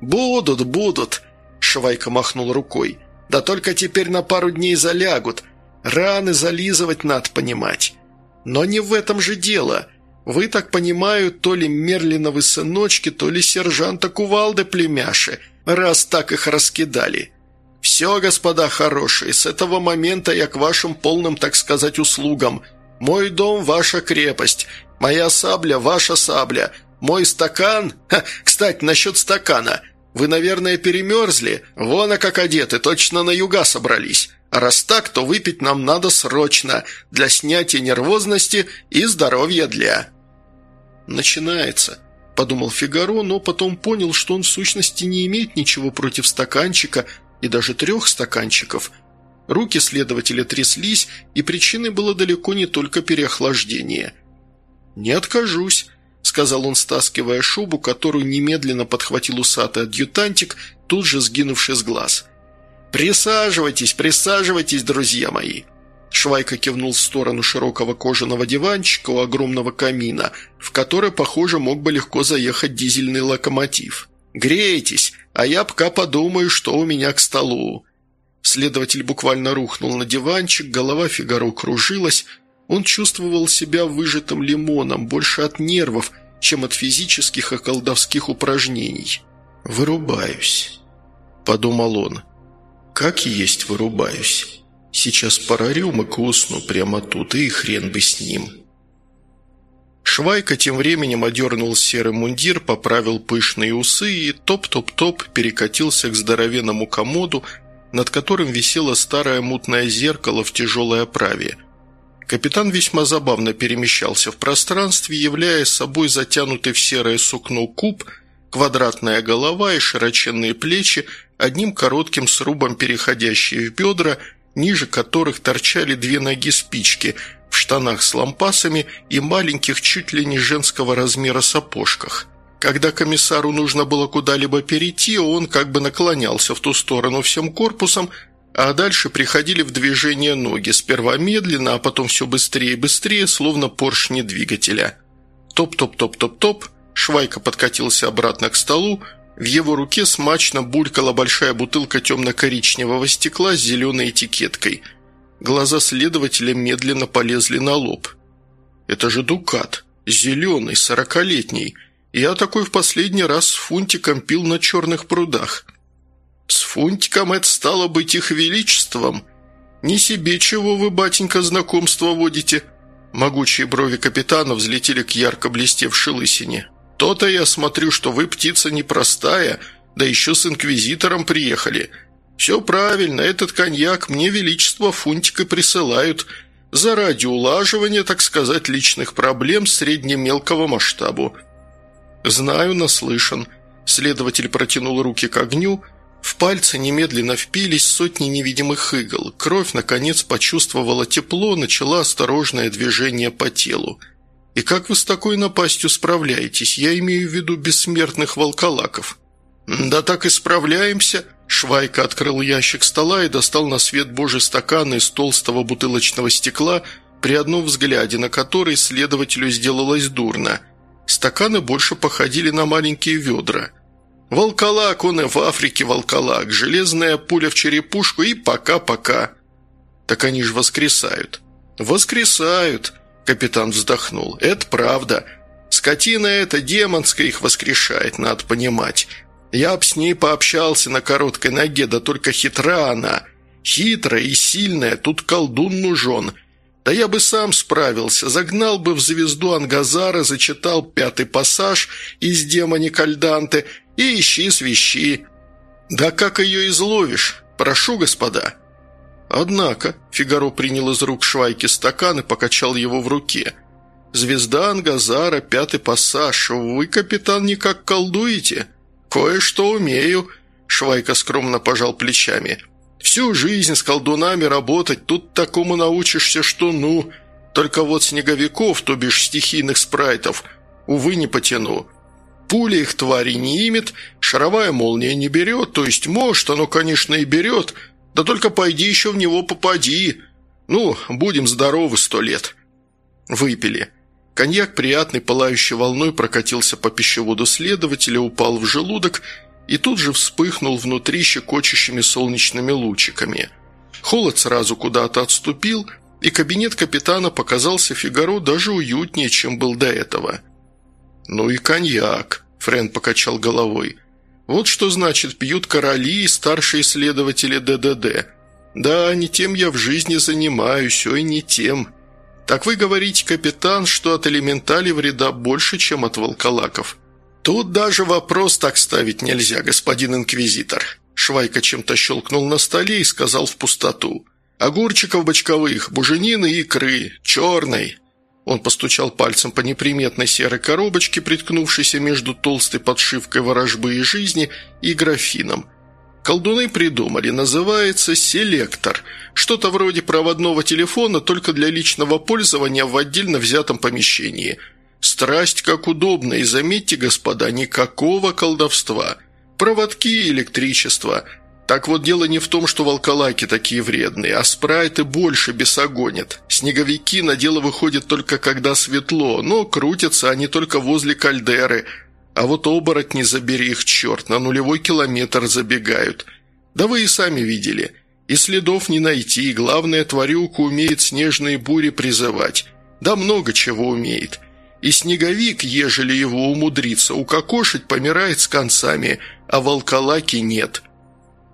«Будут, будут», – Швайка махнул рукой. «Да только теперь на пару дней залягут. Раны зализывать надо понимать. Но не в этом же дело. Вы, так понимаю, то ли Мерлиновы сыночки, то ли сержанта Кувалды племяши, раз так их раскидали. Все, господа хорошие, с этого момента я к вашим полным, так сказать, услугам. Мой дом – ваша крепость, Моя сабля, ваша сабля. Мой стакан... Ха, кстати, насчет стакана. Вы, наверное, перемерзли? Вон, а как одеты, точно на юга собрались. А раз так, то выпить нам надо срочно, для снятия нервозности и здоровья для...» «Начинается», – подумал Фигаро, но потом понял, что он в сущности не имеет ничего против стаканчика и даже трех стаканчиков. Руки следователя тряслись, и причиной было далеко не только переохлаждение – «Не откажусь», – сказал он, стаскивая шубу, которую немедленно подхватил усатый адъютантик, тут же сгинувший с глаз. «Присаживайтесь, присаживайтесь, друзья мои!» Швайка кивнул в сторону широкого кожаного диванчика у огромного камина, в который, похоже, мог бы легко заехать дизельный локомотив. «Грейтесь, а я пока подумаю, что у меня к столу». Следователь буквально рухнул на диванчик, голова Фигаро кружилась, он чувствовал себя выжатым лимоном, больше от нервов, чем от физических и колдовских упражнений. «Вырубаюсь», – подумал он. «Как есть вырубаюсь. Сейчас пара рюмок и усну прямо тут, и хрен бы с ним». Швайка тем временем одернул серый мундир, поправил пышные усы и топ-топ-топ перекатился к здоровенному комоду, над которым висело старое мутное зеркало в тяжелой оправе. Капитан весьма забавно перемещался в пространстве, являя собой затянутый в серое сукно куб, квадратная голова и широченные плечи, одним коротким срубом переходящие в бедра, ниже которых торчали две ноги спички – в штанах с лампасами и маленьких чуть ли не женского размера сапожках. Когда комиссару нужно было куда-либо перейти, он как бы наклонялся в ту сторону всем корпусом, а дальше приходили в движение ноги, сперва медленно, а потом все быстрее и быстрее, словно поршни двигателя. Топ-топ-топ-топ-топ, Швайка подкатился обратно к столу, в его руке смачно булькала большая бутылка темно-коричневого стекла с зеленой этикеткой – Глаза следователя медленно полезли на лоб. «Это же Дукат. Зеленый, сорокалетний. Я такой в последний раз с фунтиком пил на черных прудах». «С фунтиком это стало быть их величеством. Не себе чего вы, батенька, знакомство водите». Могучие брови капитана взлетели к ярко блестевшей лысине. «То-то я смотрю, что вы птица непростая, да еще с инквизитором приехали. «Все правильно, этот коньяк мне величество фунтика присылают заради улаживания, так сказать, личных проблем среднемелкого масштабу». «Знаю, наслышан». Следователь протянул руки к огню, в пальцы немедленно впились сотни невидимых игл. Кровь, наконец, почувствовала тепло, начала осторожное движение по телу. «И как вы с такой напастью справляетесь? Я имею в виду бессмертных волколаков». «Да так и справляемся», Швайка открыл ящик стола и достал на свет божий стакан из толстого бутылочного стекла, при одном взгляде на который следователю сделалось дурно. Стаканы больше походили на маленькие ведра. «Волколак, он и в Африке волколак, железная пуля в черепушку и пока-пока». «Так они же воскресают». «Воскресают», – капитан вздохнул. «Это правда. Скотина эта демонская их воскрешает, надо понимать. Я б с ней пообщался на короткой ноге, да только хитра она. Хитрая и сильная, тут колдун нужен. Да я бы сам справился, загнал бы в звезду Ангазара, зачитал пятый пассаж из демони Кальданте и ищи свищи. Да как ее изловишь? Прошу, господа». Однако Фигаро принял из рук Швайки стакан и покачал его в руке. «Звезда Ангазара, пятый пассаж. Вы, капитан, никак колдуете?» «Кое-что умею», – Швайка скромно пожал плечами. «Всю жизнь с колдунами работать, тут такому научишься, что ну. Только вот снеговиков, то бишь стихийных спрайтов, увы, не потяну. Пуля их твари не имет, шаровая молния не берет, то есть может, оно, конечно, и берет, да только пойди еще в него попади. Ну, будем здоровы сто лет». Выпили. Коньяк, приятный, пылающей волной, прокатился по пищеводу следователя, упал в желудок и тут же вспыхнул внутри щекочущими солнечными лучиками. Холод сразу куда-то отступил, и кабинет капитана показался Фигаро даже уютнее, чем был до этого. «Ну и коньяк», — Френ покачал головой. «Вот что значит пьют короли и старшие следователи ДДД. Да, не тем я в жизни занимаюсь, ой, не тем». «Так вы говорите, капитан, что от элементали вреда больше, чем от волколаков?» «Тут даже вопрос так ставить нельзя, господин инквизитор». Швайка чем-то щелкнул на столе и сказал в пустоту. «Огурчиков бочковых, буженины и икры, черной». Он постучал пальцем по неприметной серой коробочке, приткнувшейся между толстой подшивкой ворожбы и жизни и графином – Колдуны придумали, называется «селектор». Что-то вроде проводного телефона, только для личного пользования в отдельно взятом помещении. Страсть как удобно, и заметьте, господа, никакого колдовства. Проводки и электричество. Так вот, дело не в том, что волколаки такие вредные, а спрайты больше бесогонят. Снеговики на дело выходят только когда светло, но крутятся они только возле кальдеры – а вот оборотни, забери их черт, на нулевой километр забегают. Да вы и сами видели. И следов не найти, главное, тварюка умеет снежные бури призывать. Да много чего умеет. И снеговик, ежели его умудрится укокошить, помирает с концами, а волколаки нет.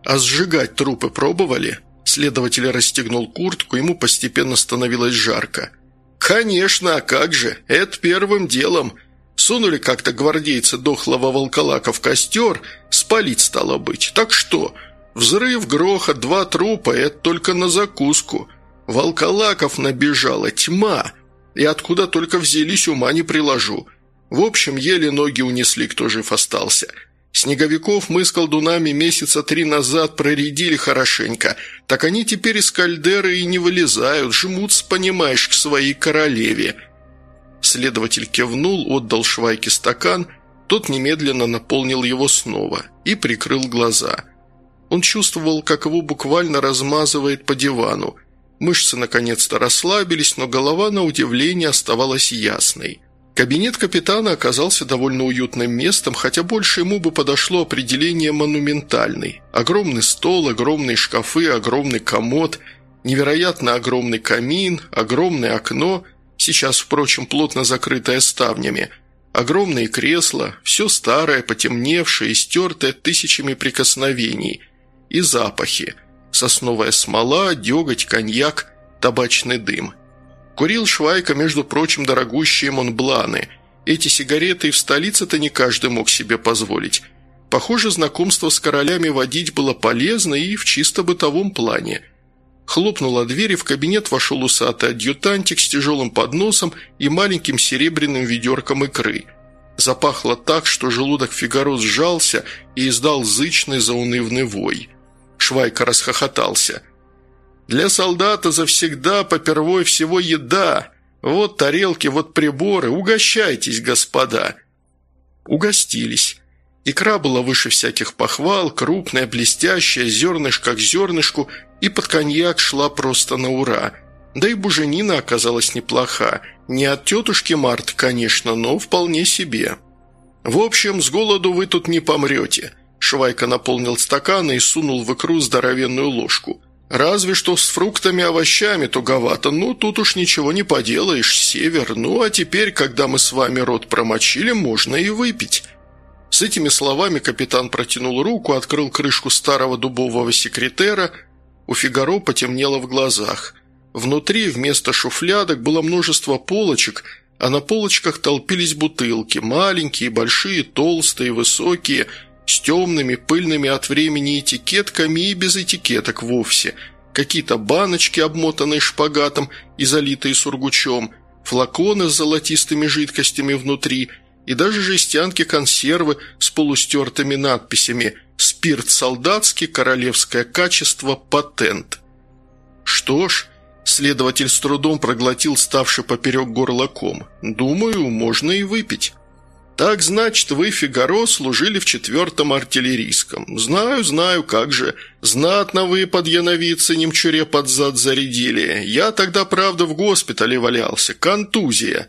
А сжигать трупы пробовали?» Следователь расстегнул куртку, ему постепенно становилось жарко. «Конечно, а как же? Это первым делом. Сунули как-то гвардейца дохлого волколака в костер, спалить стало быть. Так что? Взрыв, грохот, два трупа – это только на закуску. Волколаков набежала тьма, и откуда только взялись, ума не приложу. В общем, еле ноги унесли, кто жив остался». Снеговиков мы с колдунами месяца три назад проредили хорошенько, так они теперь из кальдеры и не вылезают, жмутся, понимаешь, к своей королеве». Следователь кивнул, отдал Швайке стакан, тот немедленно наполнил его снова и прикрыл глаза. Он чувствовал, как его буквально размазывает по дивану. Мышцы наконец-то расслабились, но голова, на удивление, оставалась ясной. Кабинет капитана оказался довольно уютным местом, хотя больше ему бы подошло определение «монументальный». Огромный стол, огромные шкафы, огромный комод, невероятно огромный камин, огромное окно, сейчас, впрочем, плотно закрытое ставнями, огромные кресла, все старое, потемневшее и стертое тысячами прикосновений, и запахи – сосновая смола, деготь, коньяк, табачный дым – Курил Швайка, между прочим, дорогущие Монбланы. Эти сигареты и в столице-то не каждый мог себе позволить. Похоже, знакомство с королями водить было полезно и в чисто бытовом плане. Хлопнула дверь, и в кабинет вошел усатый адъютантик с тяжелым подносом и маленьким серебряным ведерком икры. Запахло так, что желудок Фигаро сжался и издал зычный заунывный вой. Швайка расхохотался – для солдата завсегда попервой всего еда. Вот тарелки, вот приборы. Угощайтесь, господа». Угостились. Икра была выше всяких похвал, крупная, блестящая, зернышко к зернышку, и под коньяк шла просто на ура. Да и буженина оказалась неплоха. Не от тетушки Март, конечно, но вполне себе. «В общем, с голоду вы тут не помрете». Швайка наполнил стаканы и сунул в икру здоровенную ложку – Разве что с фруктами и овощами туговато, ну тут уж ничего не поделаешь, север. Ну а теперь, когда мы с вами рот промочили, можно и выпить». С этими словами капитан протянул руку, открыл крышку старого дубового секретера. У Фигаро потемнело в глазах. Внутри вместо шуфлядок было множество полочек, а на полочках толпились бутылки, маленькие, большие, толстые, высокие – с темными, пыльными от времени этикетками и без этикеток вовсе. Какие-то баночки, обмотанные шпагатом и залитые сургучом, флаконы с золотистыми жидкостями внутри и даже жестянки консервы с полустертыми надписями «Спирт солдатский, королевское качество, патент». Что ж, следователь с трудом проглотил ставший поперек горла ком. «Думаю, можно и выпить». «Так, значит, вы, Фигаро, служили в четвертом артиллерийском. Знаю, знаю, как же. Знатно вы под яновице немчуре под зад зарядили. Я тогда, правда, в госпитале валялся. Контузия».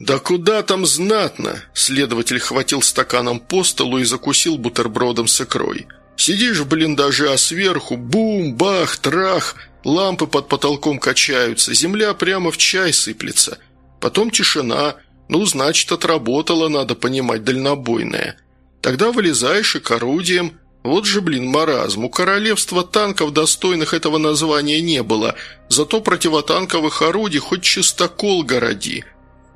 «Да куда там знатно?» Следователь хватил стаканом по столу и закусил бутербродом с икрой. «Сидишь в блиндаже, а сверху бум, бах, трах, лампы под потолком качаются, земля прямо в чай сыплется. Потом тишина». Ну, значит, отработала, надо понимать, дальнобойная. Тогда вылезаешь и к орудиям. Вот же, блин, маразм. У королевства танков, достойных этого названия, не было. Зато противотанковых орудий хоть чистокол городи.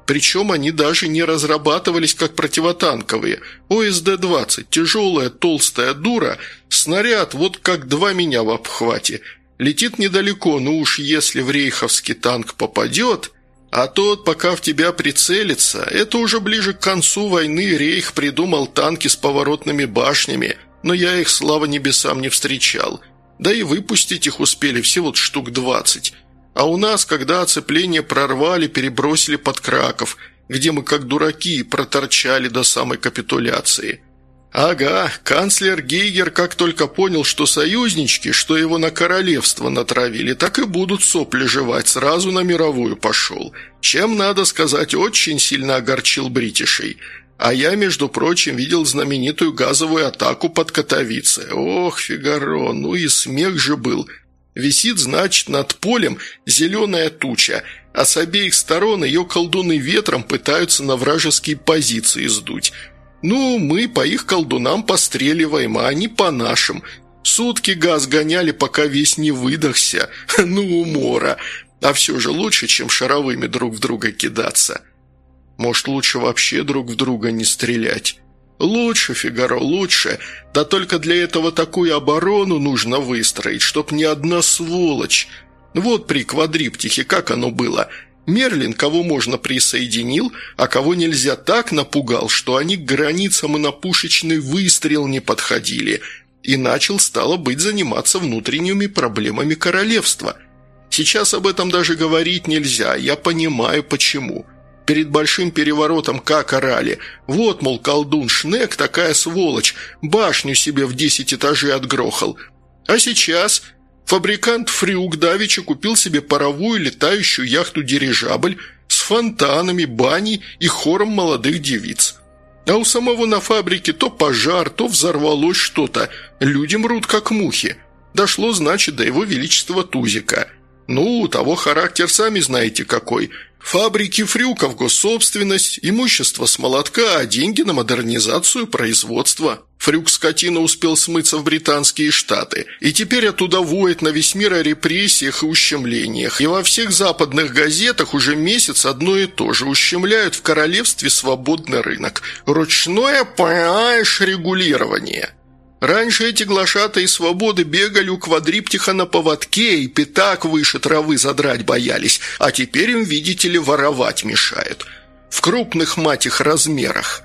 Причем они даже не разрабатывались как противотанковые. ОСД-20, тяжелая толстая дура, снаряд вот как два меня в обхвате. Летит недалеко, ну уж если в рейховский танк попадет... А тот, пока в тебя прицелится, это уже ближе к концу войны Рейх придумал танки с поворотными башнями, но я их, слава небесам, не встречал. Да и выпустить их успели всего штук двадцать. А у нас, когда оцепление прорвали, перебросили под Краков, где мы как дураки проторчали до самой капитуляции. «Ага, канцлер Гейгер как только понял, что союзнички, что его на королевство натравили, так и будут сопли жевать, сразу на мировую пошел. Чем, надо сказать, очень сильно огорчил бритишей. А я, между прочим, видел знаменитую газовую атаку под Катовице. Ох, Фигаро, ну и смех же был. Висит, значит, над полем зеленая туча, а с обеих сторон ее колдуны ветром пытаются на вражеские позиции сдуть. Ну, мы по их колдунам постреливаем, а они по нашим. Сутки газ гоняли, пока весь не выдохся. Ну, умора. А все же лучше, чем шаровыми друг в друга кидаться. Может, лучше вообще друг в друга не стрелять? Лучше, Фигаро, лучше. Да только для этого такую оборону нужно выстроить, чтоб ни одна сволочь. Вот при квадриптихе как оно было. Мерлин кого можно присоединил, а кого нельзя так напугал, что они к границам и на пушечный выстрел не подходили. И начал, стало быть, заниматься внутренними проблемами королевства. Сейчас об этом даже говорить нельзя, я понимаю почему. Перед большим переворотом как орали. Вот, мол, колдун Шнек такая сволочь, башню себе в десять этажей отгрохал. А сейчас фабрикант Фрюк Давича купил себе паровую летающую яхту-дирижабль с фонтанами, баней и хором молодых девиц. А у самого на фабрике то пожар, то взорвалось что-то. Люди мрут, как мухи. Дошло, значит, до его величества Тузика. Ну, того характер сами знаете какой – Фабрики фрюков, госсобственность, имущество с молотка, а деньги на модернизацию производства. Фрюк скотина успел смыться в британские штаты, и теперь оттуда воет на весь мир о репрессиях и ущемлениях. И во всех западных газетах уже месяц одно и то же ущемляют в королевстве свободный рынок. Ручное, понимаешь, регулирование. Раньше эти глашатые свободы бегали у квадриптиха на поводке и пятак выше травы задрать боялись, а теперь им, видите ли, воровать мешают. В крупных, мать их, размерах.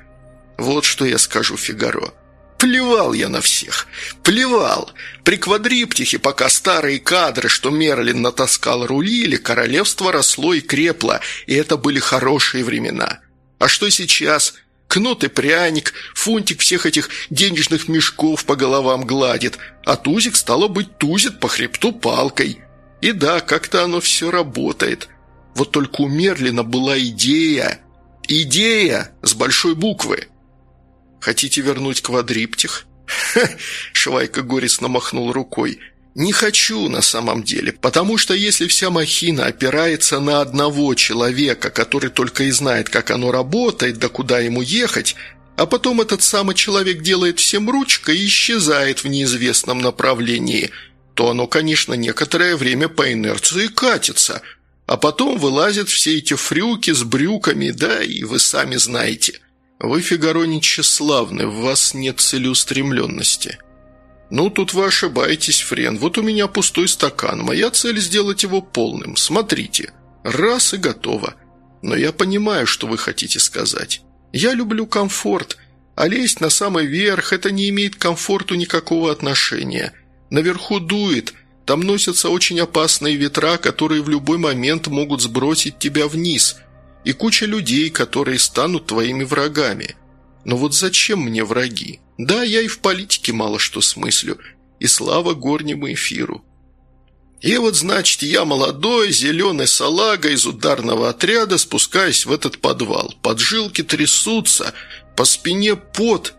Вот что я скажу Фигаро. Плевал я на всех. Плевал. При квадриптихе, пока старые кадры, что Мерлин натаскал, рулили, королевство росло и крепло, и это были хорошие времена. А что сейчас? Кнут и пряник, фунтик всех этих денежных мешков по головам гладит, а тузик, стало быть, тузит по хребту палкой. И да, как-то оно все работает. Вот только у Мерлина была идея. Идея с большой буквы. Хотите вернуть квадриптих? Ха, Швайка горестно махнул рукой. Не хочу на самом деле, потому что если вся махина опирается на одного человека, который только и знает, как оно работает, да куда ему ехать, а потом этот самый человек делает всем ручкой и исчезает в неизвестном направлении, то оно, конечно, некоторое время по инерции катится, а потом вылазят все эти фрюки с брюками, да, и вы сами знаете. Вы, Фигаро, нечеславны, в вас нет целеустремленности». «Ну, тут вы ошибаетесь, Френ. Вот у меня пустой стакан. Моя цель – сделать его полным. Смотрите. Раз и готово. Но я понимаю, что вы хотите сказать. Я люблю комфорт, а лезть на самый верх – это не имеет к комфорту никакого отношения. Наверху дует, там носятся очень опасные ветра, которые в любой момент могут сбросить тебя вниз, и куча людей, которые станут твоими врагами. Но вот зачем мне враги?» Да, я и в политике мало что смыслю, и слава горнему эфиру. И вот, значит, я молодой, зеленый салага из ударного отряда спускаюсь в этот подвал. Поджилки трясутся, по спине пот.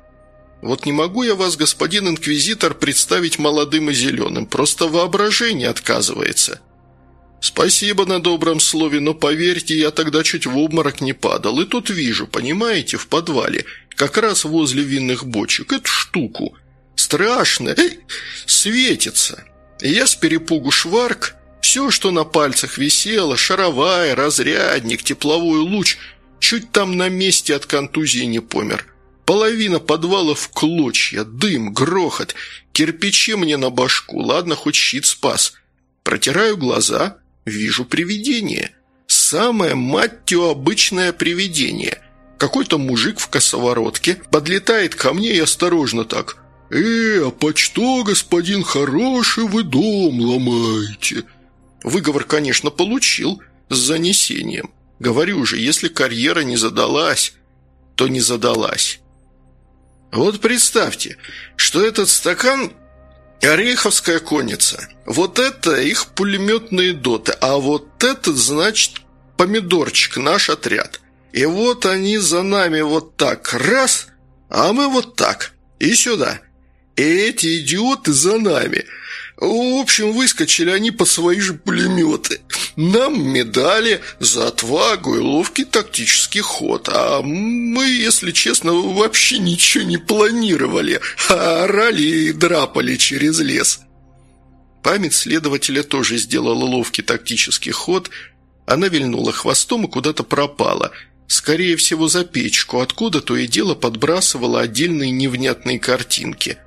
Вот не могу я вас, господин инквизитор, представить молодым и зеленым, просто воображение отказывается. Спасибо на добром слове, но поверьте, я тогда чуть в обморок не падал, и тут вижу, понимаете, в подвале – как раз возле винных бочек, эту штуку. Страшно, эй, светится. Я с перепугу шварк, все, что на пальцах висело, шаровая, разрядник, тепловой луч, чуть там на месте от контузии не помер. Половина подвала в клочья, дым, грохот, кирпичи мне на башку, ладно, хоть щит спас. Протираю глаза, вижу привидение. Самое, мать обычное привидение. Какой-то мужик в косоворотке подлетает ко мне и осторожно так. «Э, а по что, господин хороший, вы дом ломаете?» Выговор, конечно, получил с занесением. Говорю же, если карьера не задалась, то не задалась. Вот представьте, что этот стакан – ореховская конница. Вот это их пулеметные доты, а вот этот, значит, помидорчик, наш отряд. И вот они за нами вот так, раз, а мы вот так, и сюда. И эти идиоты за нами. В общем, выскочили они под свои же пулеметы. нам медали за отвагу и ловкий тактический ход, а мы, если честно, вообще ничего не планировали, а орали и драпали через лес». Память следователя тоже сделала ловкий тактический ход. Она вильнула хвостом и куда-то пропала. Скорее всего, за печку, откуда то и дело подбрасывала отдельные невнятные картинки.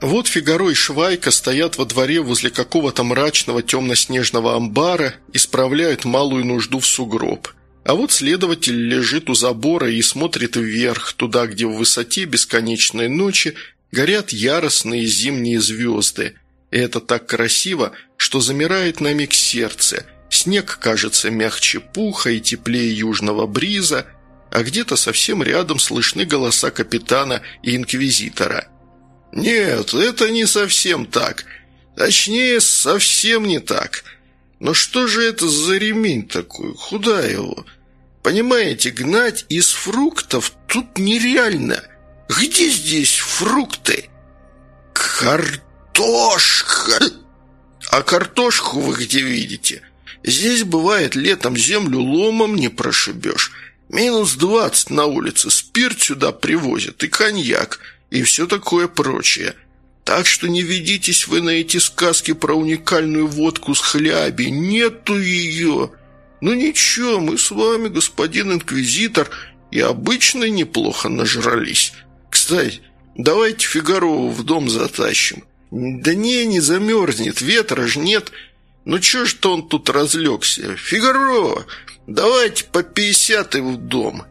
Вот Фигаро и Швайка стоят во дворе возле какого-то мрачного темно-снежного амбара и справляют малую нужду в сугроб. А вот следователь лежит у забора и смотрит вверх, туда, где в высоте бесконечной ночи горят яростные зимние звезды – и это так красиво, что замирает на миг сердце. Снег кажется мягче пуха и теплее южного бриза, а где-то совсем рядом слышны голоса капитана и инквизитора. «Нет, это не совсем так. Точнее, совсем не так. Но что же это за ремень такой? Куда его? Понимаете, гнать из фруктов тут нереально. Где здесь фрукты?» «Картошка!» картошка!» «А картошку вы где видите? Здесь бывает летом землю ломом не прошибешь. Минус двадцать на улице, спирт сюда привозят и коньяк, и все такое прочее. Так что не ведитесь вы на эти сказки про уникальную водку с хляби, нету ее. Ну ничего, мы с вами, господин инквизитор, и обычно неплохо нажрались. Кстати, давайте Фигарову в дом затащим». «Да не, не замерзнет, ветра ж нет. Ну чё ж то он тут разлегся? Фигаро, давайте по пятьдесят и в дом».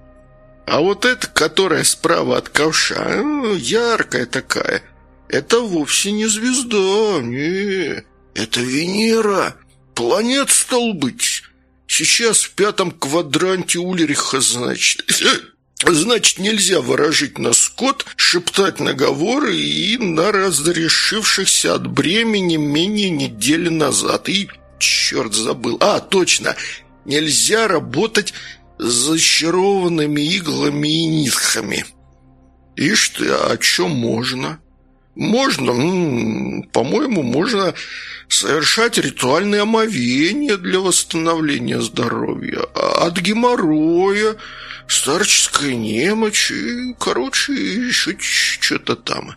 А вот эта, которая справа от ковша, яркая такая, это вовсе не звезда, не, это Венера, планет стал быть. Сейчас в пятом квадранте Ульриха, значит. Значит, нельзя выражить на скот, шептать наговоры и на разрешившихся от бремени менее недели назад. И, черт, забыл. А, точно, нельзя работать с зачарованными иглами и нитками. Ишь ты, а что можно? Можно, по-моему, можно совершать ритуальные омовения для восстановления здоровья. От геморроя старческая немочь и, короче, еще что-то там.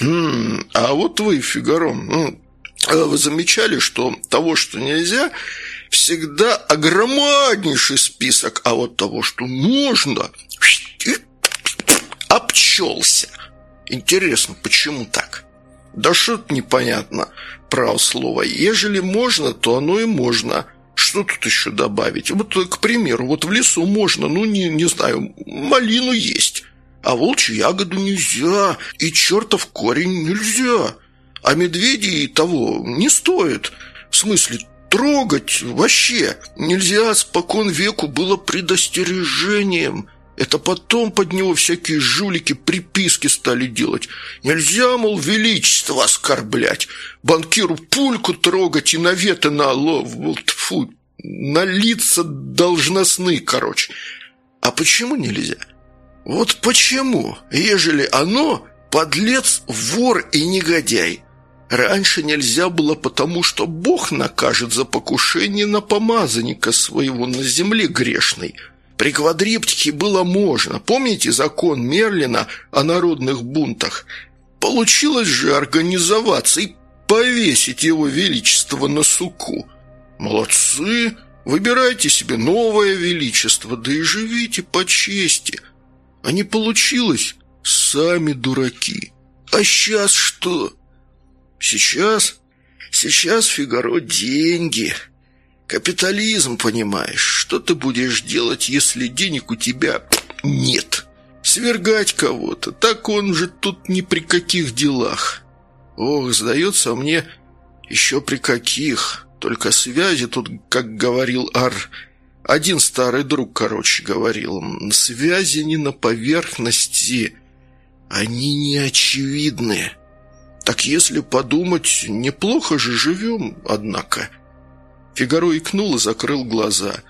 Хм, а вот вы, Фигаро, ну, а вы замечали, что того, что нельзя, всегда огромнейший список, а вот того, что можно, обчелся. Интересно, почему так? Да что-то непонятно, право слово. Ежели можно, то оно и можно. Что тут еще добавить? Вот, к примеру, вот в лесу можно, ну, не, не знаю, малину есть, а волчью ягоду нельзя, и чертов корень нельзя, а медведи того не стоит. В смысле, трогать вообще нельзя, спокон веку было предостережением. Это потом под него всякие жулики приписки стали делать. Нельзя, мол, величество оскорблять, банкиру пульку трогать и наветы на лов, тьфу, на лица должностны, короче. А почему нельзя? Вот почему, ежели оно подлец, вор и негодяй? Раньше нельзя было потому, что Бог накажет за покушение на помазанника своего на земле грешной – при квадриптике было можно. Помните закон Мерлина о народных бунтах? Получилось же организоваться и повесить его величество на суку. Молодцы! Выбирайте себе новое величество, да и живите по чести. А не получилось? Сами дураки. А сейчас что? Сейчас? Сейчас, Фигаро, деньги. Капитализм, понимаешь. Что ты будешь делать, если денег у тебя нет? Свергать кого-то, так он же тут ни при каких делах. Ох, сдается мне, еще при каких. Только связи тут, как говорил Ар... Один старый друг, короче, говорил, связи не на поверхности, они не очевидны. Так если подумать, неплохо же живем, однако». Фигаро икнул и закрыл глаза.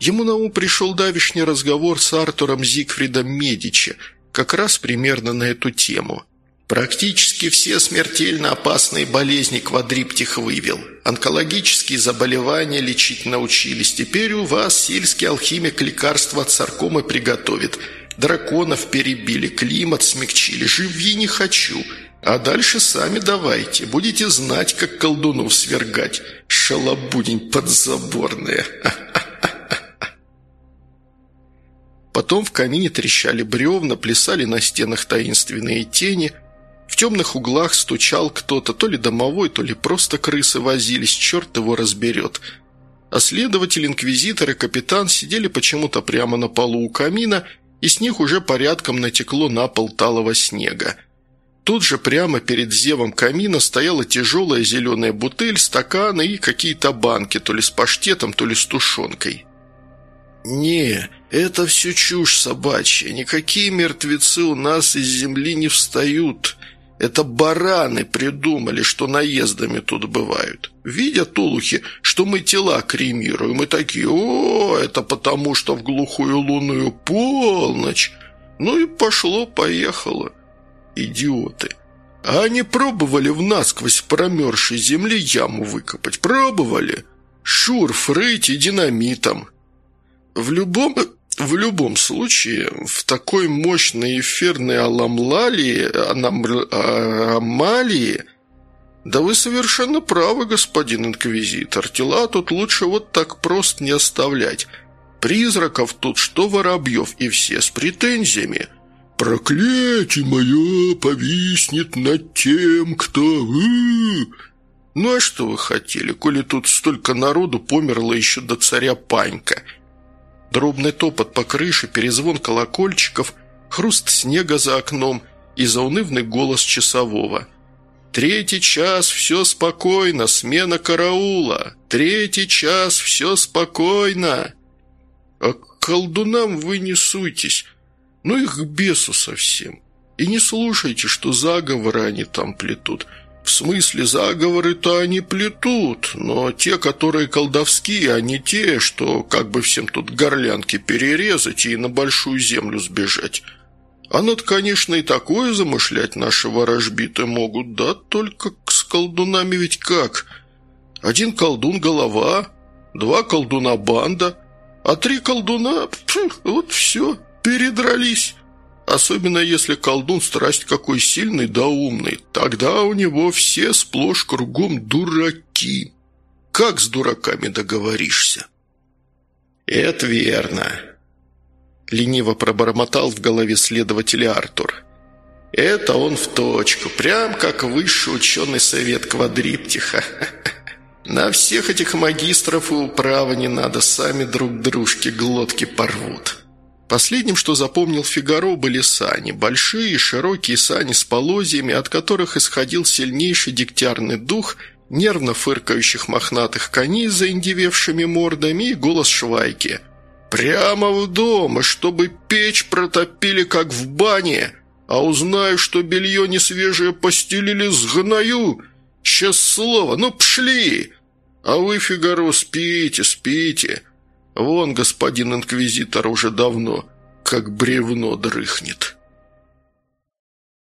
Ему на ум пришел давишний разговор с Артуром Зигфридом Медичи, как раз примерно на эту тему. Практически все смертельно опасные болезни квадриптих вывел. Онкологические заболевания лечить научились. Теперь у вас сельский алхимик лекарства от саркомы приготовит. Драконов перебили, климат смягчили. Живи не хочу. А дальше сами давайте. Будете знать, как колдунов свергать. Шалобудень подзаборная. Потом в камине трещали бревна, плясали на стенах таинственные тени – в темных углах стучал кто-то, то ли домовой, то ли просто крысы возились, черт его разберет. А следователь, инквизитор и капитан сидели почему-то прямо на полу у камина, и с них уже порядком натекло на пол талого снега. Тут же прямо перед зевом камина стояла тяжелая зеленая бутыль, стаканы и какие-то банки, то ли с паштетом, то ли с тушенкой. «Не, это все чушь собачья. Никакие мертвецы у нас из земли не встают. Это бараны придумали, что наездами тут бывают. Видят улухи, что мы тела кремируем, и такие «О, это потому, что в глухую лунную полночь». Ну и пошло-поехало. Идиоты. А они пробовали в насквозь промерзшей земли яму выкопать? Пробовали? Шурф рыть и динамитом. В любом в любом случае, в такой мощной эфирной аламлалии, аномалии... Да вы совершенно правы, господин инквизитор. Тела тут лучше вот так просто не оставлять. Призраков тут что воробьев, и все с претензиями. «Проклятие мое повиснет над тем, кто...» «Ну а что вы хотели, коли тут столько народу померло еще до царя Панька?» Дробный топот по крыше, перезвон колокольчиков, хруст снега за окном и заунывный голос часового. «Третий час, все спокойно, смена караула! Третий час, все спокойно!» «А колдунам вы не суйтесь, ну их к бесу совсем, и не слушайте, что заговоры они там плетут». В смысле, заговоры-то они плетут, но те, которые колдовские, а не те, что как бы всем тут горлянки перерезать и на большую землю сбежать. А над, конечно, и такое замышлять наши ворожбиты могут, да только с колдунами ведь как? Один колдун – голова, два колдуна – банда, а три колдуна – вот все, передрались». Особенно если колдун страсть какой сильный да умный. Тогда у него все сплошь кругом дураки. Как с дураками договоришься?» «Это верно», — лениво пробормотал в голове следователя Артур. «Это он в точку, прям как высший ученый совет квадриптиха. На всех этих магистров и управа не надо, сами друг дружке глотки порвут». Последним, что запомнил Фигаро, были сани. Большие, широкие сани с полозьями, от которых исходил сильнейший дегтярный дух, нервно фыркающих мохнатых коней с заиндевевшими мордами и голос швайки. «Прямо в дом, и чтобы печь протопили, как в бане, а узнаю, что белье не свежее постелили, сгною. Сейчас слово, ну пшли! А вы, Фигаро, спите, спите!» Вон господин инквизитор уже давно как бревно дрыхнет».